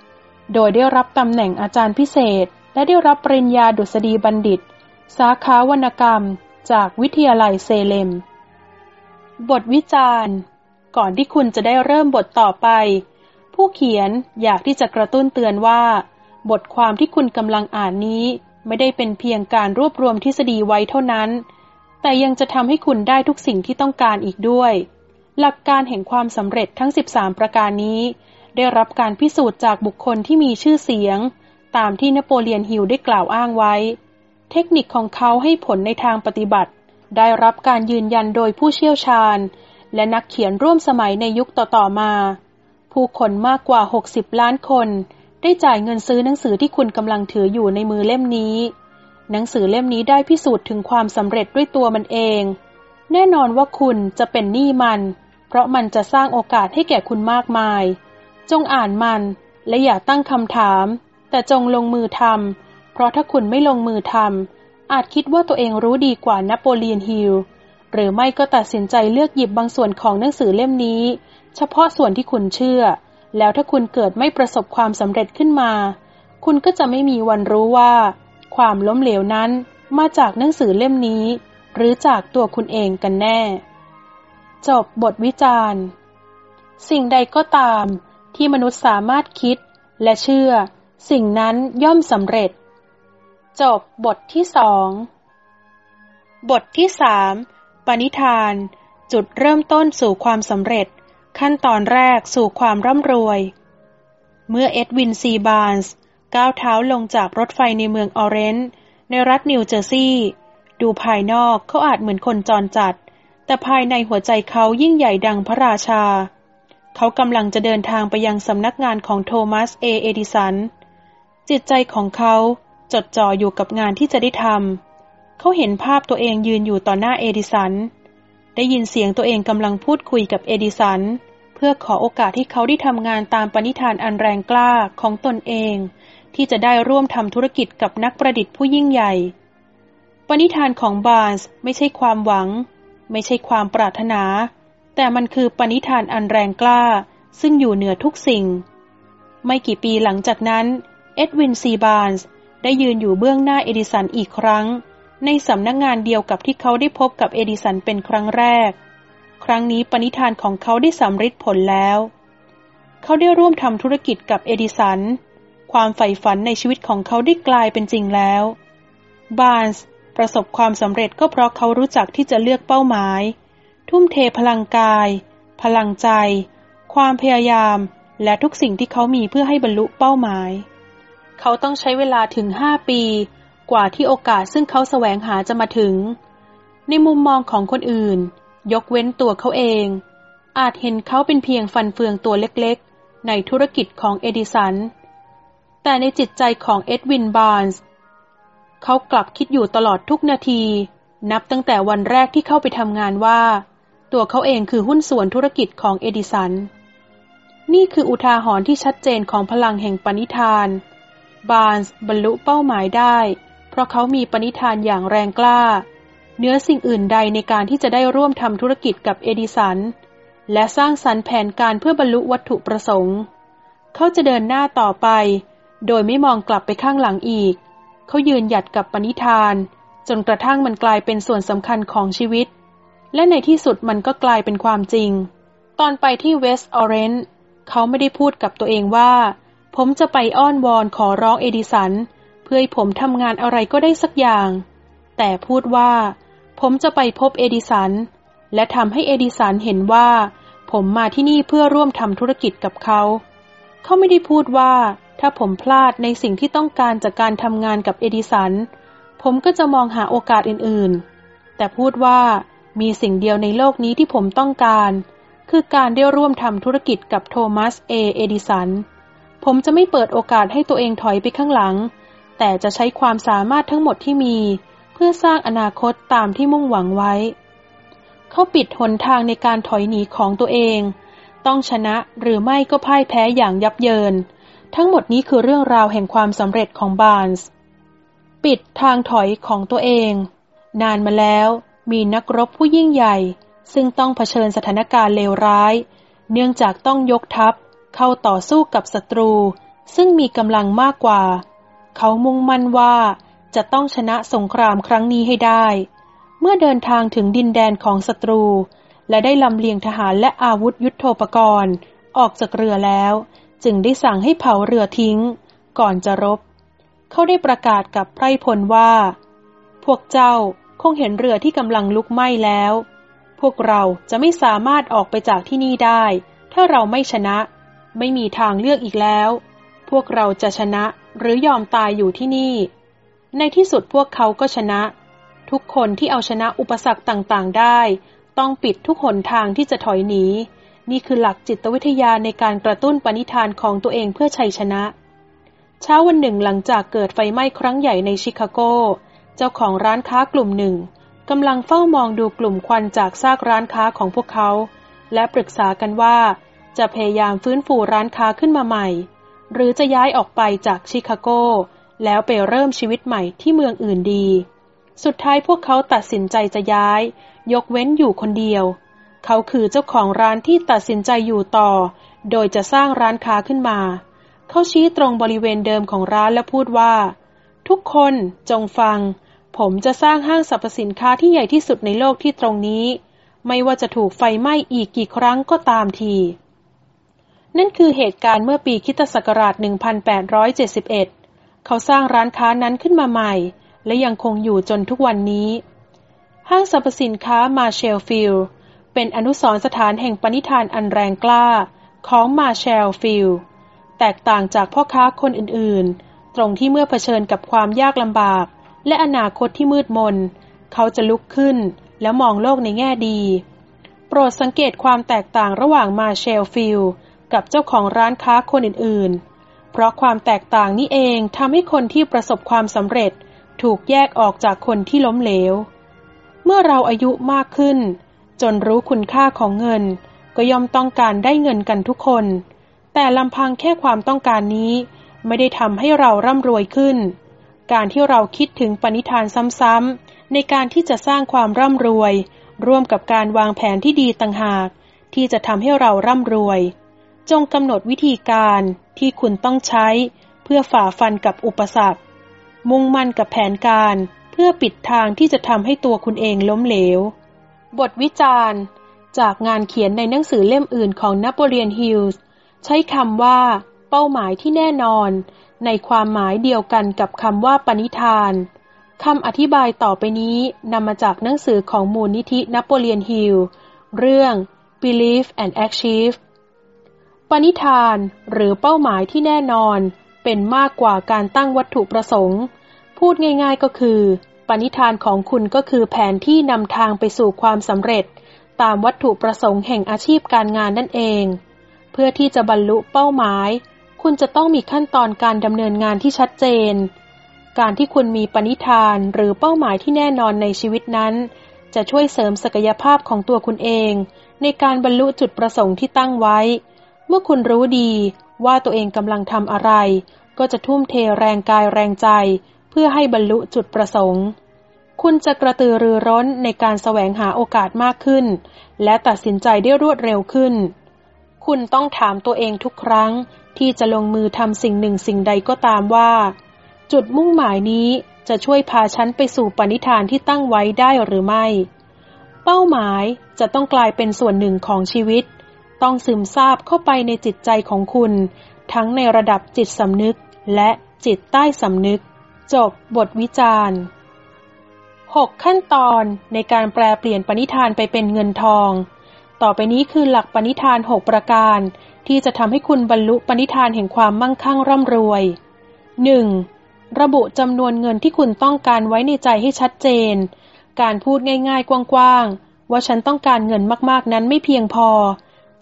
โดยได้รับตำแหน่งอาจารย์พิเศษ และได้รับปริญญาดุษฎีบัณฑิต สาขาวรรณกรรม จากวิทยาลัยเซเลม บทวิจารณ์ ก่อนที่คุณจะได้เริ่มบทต่อไป ผู้เขียนอยากที่จะกระตุ้นเตือนว่า บทความที่คุณกำลังอ่านนี้ไม่ได้เป็นเพียงการรวบรวมทฤษฎีไว้เท่านั้น แต่ยังจะทำให้คุณได้ทุกสิ่งที่ต้องการอีกด้วย หลักการแห่งความสำเร็จทั้ง 13 ประการนี้ ได้รับการพิสูจน์จากบุคคลที่มีชื่อเสียง ตามที่นโปเลียนฮิลได้กล่าวอ้างไว้ เทคนิคของเขาให้ผลในทางปฏิบัติ ได้รับการยืนยันโดยผู้เชี่ยวชาญ และนักเขียนร่วมสมัยในยุคต่อๆมา ผู้คนมากกว่า 60 ล้านคน ได้จ่ายเงินซื้อหนังสือที่คุณกำลังถืออยู่ในมือเล่มนี้ หนังสือเล่มนี้ได้พิสูจน์ถึงความสำเร็จด้วยตัวมันเอง แน่นอนว่าคุณจะเป็นหนี้มัน เพราะมันจะสร้างโอกาสให้แก่คุณมากมาย จงอ่านมันและอย่าตั้งคำถาม แต่จงลงมือทำเพราะถ้าคุณไม่ลงมือทำอาจคิดว่าตัวเองรู้ดีกว่านโปเลียนฮิลหรือไม่ก็ตัดสินใจเลือกหยิบบางส่วนของหนังสือเล่มนี้ เฉพาะส่วนที่คุณเชื่อ แล้วถ้าคุณเกิดไม่ประสบความสำเร็จขึ้นมา คุณก็จะไม่มีวันรู้ว่า ความล้มเหลวนั้นมาจากหนังสือเล่มนี้ หรือจากตัวคุณเองกันแน่ จบบทวิจารณ์ สิ่งใดก็ตาม ที่มนุษย์สามารถคิดและเชื่อ สิ่งนั้นย่อมสำเร็จ จบบทที่สอง บทที่สามปณิธาน จุดเริ่มต้นสู่ความสำเร็จ ขั้นตอนแรกสู่ความร่ำรวย เมื่อเอ็ดวินซีบาร์นส์ก้าวเท้าลงจากรถไฟในเมืองออเรนจ์ในรัฐนิวเจอร์ซีย์ดูภายนอกเขาอาจเหมือนคนจรจัด แต่ภายในหัวใจเขายิ่งใหญ่ดังพระราชา เขากำลังจะเดินทางไปยังสำนักงานของโทมัสเอเอดิสัน จิตใจของเขาจดจ่ออยู่กับงานที่จะได้ทำ เขาเห็นภาพตัวเองยืนอยู่ต่อหน้าเอดิสัน ได้ยินเสียงตัวเองกำลังพูดคุยกับเอดิสัน เพื่อขอโอกาสที่เขาได้ทำงานตามปณิธานอันแรงกล้าของตนเอง ที่จะได้ร่วมทำธุรกิจกับนักประดิษฐ์ผู้ยิ่งใหญ่ ปณิธานของบาร์นส์ไม่ใช่ความหวัง ไม่ใช่ความปรารถนา แต่มันคือปณิธานอันแรงกล้า ซึ่งอยู่เหนือทุกสิ่ง ไม่กี่ปีหลังจากนั้น เอ็ดวินซีบาร์นส์ได้ยืนอยู่เบื้องหน้าเอดิสันอีกครั้ง ในสำนักงงานเดียวกับที่เขาได้พบกับเอดิสันเป็นครั้งแรก ครั้งนี้ปณิธานของเขาได้สำเร็จผลแล้ว เขาได้ร่วมทำธุรกิจกับเอดิสัน ความใฝ่ฝันในชีวิตของเขาได้กลายเป็นจริงแล้ว บาร์สประสบความสำเร็จก็เพราะเขารู้จักที่จะเลือกเป้าหมาย ทุ่มเทพลังกาย พลังใจ ความพยายาม และทุกสิ่งที่เขามีเพื่อให้บรรลุเป้าหมาย เขาต้องใช้เวลาถึงห้าปี กว่าที่โอกาสซึ่งเขาแสวงหาจะมาถึง ในมุมมองของคนอื่น ยกเว้นตัวเขาเอง อาจเห็นเขาเป็นเพียงฟันเฟืองตัวเล็กๆ ในธุรกิจของเอดิสัน แต่ในจิตใจของเอ็ดวินบาร์นส์เขากลับคิดอยู่ตลอดทุกนาที นับตั้งแต่วันแรกที่เข้าไปทำงานว่า ตัวเขาเองคือหุ้นส่วนธุรกิจของเอดิสัน นี่คืออุทาหรณ์ที่ชัดเจนของพลังแห่งปณิธาน บาร์นส์บรรลุเป้าหมายได้ เพราะเขามีปณิธานอย่างแรงกล้า เหนือสิ่งอื่นใดในการที่จะได้ร่วมทำธุรกิจกับเอดิสัน และสร้างสรรค์แผนการเพื่อบรรลุวัตถุประสงค์ เขาจะเดินหน้าต่อไป โดยไม่มองกลับไปข้างหลังอีก เขายืนหยัดกับปณิธาน จนกระทั่งมันกลายเป็นส่วนสำคัญของชีวิต และในที่สุดมันก็กลายเป็นความจริง ตอนไปที่เวสต์ออเรนจ์เขาไม่ได้พูดกับตัวเองว่า ผมจะไปอ้อนวอนขอร้องเอดิสัน เพื่อให้ผมทำงานอะไรก็ได้สักอย่าง แต่พูดว่า ผมจะไปพบเอดิสัน และทำให้เอดิสันเห็นว่า ผมมาที่นี่เพื่อร่วมทำธุรกิจกับเขา เขาไม่ได้พูดว่า ถ้าผมพลาดในสิ่งที่ต้องการจากการทำงานกับเอดิสัน ผมก็จะมองหาโอกาสอื่นๆ แต่พูดว่า มีสิ่งเดียวในโลกนี้ที่ผมต้องการ คือการได้ร่วมทำธุรกิจกับโทมัสเอเอดิสัน ผมจะไม่เปิดโอกาสให้ตัวเองถอยไปข้างหลัง แต่จะใช้ความสามารถทั้งหมดที่มี เพื่อสร้างอนาคตตามที่มุ่งหวังไว้ เขาปิดหนทางในการถอยหนีของตัวเอง ต้องชนะหรือไม่ก็พ่ายแพ้อย่างยับเยิน ทั้งหมดนี้คือเรื่องราวแห่งความสำเร็จของบาร์นส์ปิดทางถอยของตัวเอง นานมาแล้ว มีนักรบผู้ยิ่งใหญ่ ซึ่งต้องเผชิญสถานการณ์เลวร้าย เนื่องจากต้องยกทัพเข้าต่อสู้กับศัตรู ซึ่งมีกำลังมากกว่า เขามุ่งมั่นว่าจะต้องชนะสงครามครั้งนี้ให้ได้ เมื่อเดินทางถึงดินแดนของศัตรู และได้ลำเลียงทหารและอาวุธยุโทโธปกรณ์ ออกจากเรือแล้ว จึงได้สั่งให้เผาเรือทิ้ง ก่อนจะรบ เขาได้ประกาศกับไพรพลว่า พวกเจ้า คงเห็นเรือที่กำลังลุกไหม้แล้ว พวกเราจะไม่สามารถออกไปจากที่นี่ได้ ถ้าเราไม่ชนะ ไม่มีทางเลือกอีกแล้ว พวกเราจะชนะหรือยอมตายอยู่ที่นี่ ในที่สุดพวกเขาก็ชนะ ทุกคนที่เอาชนะอุปสรรคต่างๆได้ ต้องปิดทุกหนทางที่จะถอยหนี นี่คือหลักจิตวิทยาในการกระตุ้นปณิธานของตัวเองเพื่อชัยชนะ เช้าวันหนึ่งหลังจากเกิดไฟไหม้ครั้งใหญ่ในชิคาโก จ้าของร้านค้ากลุ่มหนึ่งกำลังเฝ้ามองดูกลุ่มควันจากซากร้านค้าของพวกเขา และปรึกษากันว่า จะพยายามฟื้นฟูร้านค้าขึ้นมาใหม่ หรือจะย้ายออกไปจากชิคาโก แล้วไปเริ่มชีวิตใหม่ที่เมืองอื่นดี สุดท้ายพวกเขาตัดสินใจจะย้าย ยกเว้นอยู่คนเดียว เขาคือเจ้าของร้านที่ตัดสินใจอยู่ต่อ โดยจะสร้างร้านค้าขึ้นมา เขาชี้ตรงบริเวณเดิมของร้านและพูดว่า ทุกคนจงฟัง ผมจะสร้างห้างสรรพสินค้าที่ใหญ่ที่สุดในโลกที่ตรงนี้ ไม่ว่าจะถูกไฟไหม้อีกกี่ครั้งก็ตามที นั่นคือเหตุการณ์เมื่อปีคิตศักราช 1871 เขาสร้างร้านค้านั้นขึ้นมาใหม่ และยังคงอยู่จนทุกวันนี้ ห้างสรรพสินค้ามาเชลฟิลเป็นอนุสรณ์สถานแห่งปณิธานอันแรงกล้าของมาร์แชลฟิลด์แตกต่างจากพ่อค้าคนอื่นๆ ตรงที่เมื่อเผชิญกับความยากลำบาก และอนาคตที่มืดมน เขาจะลุกขึ้นแล้วมองโลกในแง่ดี โปรดสังเกตความแตกต่างระหว่างมาร์แชลฟิลด์กับเจ้าของร้านค้าคนอื่นๆ เพราะความแตกต่างนี้เองทำให้คนที่ประสบความสำเร็จถูกแยกออกจากคนที่ล้มเหลว เมื่อเราอายุมากขึ้น จนรู้คุณค่าของเงิน ก็ย่อมต้องการได้เงินกันทุกคน แต่ลำพังแค่ความต้องการนี้ ไม่ได้ทำให้เราร่ำรวยขึ้น การที่เราคิดถึงปณิธานซ้ำๆในการที่จะสร้างความร่ำรวย ร่วมกับการวางแผนที่ดีต่างหาก ที่จะทำให้เราร่ำรวย จงกำหนดวิธีการที่คุณต้องใช้ เพื่อฝ่าฟันกับอุปสรรค มุ่งมั่นกับแผนการ เพื่อปิดทางที่จะทำให้ตัวคุณเองล้มเหลว บทวิจารณ์ จากงานเขียนในหนังสือเล่มอื่นของนโปเลียนฮิลล์ใช้คำว่า เป้าหมายที่แน่นอน ในความหมายเดียวกันกับคำว่าปณิธานคำอธิบายต่อไปนี้นำมาจากหนังสือของมูลนิธินโปเลียนฮิลล์เรื่อง Believe and Achieve ปณิธานหรือเป้าหมายที่แน่นอนเป็นมากกว่าการตั้งวัตถุประสงค์ พูดง่ายๆก็คือ ปณิธานของคุณก็คือแผนที่นำทางไปสู่ความสำเร็จ ตามวัตถุประสงค์แห่งอาชีพการงานนั่นเอง เพื่อที่จะบรรลุเป้าหมาย คุณจะต้องมีขั้นตอนการดำเนินงานที่ชัดเจน การที่คุณมีปณิธานหรือเป้าหมายที่แน่นอนในชีวิตนั้น จะช่วยเสริมศักยภาพของตัวคุณเอง ในการบรรลุจุดประสงค์ที่ตั้งไว้ เมื่อคุณรู้ดีว่าตัวเองกำลังทำอะไร ก็จะทุ่มเทแรงกายแรงใจ เพื่อให้บรรลุจุดประสงค์ คุณจะกระตือรือร้นในการแสวงหาโอกาสมากขึ้น และตัดสินใจได้รวดเร็วขึ้น คุณต้องถามตัวเองทุกครั้ง ที่จะลงมือทำสิ่งหนึ่งสิ่งใดก็ตามว่า จุดมุ่งหมายนี้จะช่วยพาฉันไปสู่ปณิธานที่ตั้งไว้ได้หรือไม่ เป้าหมายจะต้องกลายเป็นส่วนหนึ่งของชีวิต ต้องซึมซาบเข้าไปในจิตใจของคุณ ทั้งในระดับจิตสำนึกและจิตใต้สำนึก จบบทวิจารณ์ 6. ขั้นตอนในการแปลเปลี่ยนปณิธานไปเป็นเงินทอง ต่อไปนี้คือหลักปณิธาน 6 ประการ ที่จะทำให้คุณบรรลุปณิธานแห่งความมั่งคั่งร่ำรวย 1. ระบุจำนวนเงินที่คุณต้องการไว้ในใจให้ชัดเจน การพูดง่ายๆ กว้างๆ ว่าฉันต้องการเงินมากๆนั้นไม่เพียงพอ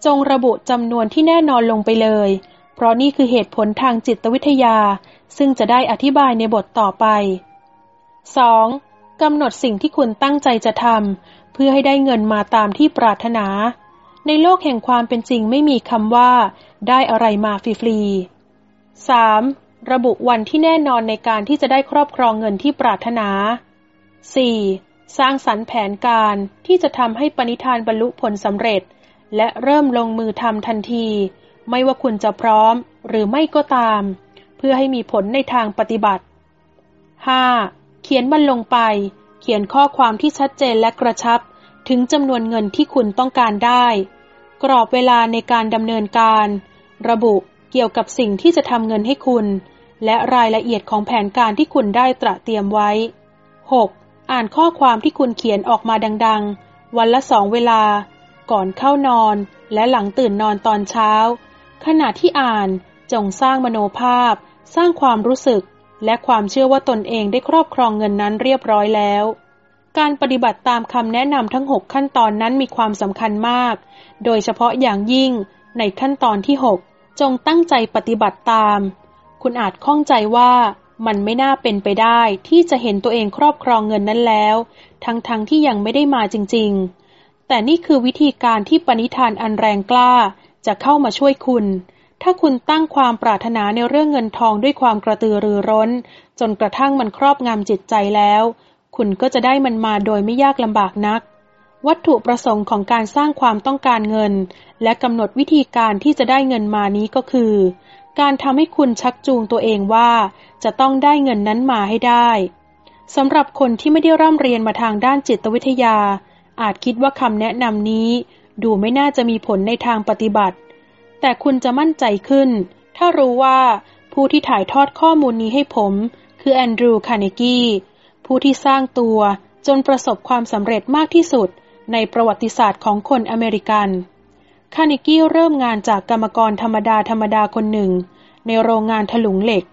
จงระบุจำนวนที่แน่นอนลงไปเลย เพราะนี่คือเหตุผลทางจิตวิทยา ซึ่งจะได้อธิบายในบทต่อไป 2. กำหนดสิ่งที่คุณตั้งใจจะทำเพื่อให้ได้เงินมาตามที่ปรารถนา ในโลกแห่งความเป็นจริงไม่มีคำว่า ได้อะไรมาฟรีๆ 3. ระบุวันที่แน่นอนในการที่จะได้ครอบครองเงินที่ปรารถนา 4. สร้างสรรค์แผนการที่จะทำให้ปณิธานบรรลุผลสำเร็จ และเริ่มลงมือทำทันที ไม่ว่าคุณจะพร้อมหรือไม่ก็ตาม เพื่อให้มีผลในทางปฏิบัติ 5. เขียนมันลงไป เขียนข้อความที่ชัดเจนและกระชับ ถึงจำนวนเงินที่คุณต้องการได้ กรอบเวลาในการดำเนินการ ระบุเกี่ยวกับสิ่งที่จะทำเงินให้คุณ และรายละเอียดของแผนการที่คุณได้ตระเตรียมไว้ 6. อ่านข้อความที่คุณเขียนออกมาดังๆ วันละสองเวลา ก่อนเข้านอน และหลังตื่นนอนตอนเช้า ขณะที่อ่านจงสร้างมโนภาพ สร้างความรู้สึก และความเชื่อว่าตนเองได้ครอบครองเงินนั้นเรียบร้อยแล้ว การปฏิบัติตามคำแนะนำทั้ง 6 ขั้นตอนนั้นมีความสำคัญมาก โดยเฉพาะอย่างยิ่งในขั้นตอนที่ 6 จงตั้งใจปฏิบัติตาม คุณอาจข้องใจว่ามันไม่น่าเป็นไปได้ที่จะเห็นตัวเองครอบครองเงินนั้นแล้ว ทั้งๆทที่ยังไม่ได้มาจริง ๆ แต่นี่คือวิธีการที่ปณิธานอันแรงกล้าจะเข้ามาช่วยคุณ ถ้าคุณตั้งความปรารถนาในเรื่องเงินทองด้วยความกระตือรือร้น จนกระทั่งมันครอบงำจิตใจแล้ว คุณก็จะได้มันมาโดยไม่ยากลำบากนัก วัตถุประสงค์ของการสร้างความต้องการเงิน และกำหนดวิธีการที่จะได้เงินมานี้ก็คือ การทำให้คุณชักจูงตัวเองว่า จะต้องได้เงินนั้นมาให้ได้สำหรับคนที่ไม่ได้ร่ำเรียนมาทางด้านจิตวิทยา อาจคิดว่าคำแนะนำนี้ ดูไม่น่าจะมีผลในทางปฏิบัติ แต่คุณจะมั่นใจขึ้น ถ้ารู้ว่าผู้ที่ถ่ายทอดข้อมูลนี้ให้ผม คือแอนดรูว์คาร์เนกี ผู้ที่สร้างตัวจนประสบความสำเร็จมากที่สุดในประวัติศาสตร์ของคนอเมริกัน คาร์เนกี้เริ่มงานจากกรรมกรธรรมดาธรรมดาคนหนึ่ง ในโรงงานถลุงเหล็ก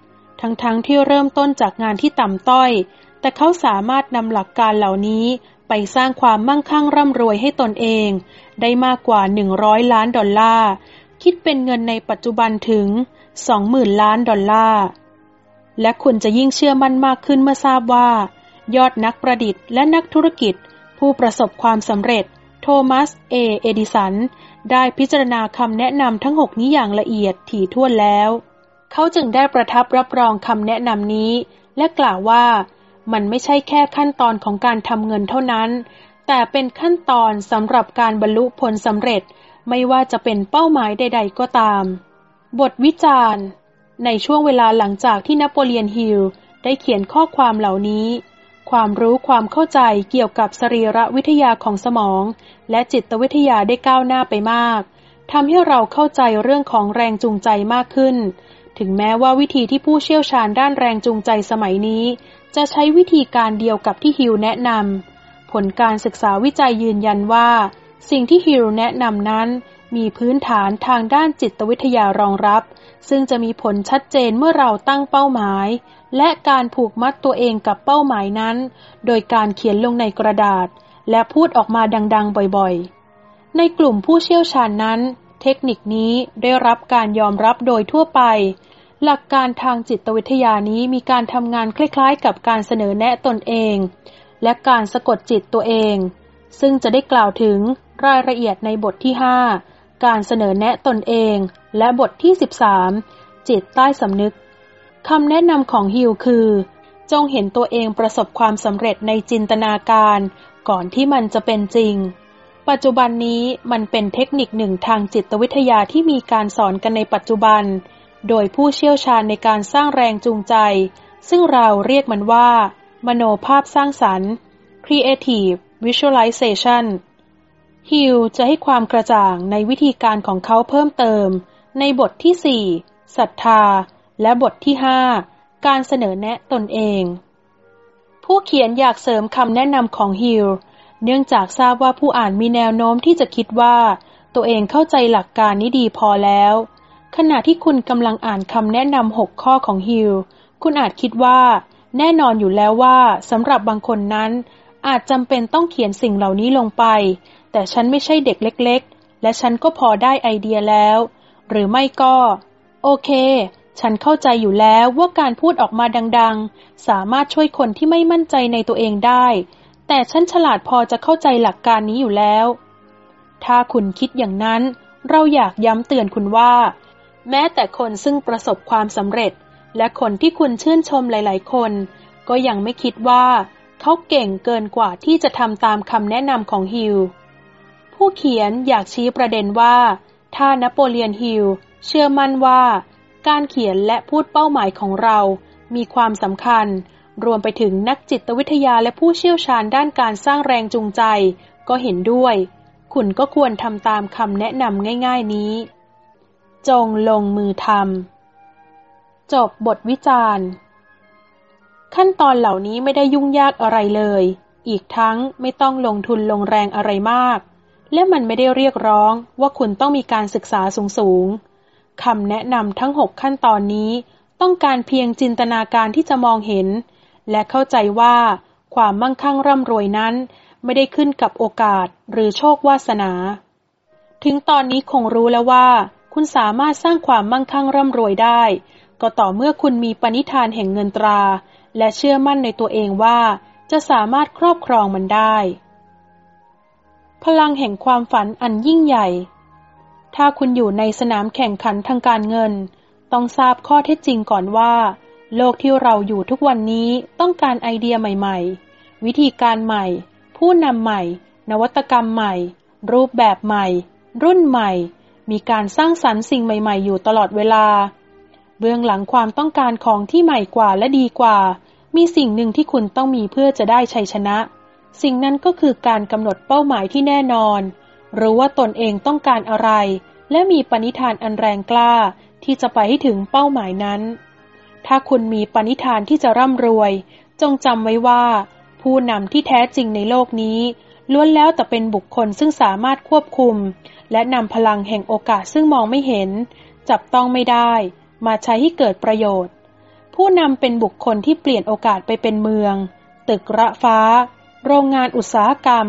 ทั้งๆทที่เริ่มต้นจากงานที่ต่ำต้อย แต่เขาสามารถนำหลักการเหล่านี้ไปสร้างความมั่งคั่งร่ำรวยให้ตนเอง ได้มากกว่า 100 ล้านดอลลาร์ คิดเป็นเงินในปัจจุบันถึง 20,000 ล้านดอลลาร์ และคุณจะยิ่งเชื่อมั่นมากขึ้นเมื่อทราบว่า ยอดนักประดิษฐ์และนักธุรกิจ ผู้ประสบความสำเร็จ โทมัส เอ เอดิสัน ได้พิจารณาคำแนะนำทั้งหกนี้อย่างละเอียดถี่ถ้วนแล้ว เขาจึงได้ประทับรับรองคำแนะนำนี้ และกล่าวว่ามันไม่ใช่แค่ขั้นตอนของการทำเงินเท่านั้น แต่เป็นขั้นตอนสำหรับการบรรลุผลสำเร็จ ไม่ว่าจะเป็นเป้าหมายใด ๆ ก็ตาม บทวิจารณ์ ในช่วงเวลาหลังจากที่นโปเลียนฮิลได้เขียนข้อความเหล่านี้ ความรู้ความเข้าใจเกี่ยวกับสรีระวิทยาของสมอง และจิตวิทยาได้ก้าวหน้าไปมากทำให้เราเข้าใจเรื่องของแรงจูงใจมากขึ้น ถึงแม้ว่าวิธีที่ผู้เชี่ยวชาญด้านแรงจูงใจสมัยนี้ จะใช้วิธีการเดียวกับที่ฮิลแนะนำผลการศึกษาวิจัยยืนยันว่า สิ่งที่ฮิลแนะนำนั้น มีพื้นฐานทางด้านจิตวิทยารองรับ ซึ่งจะมีผลชัดเจนเมื่อเราตั้งเป้าหมาย และการผูกมัดตัวเองกับเป้าหมายนั้น โดยการเขียนลงในกระดาษ และพูดออกมาดัง ๆ บ่อยๆ ในกลุ่มผู้เชี่ยวชาญนั้น เทคนิคนี้ได้รับการยอมรับโดยทั่วไป หลักการทางจิตวิทยานี้มีการทำงานคล้ายๆ กับการเสนอแนะตนเอง และการสะกดจิตตัวเอง ซึ่งจะได้กล่าวถึงรายละเอียดในบทที่ 5 การเสนอแนะตนเอง และบทที่ 13 จิตใต้สำนึกคำแนะนำของฮิวคือ จงเห็นตัวเองประสบความสำเร็จในจินตนาการ ก่อนที่มันจะเป็นจริง ปัจจุบันนี้มันเป็นเทคนิคหนึ่งทางจิตวิทยาที่มีการสอนกันในปัจจุบัน โดยผู้เชี่ยวชาญในการสร้างแรงจูงใจ ซึ่งเราเรียกมันว่า มโนภาพสร้างสรรค์ creative visualization ฮิลจะให้ความกระจ่างในวิธีการของเขาเพิ่มเติม ในบทที่ 4ศรัทธา และบทที่ 5 การเสนอแนะตนเอง ผู้เขียนอยากเสริมคำแนะนำของฮิลเนื่องจากทราบว่าผู้อ่านมีแนวโน้มที่จะคิดว่า ตัวเองเข้าใจหลักการนี้ดีพอแล้ว ขณะที่คุณกำลังอ่านคำแนะนำหกข้อของฮิลคุณอาจคิดว่า แน่นอนอยู่แล้วว่าสำหรับบางคนนั้น อาจจำเป็นต้องเขียนสิ่งเหล่านี้ลงไป แต่ฉันไม่ใช่เด็กเล็ก ๆ และฉันก็พอได้ไอเดียแล้ว หรือไม่ก็ โอเค ฉันเข้าใจอยู่แล้วว่าการพูดออกมาดัง ๆ สามารถช่วยคนที่ไม่มั่นใจในตัวเองได้ แต่ฉันฉลาดพอจะเข้าใจหลักการนี้อยู่แล้ว ถ้าคุณคิดอย่างนั้น เราอยากย้ำเตือนคุณว่า แม้แต่คนซึ่งประสบความสำเร็จ และคนที่คุณชื่นชมหลาย ๆ คน ก็ยังไม่คิดว่าเขาเก่งเกินกว่าที่จะทำตามคำแนะนำของฮิล ผู้เขียนอยากชี้ประเด็นว่า ถ้านโปเลียนฮิลเชื่อมั่นว่า การเขียนและพูดเป้าหมายของเรา มีความสำคัญ รวมไปถึงนักจิตวิทยาและผู้เชี่ยวชาญด้านการสร้างแรงจูงใจ ก็เห็นด้วย คุณก็ควรทำตามคำแนะนำง่าย ๆนี้ จงลงมือทำจบบทวิจารณ์ ขั้นตอนเหล่านี้ไม่ได้ยุ่งยากอะไรเลย อีกทั้งไม่ต้องลงทุนลงแรงอะไรมาก และมันไม่ได้เรียกร้องว่าคุณต้องมีการศึกษาสูงๆคำแนะนำทั้งหกขั้นตอนนี้ ต้องการเพียงจินตนาการที่จะมองเห็น และเข้าใจว่า ความมั่งคั่งร่ำรวยนั้น ไม่ได้ขึ้นกับโอกาสหรือโชควาสนา ถึงตอนนี้คงรู้แล้วว่า คุณสามารถสร้างความมั่งคั่งร่ำรวยได้ ก็ต่อเมื่อคุณมีปณิธานแห่งเงินตรา และเชื่อมั่นในตัวเองว่า จะสามารถครอบครองมันได้ พลังแห่งความฝันอันยิ่งใหญ่ ถ้าคุณอยู่ในสนามแข่งขันทางการเงิน ต้องทราบข้อเท็จจริงก่อนว่า โลกที่เราอยู่ทุกวันนี้ต้องการไอเดียใหม่ๆ วิธีการใหม่ ผู้นำใหม่ นวัตกรรมใหม่ รูปแบบใหม่ รุ่นใหม่ มีการสร้างสรรค์สิ่งใหม่ ๆ อยู่ตลอดเวลา เบื้องหลังความต้องการของที่ใหม่กว่าและดีกว่า มีสิ่งหนึ่งที่คุณต้องมีเพื่อจะได้ชัยชนะ สิ่งนั้นก็คือการกำหนดเป้าหมายที่แน่นอน รู้ว่าตนเองต้องการอะไร และมีปณิธานอันแรงกล้าที่จะไปให้ถึงเป้าหมายนั้น ถ้าคุณมีปณิธานที่จะร่ำรวย จงจำไว้ว่า ผู้นำที่แท้จริงในโลกนี้ ล้วนแล้วแต่เป็นบุคคลซึ่งสามารถควบคุม และนำพลังแห่งโอกาสซึ่งมองไม่เห็น จับต้องไม่ได้ มาใช้ให้เกิดประโยชน์ ผู้นำเป็นบุคคลที่เปลี่ยนโอกาสไปเป็นเมือง ตึกระฟ้า โรงงานอุตสาหกรรม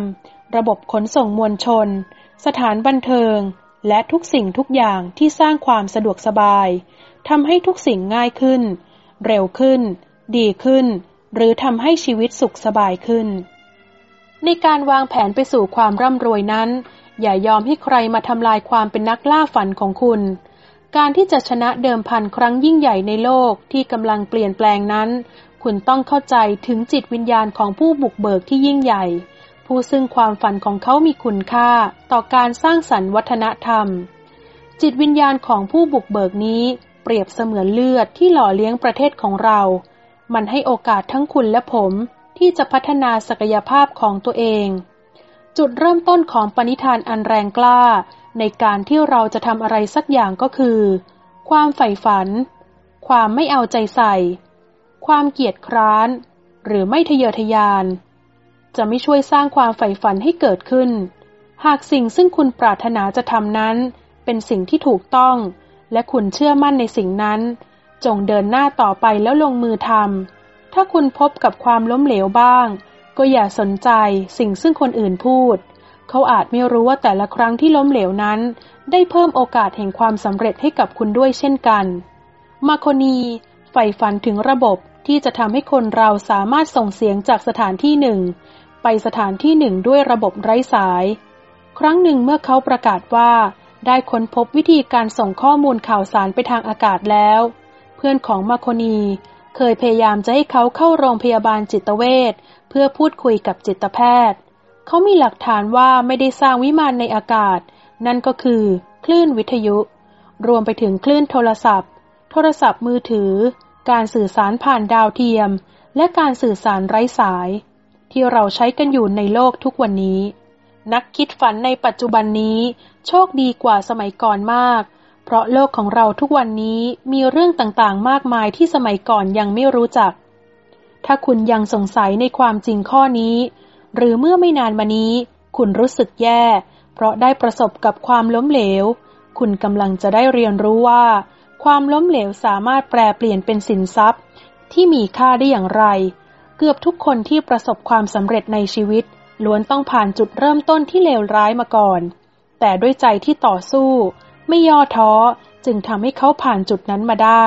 ระบบขนส่งมวลชน สถานบันเทิง และทุกสิ่งทุกอย่างที่สร้างความสะดวกสบายทำให้ทุกสิ่งง่ายขึ้น เร็วขึ้น ดีขึ้น หรือทำให้ชีวิตสุขสบายขึ้น ในการวางแผนไปสู่ความร่ำรวยนั้น อย่ายอมให้ใครมาทำลายความเป็นนักล่าฝันของคุณ การที่จะชนะเดิมพันครั้งยิ่งใหญ่ในโลกที่กำลังเปลี่ยนแปลงนั้น คุณต้องเข้าใจถึงจิตวิญญาณของผู้บุกเบิกที่ยิ่งใหญ่ ผู้ซึ่งความฝันของเขามีคุณค่าต่อการสร้างสรรค์วัฒนธรรม จิตวิญญาณของผู้บุกเบิกนี้เปรียบเสมือนเลือดที่หล่อเลี้ยงประเทศของเรา มันให้โอกาสทั้งคุณและผมที่จะพัฒนาศักยภาพของตัวเอง จุดเริ่มต้นของปณิธานอันแรงกล้า ในการที่เราจะทำอะไรสักอย่างก็คือ ความใฝ่ฝัน ความไม่เอาใจใส่ ความเกียจคร้าน หรือไม่ทะเยอทะยาน จะไม่ช่วยสร้างความใฝ่ฝันให้เกิดขึ้น หากสิ่งซึ่งคุณปรารถนาจะทำนั้น เป็นสิ่งที่ถูกต้อง และคุณเชื่อมั่นในสิ่งนั้น จงเดินหน้าต่อไปแล้วลงมือทำถ้าคุณพบกับความล้มเหลวบ้าง ก็อย่าสนใจสิ่งซึ่งคนอื่นพูด เขาอาจไม่รู้ว่าแต่ละครั้งที่ล้มเหลวนั้น ได้เพิ่มโอกาสแห่งความสำเร็จให้กับคุณด้วยเช่นกัน มาโคนีใฝ่ฝันถึงระบบ ที่จะทำให้คนเราสามารถส่งเสียงจากสถานที่หนึ่ง ไปสถานที่หนึ่งด้วยระบบไร้สาย ครั้งหนึ่งเมื่อเขาประกาศว่า ได้ค้นพบวิธีการส่งข้อมูลข่าวสารไปทางอากาศแล้ว เพื่อนของมาโคนีเคยพยายามจะให้เขาเข้าโรงพยาบาลจิตเวชเพื่อพูดคุยกับจิตแพทย์ เขามีหลักฐานว่าไม่ได้สร้างวิมานในอากาศ นั่นก็คือคลื่นวิทยุ รวมไปถึงคลื่นโทรศัพท์ โทรศัพท์มือถือ การสื่อสารผ่านดาวเทียม และการสื่อสารไร้สาย ที่เราใช้กันอยู่ในโลกทุกวันนี้ นักคิดฝันในปัจจุบันนี้ โชคดีกว่าสมัยก่อนมาก เพราะโลกของเราทุกวันนี้มีเรื่องต่างๆ มากมายที่สมัยก่อนยังไม่รู้จัก ถ้าคุณยังสงสัยในความจริงข้อนี้ หรือเมื่อไม่นานมานี้ คุณรู้สึกแย่ เพราะได้ประสบกับความล้มเหลว คุณกำลังจะได้เรียนรู้ว่า ความล้มเหลวสามารถแปลเปลี่ยนเป็นสินทรัพย์ ที่มีค่าได้อย่างไร เกือบทุกคนที่ประสบความสำเร็จในชีวิต ล้วนต้องผ่านจุดเริ่มต้นที่เลวร้ายมาก่อน แต่ด้วยใจที่ต่อสู้ ไม่ย่อท้อจึงทำให้เขาผ่านจุดนั้นมาได้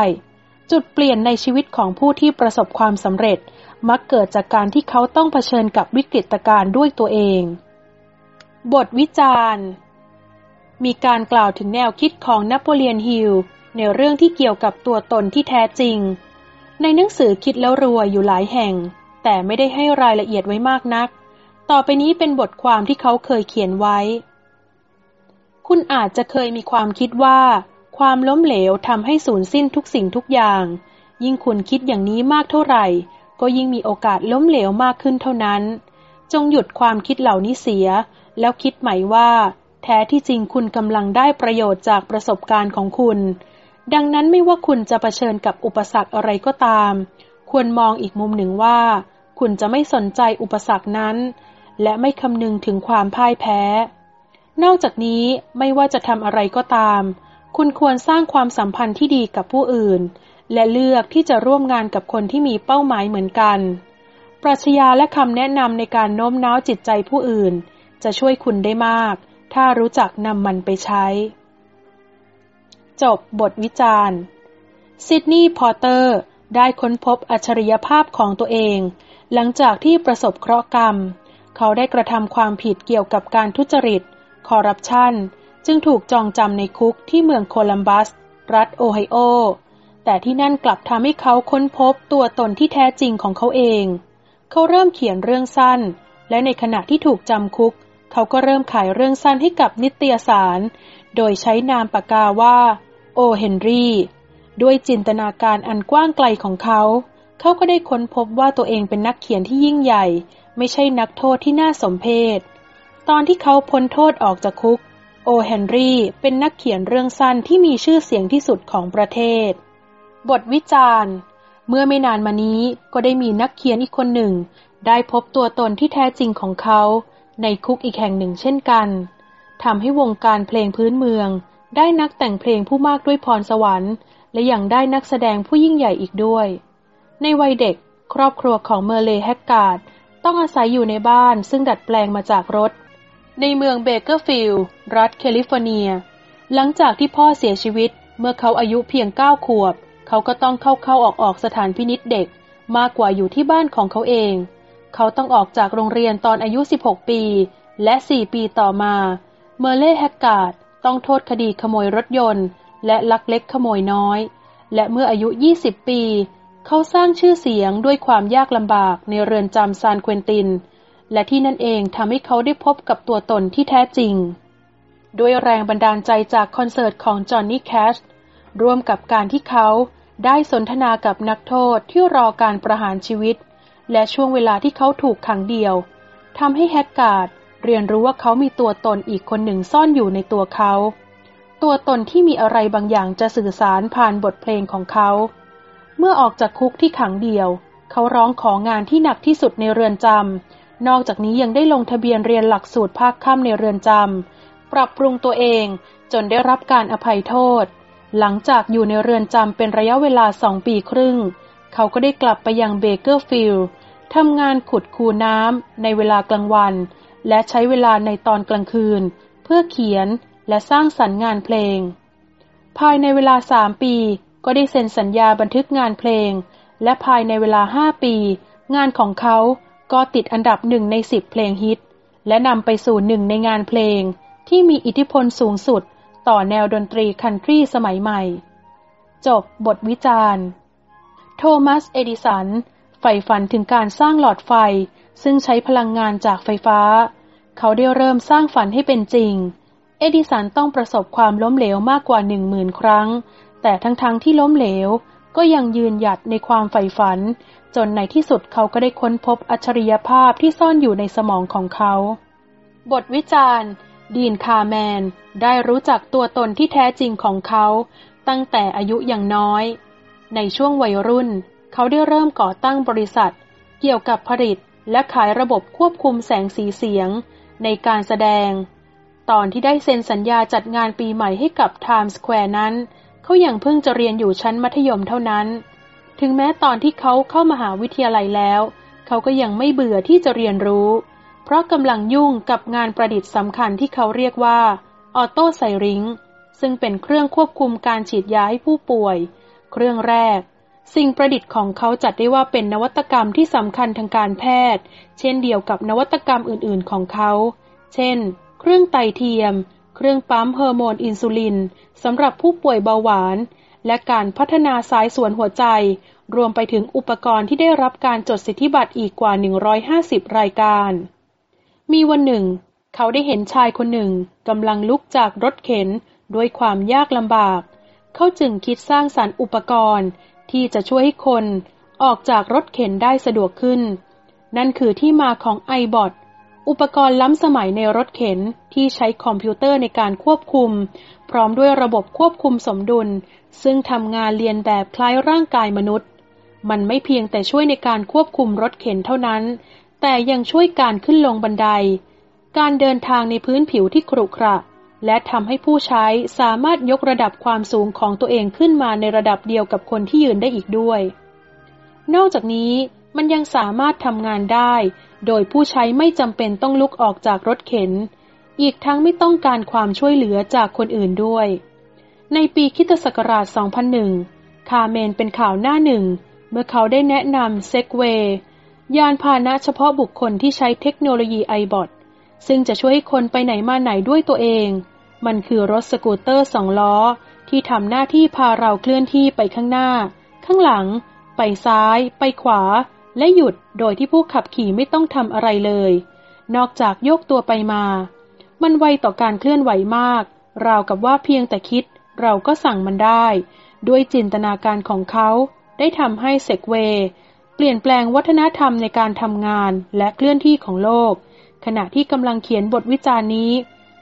จุดเปลี่ยนในชีวิตของผู้ที่ประสบความสำเร็จ มักเกิดจากการที่เขาต้องเผชิญกับวิกฤตการณ์ด้วยตัวเอง บทวิจารณ์ มีการกล่าวถึงแนวคิดของนโปเลียนฮิล ในเรื่องที่เกี่ยวกับตัวตนที่แท้จริง ในหนังสือคิดแล้วรวยอยู่หลายแห่ง แต่ไม่ได้ให้รายละเอียดไว้มากนัก ต่อไปนี้เป็นบทความที่เขาเคยเขียนไว้ คุณอาจจะเคยมีความคิดว่า ความล้มเหลวทำให้สูญสิ้นทุกสิ่งทุกอย่าง ยิ่งคุณคิดอย่างนี้มากเท่าไหร่ ก็ยิ่งมีโอกาสล้มเหลวมากขึ้นเท่านั้น จงหยุดความคิดเหล่านี้เสีย แล้วคิดใหม่ว่า แท้ที่จริงคุณกำลังได้ประโยชน์จากประสบการณ์ของคุณ ดังนั้นไม่ว่าคุณจะะเผชิญกับอุปสรรคอะไรก็ตาม ควรมองอีกมุมหนึ่งว่า คุณจะไม่สนใจอุปสรรคนั้น และไม่คำนึงถึงความพ่ายแพ้ นอกจากนี้ไม่ว่าจะทำอะไรก็ตาม คุณควรสร้างความสัมพันธ์ที่ดีกับผู้อื่น และเลือกที่จะร่วมงานกับคนที่มีเป้าหมายเหมือนกัน ปรัชญาและคำแนะนำในการโน้มน้าวจิตใจผู้อื่น จะช่วยคุณได้มาก ถ้ารู้จักนำมันไปใช้ จบบทวิจารณ์ ซิดนีย์พอเตอร์ ได้ค้นพบอัจฉริยภาพของตัวเอง หลังจากที่ประสบเคราะห์กรรม เขาได้กระทำความผิดเกี่ยวกับการทุจริต คอร์รัปชัน จึงถูกจองจำในคุกที่เมืองโคลัมบัส รัฐโอไฮโอ แต่ที่นั่นกลับทำให้เขาค้นพบตัวตนที่แท้จริงของเขาเอง เขาเริ่มเขียนเรื่องสั้น และในขณะที่ถูกจำคุก เขาก็เริ่มขายเรื่องสั้นให้กับนิตยสารโดยใช้นามปากกาว่า อเฮนรี่ ด้วยจินตนาการอันกว้างไกลของเขา เขาก็ได้ค้นพบว่าตัวเองเป็นนักเขียนที่ยิ่งใหญ่ ไม่ใช่นักโทษที่น่าสมเพชตอนที่เขาพ้นโทษออกจากคุก โอเฮนรี่เป็นนักเขียนเรื่องสั้นที่มีชื่อเสียงที่สุดของประเทศ บทวิจารณ์ เมื่อไม่นานมานี้ก็ได้มีนักเขียนอีกคนหนึ่ง ได้พบตัวตนที่แท้จริงของเขา ในคุกอีกแห่งหนึ่งเช่นกันทำให้วงการเพลงพื้นเมือง ได้นักแต่งเพลงผู้มากด้วยพรสวรรค์ และยังได้นักแสดงผู้ยิ่งใหญ่อีกด้วย ในวัยเด็ก ครอบครัวของเมอร์เลแฮกการ์ดต้องอาศัยอยู่ในบ้านซึ่งดัดแปลงมาจากรถ ในเมืองเบเกอร์ฟิลด์รัฐแคลิฟอร์เนีย หลังจากที่พ่อเสียชีวิตเมื่อเขาอายุเพียงเก้าขวบ เขาก็ต้องเข้าเข้าออกออกสถานพินิจเด็ก มากกว่าอยู่ที่บ้านของเขาเอง เขาต้องออกจากโรงเรียนตอนอายุ 16 ปี และ 4 ปีต่อมา เมอร์เล่แฮกการ์ด ต้องโทษคดีขโมยรถยนต์ และลักเล็กขโมยน้อย และเมื่ออายุ 20 ปี เขาสร้างชื่อเสียงด้วยความยากลำบากในเรือนจำซานเควินติน และที่นั่นเองทำให้เขาได้พบกับตัวตนที่แท้จริง ด้วยแรงบันดาลใจจากคอนเสิร์ตของจอห์นนี่แคชร่วมกับการที่เขาได้สนทนากับนักโทษที่รอการประหารชีวิต และช่วงเวลาที่เขาถูกขังเดี่ยวทำให้แฮกการ์ด เรียนรู้ว่าเขามีตัวตนอีกคนหนึ่งซ่อนอยู่ในตัวเขา ตัวตนที่มีอะไรบางอย่างจะสื่อสารผ่านบทเพลงของเขา เมื่อออกจากคุกที่ขังเดียว เขาร้องของานที่หนักที่สุดในเรือนจำ นอกจากนี้ยังได้ลงทะเบียนเรียนหลักสูตรภาคค่ำในเรือนจำ ปรับปรุงตัวเองจนได้รับการอภัยโทษ หลังจากอยู่ในเรือนจำเป็นระยะเวลาสองปีครึ่ง เขาก็ได้กลับไปยังเบเกอร์ฟิลด์ทำงานขุดคูน้ำในเวลากลางวัน และใช้เวลาในตอนกลางคืน เพื่อเขียนและสร้างสรรค์งานเพลง ภายในเวลาสามปี ก็ได้เซ็นสัญญาบันทึกงานเพลง และภายในเวลาห้าปี งานของเขาก็ติดอันดับหนึ่งในสิบเพลงฮิต และนำไปสู่หนึ่งในงานเพลง ที่มีอิทธิพลสูงสุด ต่อแนวดนตรีคันทรีสมัยใหม่ จบบทวิจารณ์ โทมัส เอดิสันใฝ่ฝันถึงการสร้างหลอดไฟ ซึ่งใช้พลังงานจากไฟฟ้า เขาได้เริ่มสร้างฝันให้เป็นจริง เอดิสันต้องประสบความล้มเหลวมากกว่าหนึ่งหมื่นครั้ง แต่ทั้งๆทที่ล้มเหลว ก็ยังยืนหยัดในความใฝ่ฝัน จนในที่สุดเขาก็ได้ค้นพบอัจฉริยภาพที่ซ่อนอยู่ในสมองของเขา บทวิจารณ์ ดีนคาแมน ได้รู้จักตัวตนที่แท้จริงของเขา ตั้งแต่อายุยังน้อย ในช่วงวัยรุ่น เขาได้เริ่มก่อตั้งบริษัท เกี่ยวกับผลิต และขายระบบควบคุมแสงสีเสียงในการแสดง ตอนที่ได้เซ็นสัญญาจัดงานปีใหม่ให้กับ Times Square นั้น เขายัางเพิ่งจะเรียนอยู่ชั้นมัธยมเท่านั้น ถึงแม้ตอนที่เขาเข้ามาหาวิทยาลัยแล้ว เขาก็ยังไม่เบื่อที่จะเรียนรู้ เพราะกำลังยุ่งกับงานประดิษฐ์สำคัญที่เขาเรียกว่าออโต้ไซริงซึ่งเป็นเครื่องควบคุมการฉีดยาให้ผู้ป่วย เครื่องแรก สิ่งประดิษฐ์ของเขาจัดได้ว่าเป็นนวัตกรรมที่สำคัญทางการแพทย์ เช่นเดียวกับนวัตกรรมอื่น ๆ ของเขา เช่น เครื่องไตเทียม เครื่องปั๊มฮอร์โมนอินซูลินสำหรับผู้ป่วยเบาหวาน และการพัฒนาสายส่วนหัวใจ รวมไปถึงอุปกรณ์ที่ได้รับการจดสิทธิบัตรอีกกว่า 150 รายการ มีวันหนึ่ง เขาได้เห็นชายคนหนึ่งกำลังลุกจากรถเข็นด้วยความยากลำบาก เขาจึงคิดสร้างสรรค์อุปกรณ์ ที่จะช่วยให้คนออกจากรถเข็นได้สะดวกขึ้น นั่นคือที่มาของไอบอทอุปกรณ์ล้ำสมัยในรถเข็นที่ใช้คอมพิวเตอร์ในการควบคุม พร้อมด้วยระบบควบคุมสมดุล ซึ่งทำงานเรียนแบบคล้ายร่างกายมนุษย์ มันไม่เพียงแต่ช่วยในการควบคุมรถเข็นเท่านั้น แต่ยังช่วยการขึ้นลงบันได การเดินทางในพื้นผิวที่ครุขระ และทำให้ผู้ใช้สามารถยกระดับความสูงของตัวเองขึ้นมาในระดับเดียวกับคนที่ยืนได้อีกด้วย นอกจากนี้มันยังสามารถทำงานได้ โดยผู้ใช้ไม่จำเป็นต้องลุกออกจากรถเข็น อีกทั้งไม่ต้องการความช่วยเหลือจากคนอื่นด้วย ในปีคริสตศักราช 2001 คาเมนเป็นข่าวหน้าหนึ่ง เมื่อเขาได้แนะนำ Segway ยานพาหนะเฉพาะบุคคลที่ใช้เทคโนโลยี iBOT ซึ่งจะช่วยให้คนไปไหนมาไหนด้วยตัวเอง มันคือรถสกูตเตอร์สองล้อ ที่ทำหน้าที่พาเราเคลื่อนที่ไปข้างหน้า ข้างหลัง ไปซ้าย ไปขวา และหยุดโดยที่ผู้ขับขี่ไม่ต้องทำอะไรเลย นอกจากโยกตัวไปมา มันไวต่อการเคลื่อนไหวมาก ราวกับว่าเพียงแต่คิด เราก็สั่งมันได้ ด้วยจินตนาการของเขา ได้ทำให้เซกเวเปลี่ยนแปลงวัฒนธรรมในการทำงานและเคลื่อนที่ของโลก ขณะที่กำลังเขียนบทวิจารณ์นี้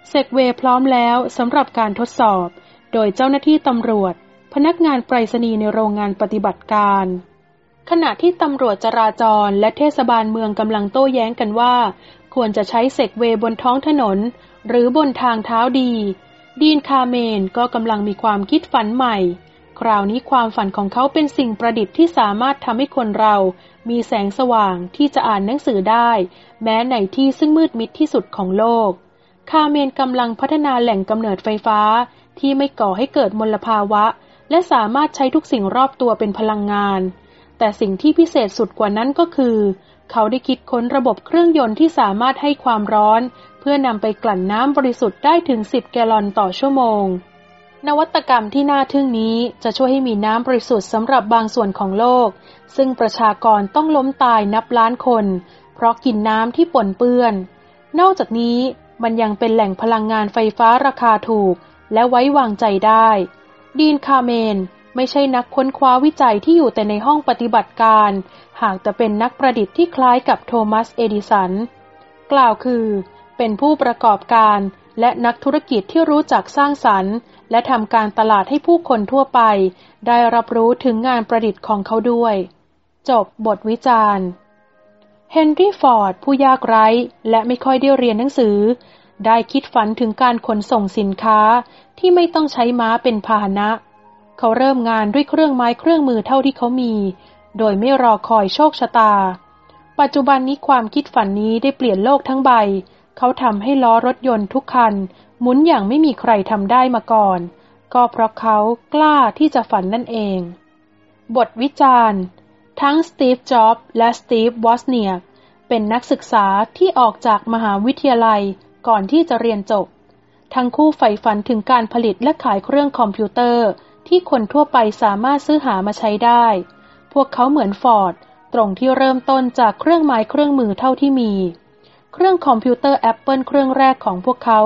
เซกเวพร้อมแล้วสำหรับการทดสอบ โดยเจ้าหน้าที่ตำรวจ พนักงานไปรษณีย์ในโรงงานปฏิบัติการ ขณะที่ตำรวจจราจรและเทศบาลเมืองกำลังโต้แย้งกันว่า ควรจะใช้ Segway บนท้องถนน หรือบนทางเท้าดี ดีนคาเมนก็กำลังมีความคิดฝันใหม่ คราวนี้ความฝันของเขาเป็นสิ่งประดิษฐ์ที่สามารถทำให้คนเรามีแสงสว่างที่จะอ่านหนังสือได้ แม้ในที่ซึ่งมืดมิดที่สุดของโลก คาเมนกำลังพัฒนาแหล่งกำเนิดไฟฟ้า ที่ไม่ก่อให้เกิดมลภาวะ และสามารถใช้ทุกสิ่งรอบตัวเป็นพลังงาน แต่สิ่งที่พิเศษสุดกว่านั้นก็คือ เขาได้คิดค้นระบบเครื่องยนต์ที่สามารถให้ความร้อน เพื่อนำไปกลั่นน้ำบริสุทธิ์ได้ถึง 10 แกลลอนต่อชั่วโมง นวัตกรรมที่น่าทึ่งนี้จะช่วยให้มีน้ำบริสุทธิ์สำหรับบางส่วนของโลก ซึ่งประชากรต้องล้มตายนับล้านคน เพราะกินน้ำที่ปนเปื้อน นอกจากนี้ มันยังเป็นแหล่งพลังงานไฟฟ้าราคาถูก และไว้วางใจได้ ดีนคาเมน ไม่ใช่นักค้นคว้าวิจัยที่อยู่แต่ในห้องปฏิบัติการ หากแต่เป็นนักประดิษฐ์ที่คล้ายกับโทมัสเอดิสัน กล่าวคือ เป็นผู้ประกอบการและนักธุรกิจที่รู้จักสร้างสรรค์ และทำการตลาดให้ผู้คนทั่วไป ได้รับรู้ถึงงานประดิษฐ์ของเขาด้วย จบบทวิจารณ์ เฮนรี่ฟอร์ดผู้ยากไร้และไม่ค่อยได้เรียนหนังสือ ได้คิดฝันถึงการขนส่งสินค้าที่ไม่ต้องใช้ม้าเป็นพาหนะ เขาเริ่มงานด้วยเครื่องไม้เครื่องมือเท่าที่เขามี โดยไม่รอคอยโชคชะตา ปัจจุบันนี้ความคิดฝันนี้ได้เปลี่ยนโลกทั้งใบ เขาทำให้ล้อรถยนต์ทุกคัน หมุนอย่างไม่มีใครทำได้มาก่อน ก็เพราะเขากล้าที่จะฝันนั่นเอง บทวิจารณ์ ทั้งสตีฟ จ็อบส์และสตีฟ วอสเนียกเป็นนักศึกษาที่ออกจากมหาวิทยาลัยก่อนที่จะเรียนจบ ทั้งคู่ใฝ่ฝันถึงการผลิตและขายเครื่องคอมพิวเตอร์ที่คนทั่วไปสามารถซื้อหามาใช้ได้ พวกเขาเหมือนฟอร์ดตรงที่เริ่มต้นจากเครื่องไม้เครื่องมือเท่าที่มี เครื่องคอมพิวเตอร์แอปเปิลเครื่องแรกของพวกเขา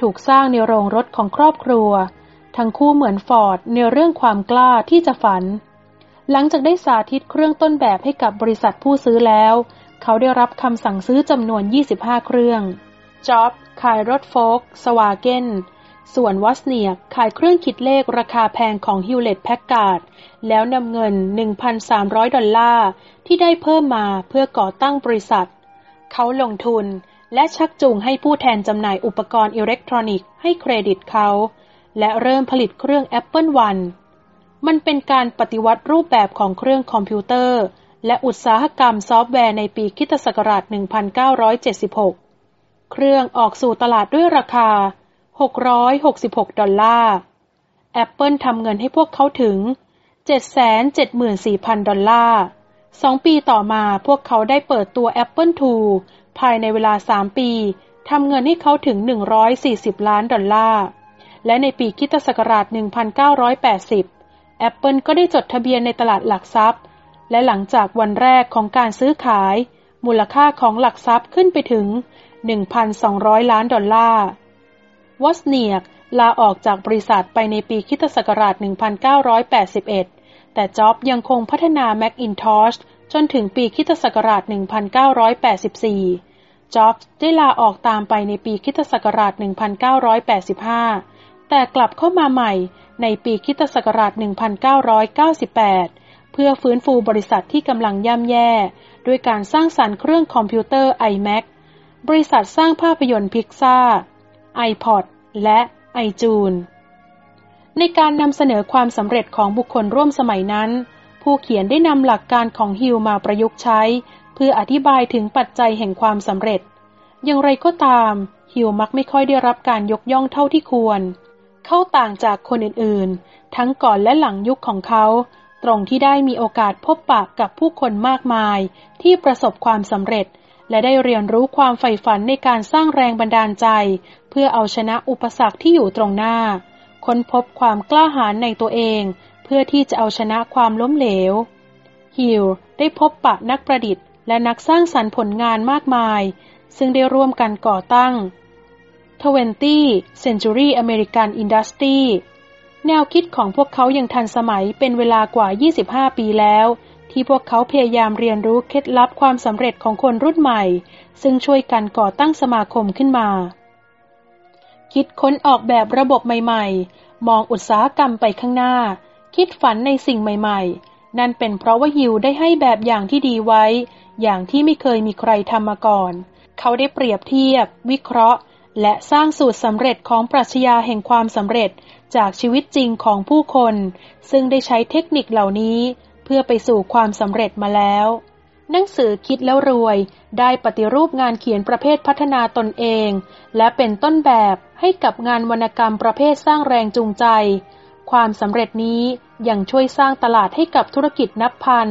ถูกสร้างในโรงรถของครอบครัว ทั้งคู่เหมือนฟอร์ดในเรื่องความกล้าที่จะฝัน หลังจากได้สาธิตเครื่องต้นแบบให้กับบริษัทผู้ซื้อแล้ว เขาได้รับคำสั่งซื้อจำนวน 25 เครื่องจ็อบขายรถโฟล์กสวาเกนส่วนวอสเนียกขายเครื่องคิดเลขราคาแพงของฮิวเลตแพ็กการ์ดแล้วนำเงิน 1,300 ดอลลาร์ที่ได้เพิ่มมาเพื่อก่อตั้งบริษัท เขาลงทุนและชักจูงให้ผู้แทนจำหน่ายอุปกรณ์อิเล็กทรอนิกส์ให้เครดิตเขา และเริ่มผลิตเครื่อง Apple One มันเป็นการปฏิวัติรูปแบบของเครื่องคอมพิวเตอร์ และอุตสาหกรรมซอฟต์แวร์ในปีคริสตศักราช 1976 เครื่องออกสู่ตลาดด้วยราคา 666 ดอลลาร์ Apple ทำเงินให้พวกเขาถึง 774,000 ดอลลาร์สองปีต่อมาพวกเขาได้เปิดตัว Apple II ภายในเวลา 3 ปีทำเงินให้เขาถึง 140 ล้านดอลลาร์ และในปีคิตศักราช 1980 Apple ก็ได้จดทะเบียนในตลาดหลักทรัพย์ และหลังจากวันแรกของการซื้อขาย มูลค่าของหลักทรัพย์ขึ้นไปถึง 1,200 ล้านดอลลาร์ วอสเนียกลาออกจากบริษัทไปในปีคิตศักราช 1981 แต่จ็อบยังคงพัฒนา Macintosh จนถึงปีคิตศักราช 1984 จ็อบได้ลาออกตามไปในปีคิตศักราช 1985 แต่กลับเข้ามาใหม่ ในปีคิตศักราช 1998 เพื่อฟื้นฟูบริษัทที่กำลังย่ำแย่ ด้วยการสร้างสรรค์เครื่องคอมพิวเตอร์ iMac บริษัทสร้างภาพยนตร์พิกซ่า iPod และ iTunes ในการนำเสนอความสำเร็จของบุคคลร่วมสมัยนั้น ผู้เขียนได้นำหลักการของฮิวมาประยุกต์ใช้ เพื่ออธิบายถึงปัจจัยแห่งความสำเร็จ อย่างไรก็ตาม ฮิวมักไม่ค่อยได้รับการยกย่องเท่าที่ควร เขาต่างจากคนอื่นๆ ทั้งก่อนและหลังยุคของเขา ตรงที่ได้มีโอกาสพบปะกับผู้คนมากมาย ที่ประสบความสำเร็จ และได้เรียนรู้ความใฝ่ฝันในการสร้างแรงบันดาลใจ เพื่อเอาชนะอุปสรรคที่อยู่ตรงหน้า ค้นพบความกล้าหาญในตัวเอง เพื่อที่จะเอาชนะความล้มเหลว ฮิลได้พบปะนักประดิษฐ์ และนักสร้างสรรค์ผลงานมากมาย ซึ่งได้ร่วมกันก่อตั้ง 20 Century American Industry แนวคิดของพวกเขายังทันสมัยเป็นเวลากว่า 25 ปีแล้ว ที่พวกเขาพยายามเรียนรู้เคล็ดลับความสำเร็จของคนรุ่นใหม่ ซึ่งช่วยกันก่อตั้งสมาคมขึ้นมา คิดค้นออกแบบระบบใหม่ ๆ มองอุตสาหกรรมไปข้างหน้า คิดฝันในสิ่งใหม่ ๆ นั่นเป็นเพราะว่าฮิวได้ให้แบบอย่างที่ดีไว้ อย่างที่ไม่เคยมีใครทำมาก่อน เขาได้เปรียบเทียบ วิเคราะห์ และสร้างสูตรสำเร็จของปรัชญาแห่งความสำเร็จจากชีวิตจริงของผู้คน ซึ่งได้ใช้เทคนิคเหล่านี้ เพื่อไปสู่ความสำเร็จมาแล้ว หนังสือคิดแล้วรวย ได้ปฏิรูปงานเขียนประเภทพัฒนาตนเอง และเป็นต้นแบบให้กับงานวรรณกรรมประเภทสร้างแรงจูงใจ ความสำเร็จนี้ยังช่วยสร้างตลาดให้กับธุรกิจนับพัน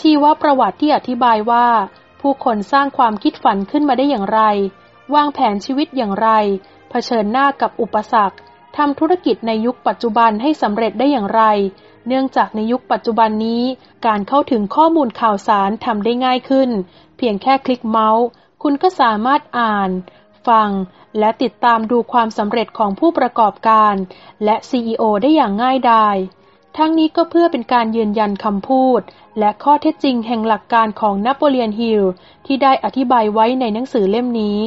ชีวประวัติที่อธิบายว่า ผู้คนสร้างความคิดฝันขึ้นมาได้อย่างไร วางแผนชีวิตอย่างไร เผชิญหน้ากับอุปสรรคทำธุรกิจในยุคปัจจุบันให้สำเร็จได้อย่างไร เนื่องจากในยุคปัจจุบันนี้ การเข้าถึงข้อมูลข่าวสารทำได้ง่ายขึ้น เพียงแค่คลิกเมาส์ คุณก็สามารถอ่าน ฟัง และติดตามดูความสำเร็จของผู้ประกอบการ และ CEO ได้อย่างง่ายดายทั้งนี้ก็เพื่อเป็นการยืนยันคำพูด และข้อเท็จจริงแห่งหลักการของนโปเลียนฮิลที่ได้อธิบายไว้ในหนังสือเล่มนี้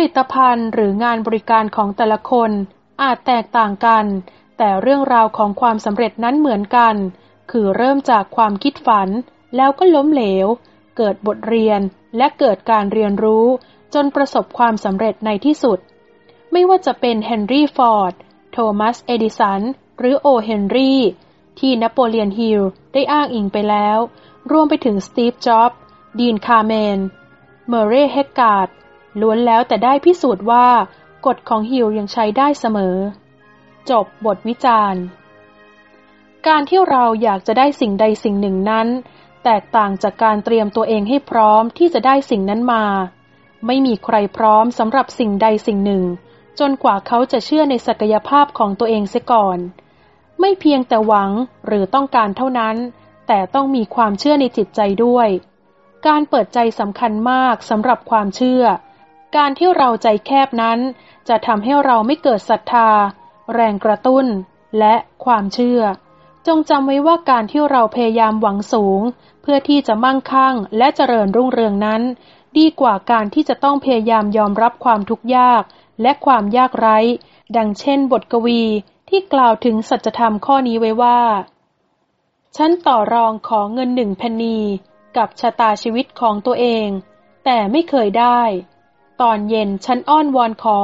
ผลิตภัณฑ์หรืองานบริการของแต่ละคนอาจแตกต่างกัน แต่เรื่องราวของความสำเร็จนั้นเหมือนกัน คือเริ่มจากความคิดฝัน แล้วก็ล้มเหลว เกิดบทเรียนและเกิดการเรียนรู้ จนประสบความสำเร็จในที่สุด ไม่ว่าจะเป็นเฮนรี่ฟอร์ด โทมัส เอดิสัน หรือโอเฮนรี่ ที่นโปเลียนฮิลได้อ้างอิงไปแล้ว รวมไปถึงสตีฟ จ็อบส์ ดีน คาร์เมน เมเรย์ เฮกการ์ด ล้วนแล้วแต่ได้พิสูจน์ว่ากฎของฮิลยังใช้ได้เสมอ จบบทวิจารณ์ การที่เราอยากจะได้สิ่งใดสิ่งหนึ่งนั้น แตกต่างจากการเตรียมตัวเองให้พร้อมที่จะได้สิ่งนั้นมา ไม่มีใครพร้อมสำหรับสิ่งใดสิ่งหนึ่ง จนกว่าเขาจะเชื่อในศักยภาพของตัวเองเสียก่อน ไม่เพียงแต่หวังหรือต้องการเท่านั้น แต่ต้องมีความเชื่อในจิตใจด้วย การเปิดใจสำคัญมากสำหรับความเชื่อ การที่เราใจแคบนั้น จะทำให้เราไม่เกิดศรัทธา แรงกระตุ้น และความเชื่อ จงจำไว้ว่าการที่เราพยายามหวังสูง เพื่อที่จะมั่งคั่งและเจริญรุ่งเรืองนั้น ดีกว่าการที่จะต้องพยายามยอมรับความทุกข์ยาก และความยากไร้ ดังเช่น บทกวีที่กล่าวถึงสัจธรรมข้อนี้ไว้ว่า ฉันต่อรองขอเงินหนึ่งเพนนีกับชะตาชีวิตของตัวเอง แต่ไม่เคยได้ ตอนเย็นฉันอ้อนวอนขอ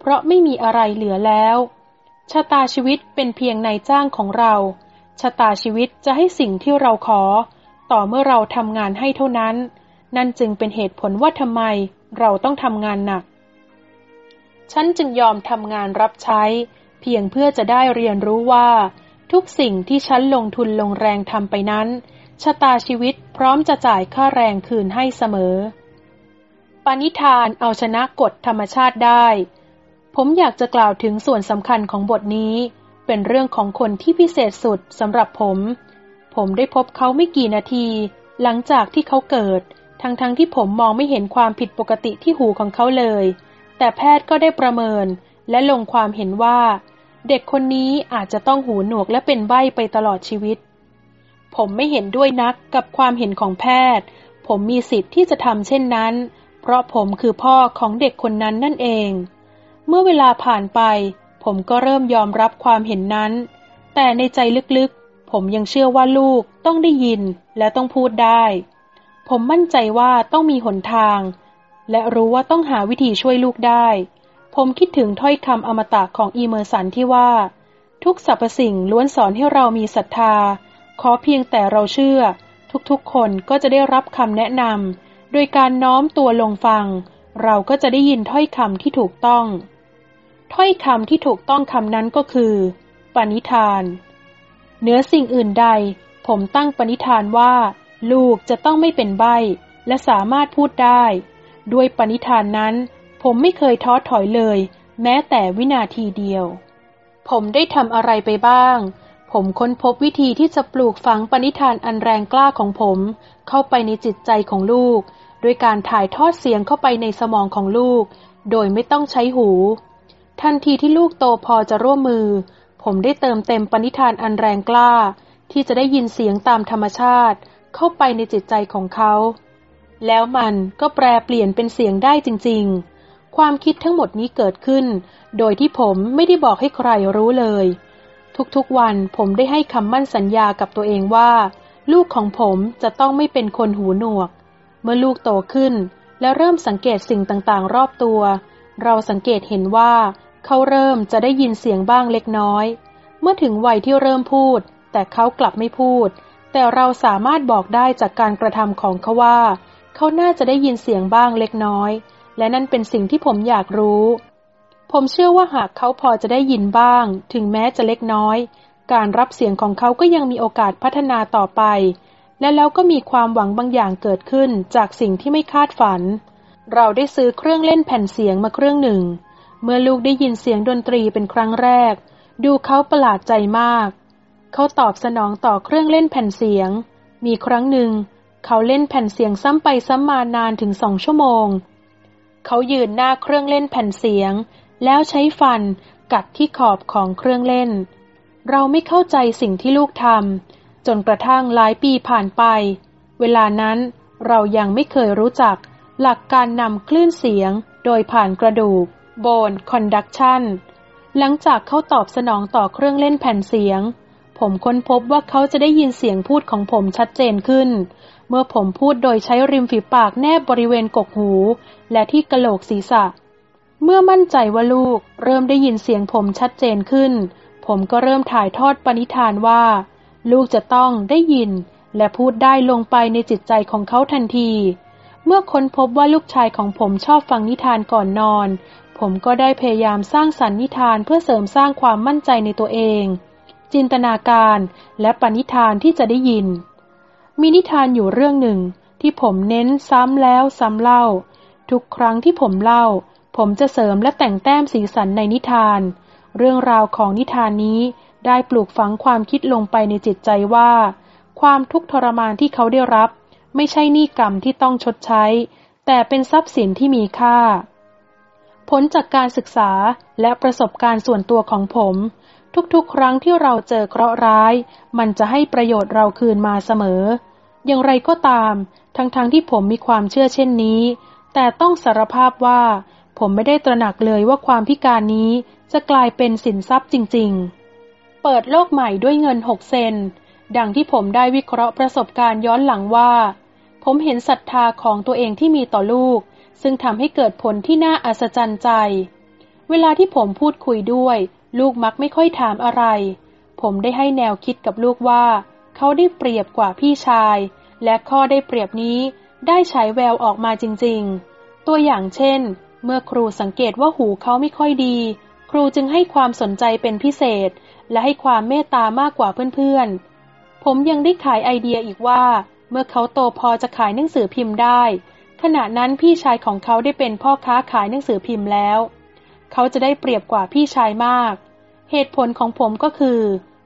เพราะไม่มีอะไรเหลือแล้ว ชะตาชีวิตเป็นเพียงนายจ้างของเรา ชะตาชีวิตจะให้สิ่งที่เราขอ ต่อเมื่อเราทำงานให้เท่านั้น นั่นจึงเป็นเหตุผลว่าทำไมเราต้องทำงานหนัก ฉันจึงยอมทำงานรับใช้ เพียงเพื่อจะได้เรียนรู้ว่า ทุกสิ่งที่ฉันลงทุนลงแรงทำไปนั้น ชะตาชีวิตพร้อมจะจ่ายค่าแรงคืนให้เสมอ ปณิธานเอาชนะกฎธรรมชาติได้ ผมอยากจะกล่าวถึงส่วนสำคัญของบทนี้ เป็นเรื่องของคนที่พิเศษสุดสำหรับผม ผมได้พบเขาไม่กี่นาที หลังจากที่เขาเกิด ทั้งๆทที่ผมมองไม่เห็นความผิดปกติที่หูของเขาเลย แต่แพทย์ก็ได้ประเมิน และลงความเห็นว่า เด็กคนนี้อาจจะต้องหูหนวกและเป็นใบ้ไปตลอดชีวิต ผมไม่เห็นด้วยนักกับความเห็นของแพทย์ ผมมีสิทธิ์ที่จะทำเช่นนั้น เพราะผมคือพ่อของเด็กคนนั้นนั่นเอง เมื่อเวลาผ่านไป ผมก็เริ่มยอมรับความเห็นนั้น แต่ในใจลึกๆ ผมยังเชื่อว่าลูกต้องได้ยินและต้องพูดได้ ผมมั่นใจว่าต้องมีหนทาง และรู้ว่าต้องหาวิธีช่วยลูกได้ ผมคิดถึงถ้อยคำอมตะของอีเมอร์สันที่ว่า ทุกสรรพสิ่งล้วนสอนให้เรามีศรัทธา ขอเพียงแต่เราเชื่อ ทุกๆ คนก็จะได้รับคำแนะนำ โดยการน้อมตัวลงฟัง เราก็จะได้ยินถ้อยคำที่ถูกต้อง ถ้อยคำที่ถูกต้องคำนั้นก็คือ ปณิธาน เหนือสิ่งอื่นใด ผมตั้งปณิธานว่า ลูกจะต้องไม่เป็นใบและสามารถพูดได้ ด้วยปณิธานนั้น ผมไม่เคยท้อถอยเลย แม้แต่วินาทีเดียว ผมได้ทำอะไรไปบ้าง ผมค้นพบวิธีที่จะปลูกฝังปณิธานอันแรงกล้าของผม เข้าไปในจิตใจของลูก ด้วยการถ่ายทอดเสียงเข้าไปในสมองของลูก โดยไม่ต้องใช้หู ทันทีที่ลูกโตพอจะร่วมมือ ผมได้เติมเต็มปณิธานอันแรงกล้า ที่จะได้ยินเสียงตามธรรมชาติ เข้าไปในจิตใจของเขา แล้วมันก็แปลเปลี่ยนเป็นเสียงได้จริง ๆ ความคิดทั้งหมดนี้เกิดขึ้น โดยที่ผมไม่ได้บอกให้ใครรู้เลย ทุกๆวันผมได้ให้คำมั่นสัญญากับตัวเองว่า ลูกของผมจะต้องไม่เป็นคนหูหนวก เมื่อลูกโตขึ้น และเริ่มสังเกตสิ่งต่างๆ รอบตัว เราสังเกตเห็นว่า เขาเริ่มจะได้ยินเสียงบ้างเล็กน้อย เมื่อถึงวัยที่เริ่มพูด แต่เขากลับไม่พูด แต่เราสามารถบอกได้จากการกระทำของเขาว่า เขาน่าจะได้ยินเสียงบ้างเล็กน้อย และนั่นเป็นสิ่งที่ผมอยากรู้ ผมเชื่อว่าหากเขาพอจะได้ยินบ้าง ถึงแม้จะเล็กน้อย การรับเสียงของเขาก็ยังมีโอกาสพัฒนาต่อไป และแล้วก็มีความหวังบางอย่างเกิดขึ้นจากสิ่งที่ไม่คาดฝัน เราได้ซื้อเครื่องเล่นแผ่นเสียงมาเครื่องหนึ่ง เมื่อลูกได้ยินเสียงดนตรีเป็นครั้งแรก ดูเขาประหลาดใจมาก เขาตอบสนองต่อเครื่องเล่นแผ่นเสียง มีครั้งหนึ่ง เขาเล่นแผ่นเสียงซ้ำไปซ้ำมานานถึงสองชั่วโมง เขายืนหน้าเครื่องเล่นแผ่นเสียง แล้วใช้ฟันกัดที่ขอบของเครื่องเล่น เราไม่เข้าใจสิ่งที่ลูกทำจนกระทั่งหลายปีผ่านไป เวลานั้นเรายังไม่เคยรู้จักหลักการนำคลื่นเสียงโดยผ่านกระดูกโบนคอนดักชันหลังจากเขาตอบสนองต่อเครื่องเล่นแผ่นเสียง ผมค้นพบว่าเขาจะได้ยินเสียงพูดของผมชัดเจนขึ้น เมื่อผมพูดโดยใช้ริมฝีปากแนบบริเวณกกหู และที่กระโหลกศีรษะ เมื่อมั่นใจว่าลูกเริ่มได้ยินเสียงผมชัดเจนขึ้น ผมก็เริ่มถ่ายทอดปณิธานว่า ลูกจะต้องได้ยิน และพูดได้ลงไปในจิตใจของเขาทันที เมื่อค้นพบว่าลูกชายของผมชอบฟังนิทานก่อนนอน ผมก็ได้พยายามสร้างสรรค์นิทานเพื่อเสริมสร้างความมั่นใจในตัวเอง จินตนาการและปณิธานที่จะได้ยิน มีนิทานอยู่เรื่องหนึ่งที่ผมเน้นซ้ำแล้วซ้ำเล่า ทุกครั้งที่ผมเล่า ผมจะเสริมและแต่งแต้มสีสันในนิทาน เรื่องราวของนิทานนี้ได้ปลูกฝังความคิดลงไปในจิตใจว่า ความทุกข์ทรมานที่เขาได้รับ ไม่ใช่หนี้กรรมที่ต้องชดใช้ แต่เป็นทรัพย์สินที่มีค่า ผลจากการศึกษาและประสบการณ์ส่วนตัวของผม ทุกๆ ครั้งที่เราเจอเคราะห์ร้าย มันจะให้ประโยชน์เราคืนมาเสมอ อย่างไรก็ตาม ทั้งๆทที่ผมมีความเชื่อเช่นนี้ แต่ต้องสารภาพว่า ผมไม่ได้ตระหนักเลยว่าความพิการนี้จะกลายเป็นสินทรัพย์จริง ๆ เปิดโลกใหม่ด้วยเงินหกเซน ดังที่ผมได้วิเคราะห์ประสบการณ์ย้อนหลังว่า ผมเห็นศรัทธาของตัวเองที่มีต่อลูก ซึ่งทำให้เกิดผลที่น่าอัศจรรย์ใจ เวลาที่ผมพูดคุยด้วย ลูกมักไม่ค่อยถามอะไร ผมได้ให้แนวคิดกับลูกว่า เขาได้เปรียบกว่าพี่ชาย และข้อได้เปรียบนี้ได้ฉายแววออกมาจริง ๆ ตัวอย่างเช่น เมื่อครูสังเกตว่าหูเขาไม่ค่อยดี ครูจึงให้ความสนใจเป็นพิเศษ และให้ความเมตตามากกว่าเพื่อนๆ ผมยังได้ขายไอเดียอีกว่า เมื่อเขาโตพอจะขายหนังสือพิมพ์ได้ ขณะนั้นพี่ชายของเขาได้เป็นพ่อค้าขายหนังสือพิมพ์แล้ว เขาจะได้เปรียบกว่าพี่ชายมาก เหตุผลของผมก็คือ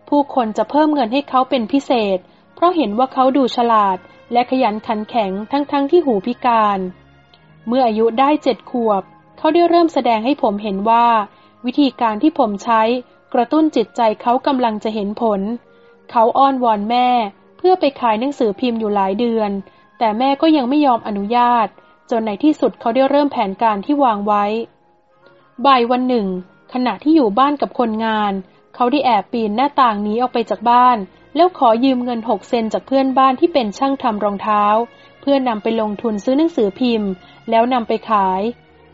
ผู้คนจะเพิ่มเงินให้เขาเป็นพิเศษ เพราะเห็นว่าเขาดูฉลาด และขยันขันแข็งทั้งๆทที่หูพิการ เมื่ออายุได้เจ็ดขวบ เขาได้เริ่มแสดงให้ผมเห็นว่า วิธีการที่ผมใช้กระตุ้นจิตใจเขากำลังจะเห็นผล เขาอ้อนวอนแม่ เพื่อไปขายหนังสือพิมพ์อยู่หลายเดือน แต่แม่ก็ยังไม่ยอมอนุญาต จนในที่สุดเขาได้เริ่มแผนการที่วางไว้ บ่ายวันหนึ่ง ขณะที่อยู่บ้านกับคนงาน เขาได้แอบปีนหน้าต่างนี้ออกไปจากบ้าน แล้วขอยืมเงินหกเซนจากเพื่อนบ้านที่เป็นช่างทำรองเท้า พื่อนำไปลงทุนซื้อหนังสือพิมพ์ แล้วนำไปขาย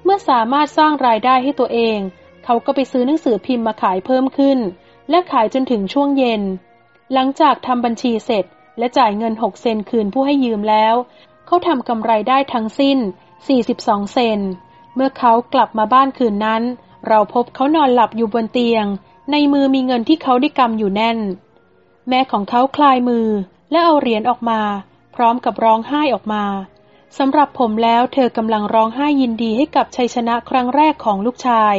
เมื่อสามารถสร้างรายได้ให้ตัวเอง เขาก็ไปซื้อหนังสือพิมพ์มาขายเพิ่มขึ้น และขายจนถึงช่วงเย็น หลังจากทำบัญชีเสร็จ และจ่ายเงินหกเซนคืนผู้ให้ยืมแล้ว เขาทำกำไรได้ทั้งสิ้น 42 เซน เมื่อเขากลับมาบ้านคืนนั้น เราพบเขานอนหลับอยู่บนเตียง ในมือมีเงินที่เขาได้กำอยู่แน่น แม่ของเขาคลายมือและเอาเหรียญออกมา พร้อมกับร้องไห้ออกมาสำหรับผมแล้วเธอกำลังร้องไห้ยินดีให้กับชัยชนะครั้งแรกของลูกชาย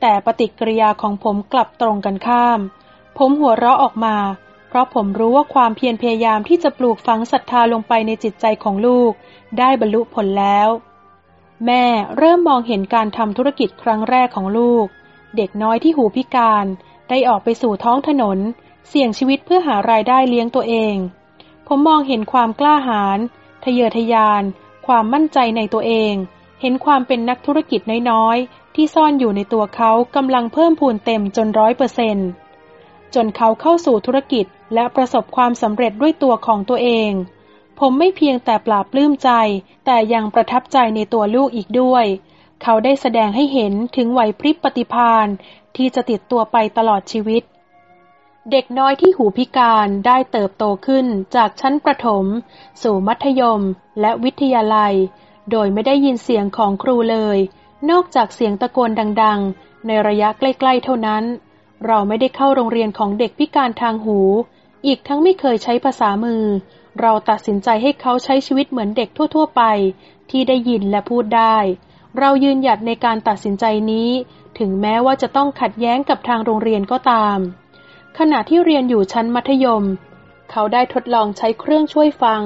แต่ปฏิกิริยาของผมกลับตรงกันข้าม ผมหัวเราะออกมา เพราะผมรู้ว่าความเพียรพยายามที่จะปลูกฝังศรัทธาลงไปในจิตใจของลูก ได้บรรลุผลแล้ว แม่เริ่มมองเห็นการทำธุรกิจครั้งแรกของลูก เด็กน้อยที่หูพิการ ได้ออกไปสู่ท้องถนน เสี่ยงชีวิตเพื่อหารายได้เลี้ยงตัวเอง ผมมองเห็นความกล้าหาญทะเยอทะยาน ความมั่นใจในตัวเอง เห็นความเป็นนักธุรกิจน้อยๆ ที่ซ่อนอยู่ในตัวเขากำลังเพิ่มพูนเต็มจนร้อยเปอร์เซนจนเขาเข้าสู่ธุรกิจและประสบความสำเร็จด้วยตัวของตัวเอง ผมไม่เพียงแต่ปราบปลื้มใจ แต่ยังประทับใจในตัวลูกอีกด้วย เขาได้แสดงให้เห็นถึงไหวพริบปฏิพานที่จะติดตัวไปตลอดชีวิต เด็กน้อยที่หูพิการได้เติบโตขึ้นจากชั้นประถม สู่มัธยมและวิทยาลัย โดยไม่ได้ยินเสียงของครูเลย นอกจากเสียงตะโกนดัง ๆ ในระยะใกล้ ๆ เท่านั้น เราไม่ได้เข้าโรงเรียนของเด็กพิการทางหู อีกทั้งไม่เคยใช้ภาษามือ เราตัดสินใจให้เขาใช้ชีวิตเหมือนเด็กทั่ว ๆ ไป ที่ได้ยินและพูดได้ เรายืนหยัดในการตัดสินใจนี้ ถึงแม้ว่าจะต้องขัดแย้งกับทางโรงเรียนก็ตาม ขณะที่เรียนอยู่ชั้นมัธยม เขาได้ทดลองใช้เครื่องช่วยฟัง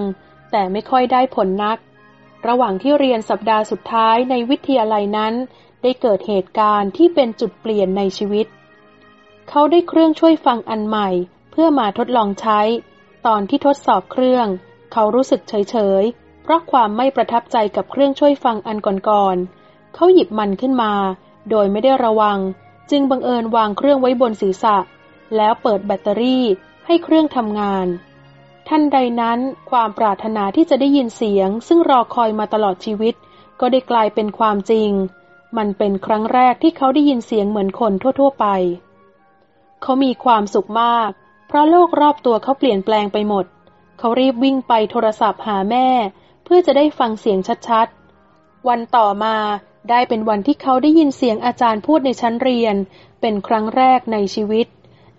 แต่ไม่ค่อยได้ผลนัก ระหว่างที่เรียนสัปดาห์สุดท้ายในวิทยาลัยนั้น ได้เกิดเหตุการณ์ที่เป็นจุดเปลี่ยนในชีวิต เขาได้เครื่องช่วยฟังอันใหม่ เพื่อมาทดลองใช้ ตอนที่ทดสอบเครื่อง เขารู้สึกเฉยๆเพราะความไม่ประทับใจกับเครื่องช่วยฟังอันก่อนๆ เขาหยิบมันขึ้นมา โดยไม่ได้ระวัง จึงบังเอิญวางเครื่องไว้บนศีรษะ แล้วเปิดแบตเตอรี่ให้เครื่องทำงานทันใดนั้นความปรารถนาที่จะได้ยินเสียง ซึ่งรอคอยมาตลอดชีวิต ก็ได้กลายเป็นความจริง มันเป็นครั้งแรกที่เขาได้ยินเสียงเหมือนคนทั่ว ๆ ไป เขามีความสุขมาก เพราะโลกรอบตัวเขาเปลี่ยนแปลงไปหมด เขารีบวิ่งไปโทรศัพท์หาแม่ เพื่อจะได้ฟังเสียงชัดๆ วันต่อมาได้เป็นวันที่เขาได้ยินเสียงอาจารย์พูดในชั้นเรียน เป็นครั้งแรกในชีวิต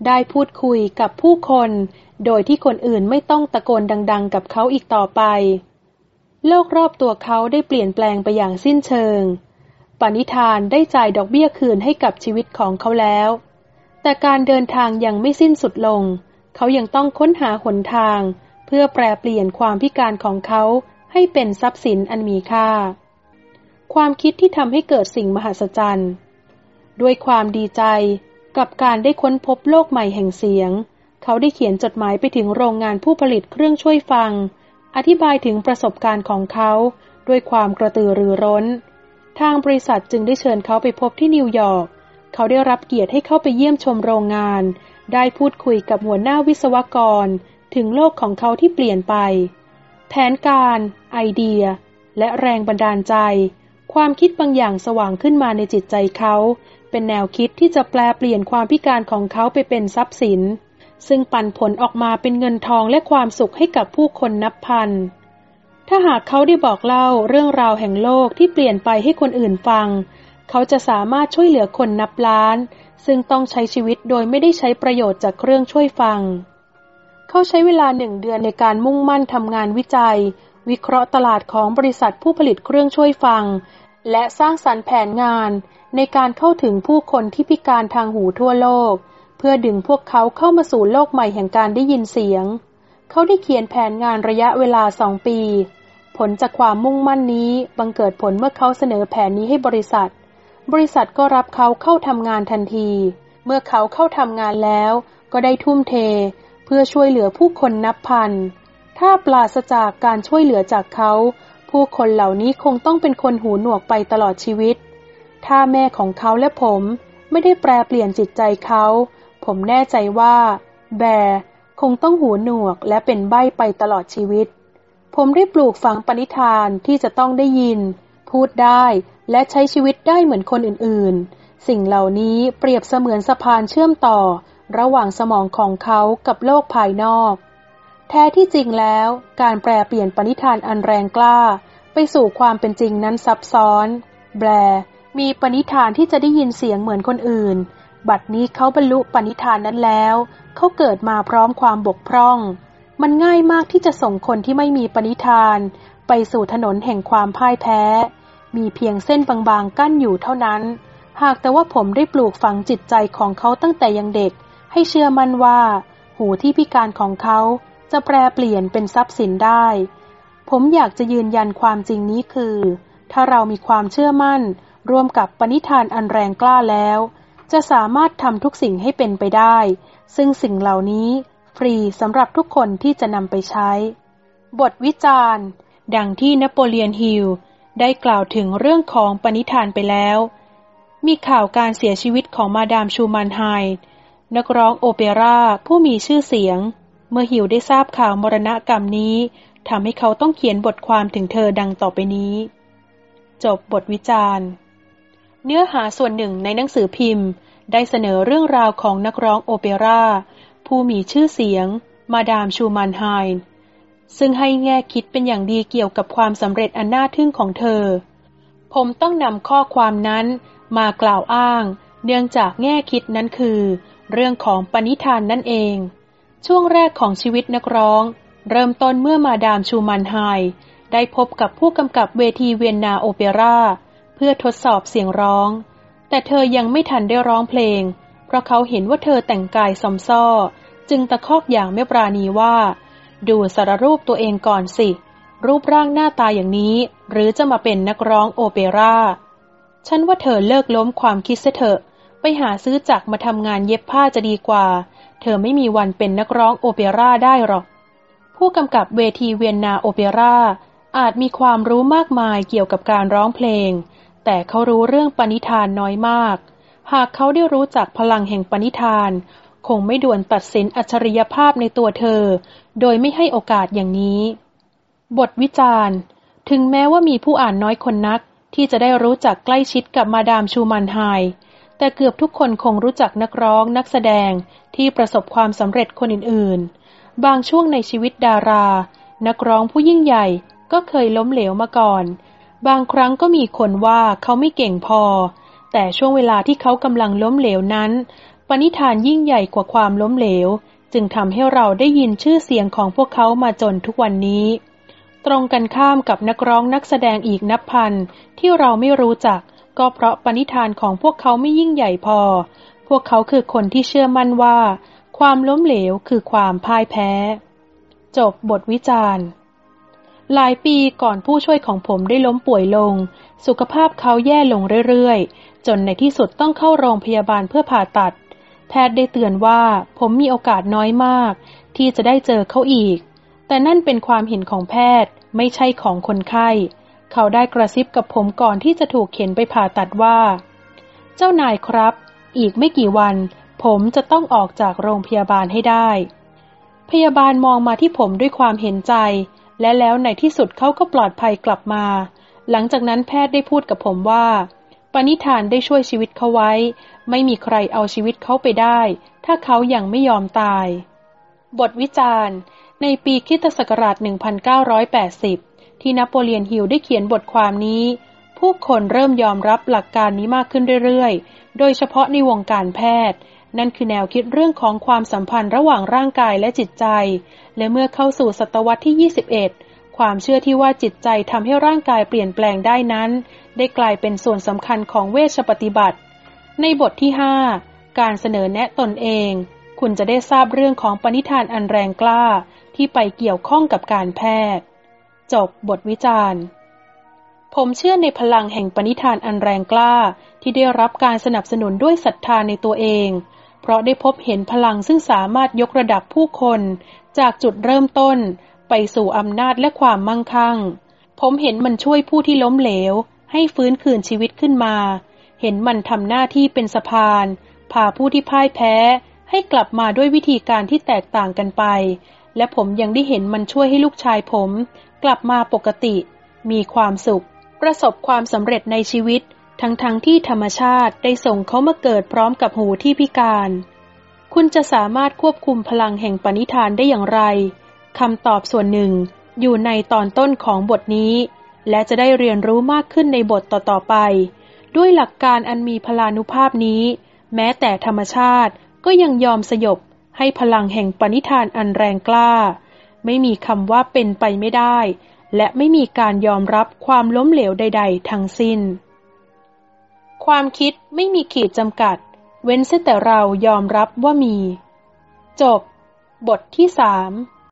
ได้พูดคุยกับผู้คน โดยที่คนอื่นไม่ต้องตะโกนดัง ๆ กับเขาอีกต่อไป โลกรอบตัวเขาได้เปลี่ยนแปลงไปอย่างสิ้นเชิง ปณิธานได้จ่ายดอกเบี้ยคืนให้กับชีวิตของเขาแล้ว แต่การเดินทางยังไม่สิ้นสุดลง เขายังต้องค้นหาหนทาง เพื่อแปลเปลี่ยนความพิการของเขาให้เป็นทรัพย์สินอันมีค่า ความคิดที่ทำให้เกิดสิ่งมหัศจรรย์ ด้วยความดีใจ กับการได้ค้นพบโลกใหม่แห่งเสียง เขาได้เขียนจดหมายไปถึงโรงงานผู้ผลิตเครื่องช่วยฟัง อธิบายถึงประสบการณ์ของเขาด้วยความกระตือรือร้น ทางบริษัทจึงได้เชิญเขาไปพบที่นิวยอร์ก เขาได้รับเกียรติให้เข้าไปเยี่ยมชมโรงงาน ได้พูดคุยกับหัวหน้าวิศวกร ถึงโลกของเขาที่เปลี่ยนไป แผนการ ไอเดีย และแรงบันดาลใจ ความคิดบางอย่างสว่างขึ้นมาในจิตใจเขา เป็นแนวคิดที่จะแปลเปลี่ยนความพิการของเขาไปเป็นทรัพย์สิน ซึ่งปันผลออกมาเป็นเงินทองและความสุขให้กับผู้คนนับพัน ถ้าหากเขาได้บอกเล่าเรื่องราวแห่งโลกที่เปลี่ยนไปให้คนอื่นฟัง เขาจะสามารถช่วยเหลือคนนับล้าน ซึ่งต้องใช้ชีวิตโดยไม่ได้ใช้ประโยชน์จากเครื่องช่วยฟัง เขาใช้เวลาหนึ่งเดือนในการมุ่งมั่นทำงานวิจัย วิเคราะห์ตลาดของบริษัทผู้ผลิตเครื่องช่วยฟัง และสร้างสรรค์แผนงาน ในการเข้าถึงผู้คนที่พิการทางหูทั่วโลก เพื่อดึงพวกเขาเข้ามาสู่โลกใหม่แห่งการได้ยินเสียง เขาได้เขียนแผนงานระยะเวลาสองปี ผลจากความมุ่งมั่นนี้บังเกิดผลเมื่อเขาเสนอแผนนี้ให้บริษัท บริษัทก็รับเขาเข้าทำงานทันที เมื่อเขาเข้าทำงานแล้ว ก็ได้ทุ่มเท เพื่อช่วยเหลือผู้คนนับพัน ถ้าปราศจากการช่วยเหลือจากเขา ผู้คนเหล่านี้คงต้องเป็นคนหูหนวกไปตลอดชีวิต ถ้าแม่ของเขาและผมไม่ได้แปลเปลี่ยนจิตใจเขา ผมแน่ใจว่า แบร์คงต้องหูหนวกและเป็นใบ้ไปตลอดชีวิต ผมได้ปลูกฝังปณิธานที่จะต้องได้ยิน พูดได้และใช้ชีวิตได้เหมือนคนอื่นๆ สิ่งเหล่านี้เปรียบเสมือนสะพานเชื่อมต่อ ระหว่างสมองของเขากับโลกภายนอก แท้ที่จริงแล้ว การแปลเปลี่ยนปณิธานอันแรงกล้า ไปสู่ความเป็นจริงนั้นซับซ้อน แบร์ มีปณิธานที่จะได้ยินเสียงเหมือนคนอื่น บัดนี้เขาบรรลุปณิธานนั้นแล้ว เขาเกิดมาพร้อมความบกพร่อง มันง่ายมากที่จะส่งคนที่ไม่มีปณิธาน ไปสู่ถนนแห่งความพ่ายแพ้ มีเพียงเส้นบางๆกั้นอยู่เท่านั้น หากแต่ว่าผมได้ปลูกฝังจิตใจของเขาตั้งแต่ยังเด็ก ให้เชื่อมั่นว่า หูที่พิการของเขาจะแปลเปลี่ยนเป็นทรัพย์สินได้ ผมอยากจะยืนยันความจริงนี้คือ ถ้าเรามีความเชื่อมั่น ร่วมกับปณิธานอันแรงกล้าแล้ว จะสามารถทำทุกสิ่งให้เป็นไปได้ ซึ่งสิ่งเหล่านี้ฟรีสำหรับทุกคนที่จะนำไปใช้ บทวิจารณ์ ดังที่นโปเลียนฮิลได้กล่าวถึงเรื่องของปณิธานไปแล้ว มีข่าวการเสียชีวิตของมาดามชูมันไฮนักร้องโอเปร่าผู้มีชื่อเสียง เมื่อฮิวได้ทราบข่าวมรณกรรมนี้ทำให้เขาต้องเขียนบทความถึงเธอดังต่อไปนี้ จบบทวิจารณ์ เนื้อหาส่วนหนึ่งในหนังสือพิมพ์ ได้เสนอเรื่องราวของนักร้องโอเปร่า ผู้มีชื่อเสียง มาดามชูมันไฮน์ซึ่งให้แง่คิดเป็นอย่างดีเกี่ยวกับความสำเร็จอันน่าทึ่งของเธอ ผมต้องนำข้อความนั้นมากล่าวอ้าง เนื่องจากแง่คิดนั้นคือ เรื่องของปณิธานนั่นเอง ช่วงแรกของชีวิตนักร้อง เริ่มต้นเมื่อมาดามชูมันไฮได้พบกับผู้กำกับเวทีเวียนนาโอเปร่า เพื่อทดสอบเสียงร้อง แต่เธอยังไม่ทันได้ร้องเพลง เพราะเขาเห็นว่าเธอแต่งกายซอมซ้อ จึงตะคอกอย่างไม่ปราณีว่า ดูสารรูปตัวเองก่อนสิ รูปร่างหน้าตาอย่างนี้ หรือจะมาเป็นนักร้องโอเปร่า ฉันว่าเธอเลิกล้มความคิดเถอะ ไปหาซื้อจักมาทำงานเย็บผ้าจะดีกว่า เธอไม่มีวันเป็นนักร้องโอเปร่าได้หรอก ผู้กำกับเวทีเวียนนาโอเปร่าอาจมีความรู้มากมายเกี่ยวกับการร้องเพลง แต่เขารู้เรื่องปณิธานน้อยมาก หากเขาได้รู้จักพลังแห่งปณิธาน คงไม่ด่วนตัดสินอัจฉริยภาพในตัวเธอ โดยไม่ให้โอกาสอย่างนี้ บทวิจารณ์ ถึงแม้ว่ามีผู้อ่านน้อยคนนัก ที่จะได้รู้จักใกล้ชิดกับมาดามชูมันไฮแต่เกือบทุกคนคงรู้จักนักร้องนักแสดงที่ประสบความสำเร็จคนอื่นๆ บางช่วงในชีวิตดารา นักร้องผู้ยิ่งใหญ่ก็เคยล้มเหลวมาก่อน บางครั้งก็มีคนว่าเขาไม่เก่งพอ แต่ช่วงเวลาที่เขากำลังล้มเหลวนั้น ปณิธานยิ่งใหญ่กว่าความล้มเหลว จึงทำให้เราได้ยินชื่อเสียงของพวกเขามาจนทุกวันนี้ ตรงกันข้ามกับนักร้องนักแสดงอีกนับพัน ที่เราไม่รู้จัก ก็เพราะปณิธานของพวกเขาไม่ยิ่งใหญ่พอ พวกเขาคือคนที่เชื่อมั่นว่า ความล้มเหลวคือความพ่ายแพ้ จบบทวิจารณ์ หลายปีก่อนผู้ช่วยของผมได้ล้มป่วยลง สุขภาพเขาแย่ลงเรื่อยๆ จนในที่สุดต้องเข้าโรงพยาบาลเพื่อผ่าตัด แพทย์ได้เตือนว่าผมมีโอกาสน้อยมาก ที่จะได้เจอเขาอีก แต่นั่นเป็นความเห็นของแพทย์ไม่ใช่ของคนไข้ เขาได้กระซิบกับผมก่อนที่จะถูกเข็นไปผ่าตัดว่า เจ้านายครับ อีกไม่กี่วัน ผมจะต้องออกจากโรงพยาบาลให้ได้ พยาบาลมองมาที่ผมด้วยความเห็นใจ และแล้วในที่สุดเขาก็ปลอดภัยกลับมา หลังจากนั้นแพทย์ได้พูดกับผมว่า ปณิธานได้ช่วยชีวิตเขาไว้ ไม่มีใครเอาชีวิตเขาไปได้ ถ้าเขายัางไม่ยอมตาย บทวิจารณ์ ในปีคิตศักราช 1980 ที่นโปเลียนฮิลได้เขียนบทความนี้ ผู้คนเริ่มยอมรับหลักการนี้มากขึ้นเรื่อยๆ โดยเฉพาะในวงการแพทย์ นั่นคือแนวคิดเรื่องของความสัมพันธ์ระหว่างร่างกายและจิตใจ และเมื่อเข้าสู่ศตวรรษที่ 21 ความเชื่อที่ว่าจิตใจทำให้ร่างกายเปลี่ยนแปลงได้นั้น ได้กลายเป็นส่วนสำคัญของเวชปฏิบัติ ในบทที่ 5 การเสนอแนะตนเอง คุณจะได้ทราบเรื่องของปณิธานอันแรงกล้า ที่ไปเกี่ยวข้องกับการแพทย์ จบบทวิจารณ์ผมเชื่อในพลังแห่งปณิธานอันแรงกล้าที่ได้รับการสนับสนุนด้วยศรัทธาในตัวเอง เพราะได้พบเห็นพลังซึ่งสามารถยกระดับผู้คนจากจุดเริ่มต้น ไปสู่อำนาจและความมั่งคั่ง ผมเห็นมันช่วยผู้ที่ล้มเหลว ให้ฟื้นคืนชีวิตขึ้นมา เห็นมันทำหน้าที่เป็นสะพาน พาผู้ที่พ่ายแพ้ ให้กลับมาด้วยวิธีการที่แตกต่างกันไป และผมยังได้เห็นมันช่วยให้ลูกชายผม กลับมาปกติ มีความสุข ประสบความสำเร็จในชีวิต ทั้งๆทที่ธรรมชาติได้ส่งเขามาเกิดพร้อมกับหูที่พิการ คุณจะสามารถควบคุมพลังแห่งปณิธานได้อย่างไรคำตอบส่วนหนึ่งอยู่ในตอนต้นของบทนี้ และจะได้เรียนรู้มากขึ้นในบทต่อๆไป ด้วยหลักการอันมีพลานุภาพนี้ แม้แต่ธรรมชาติก็ยังยอมสยบให้พลังแห่งปณิธานอันแรงกล้า ไม่มีคำว่าเป็นไปไม่ได้ และไม่มีการยอมรับความล้มเหลวใด ๆ ทั้งสิ้น ความคิดไม่มีขีดจำกัด เว้นแต่เรายอมรับว่ามี จบ บทที่สาม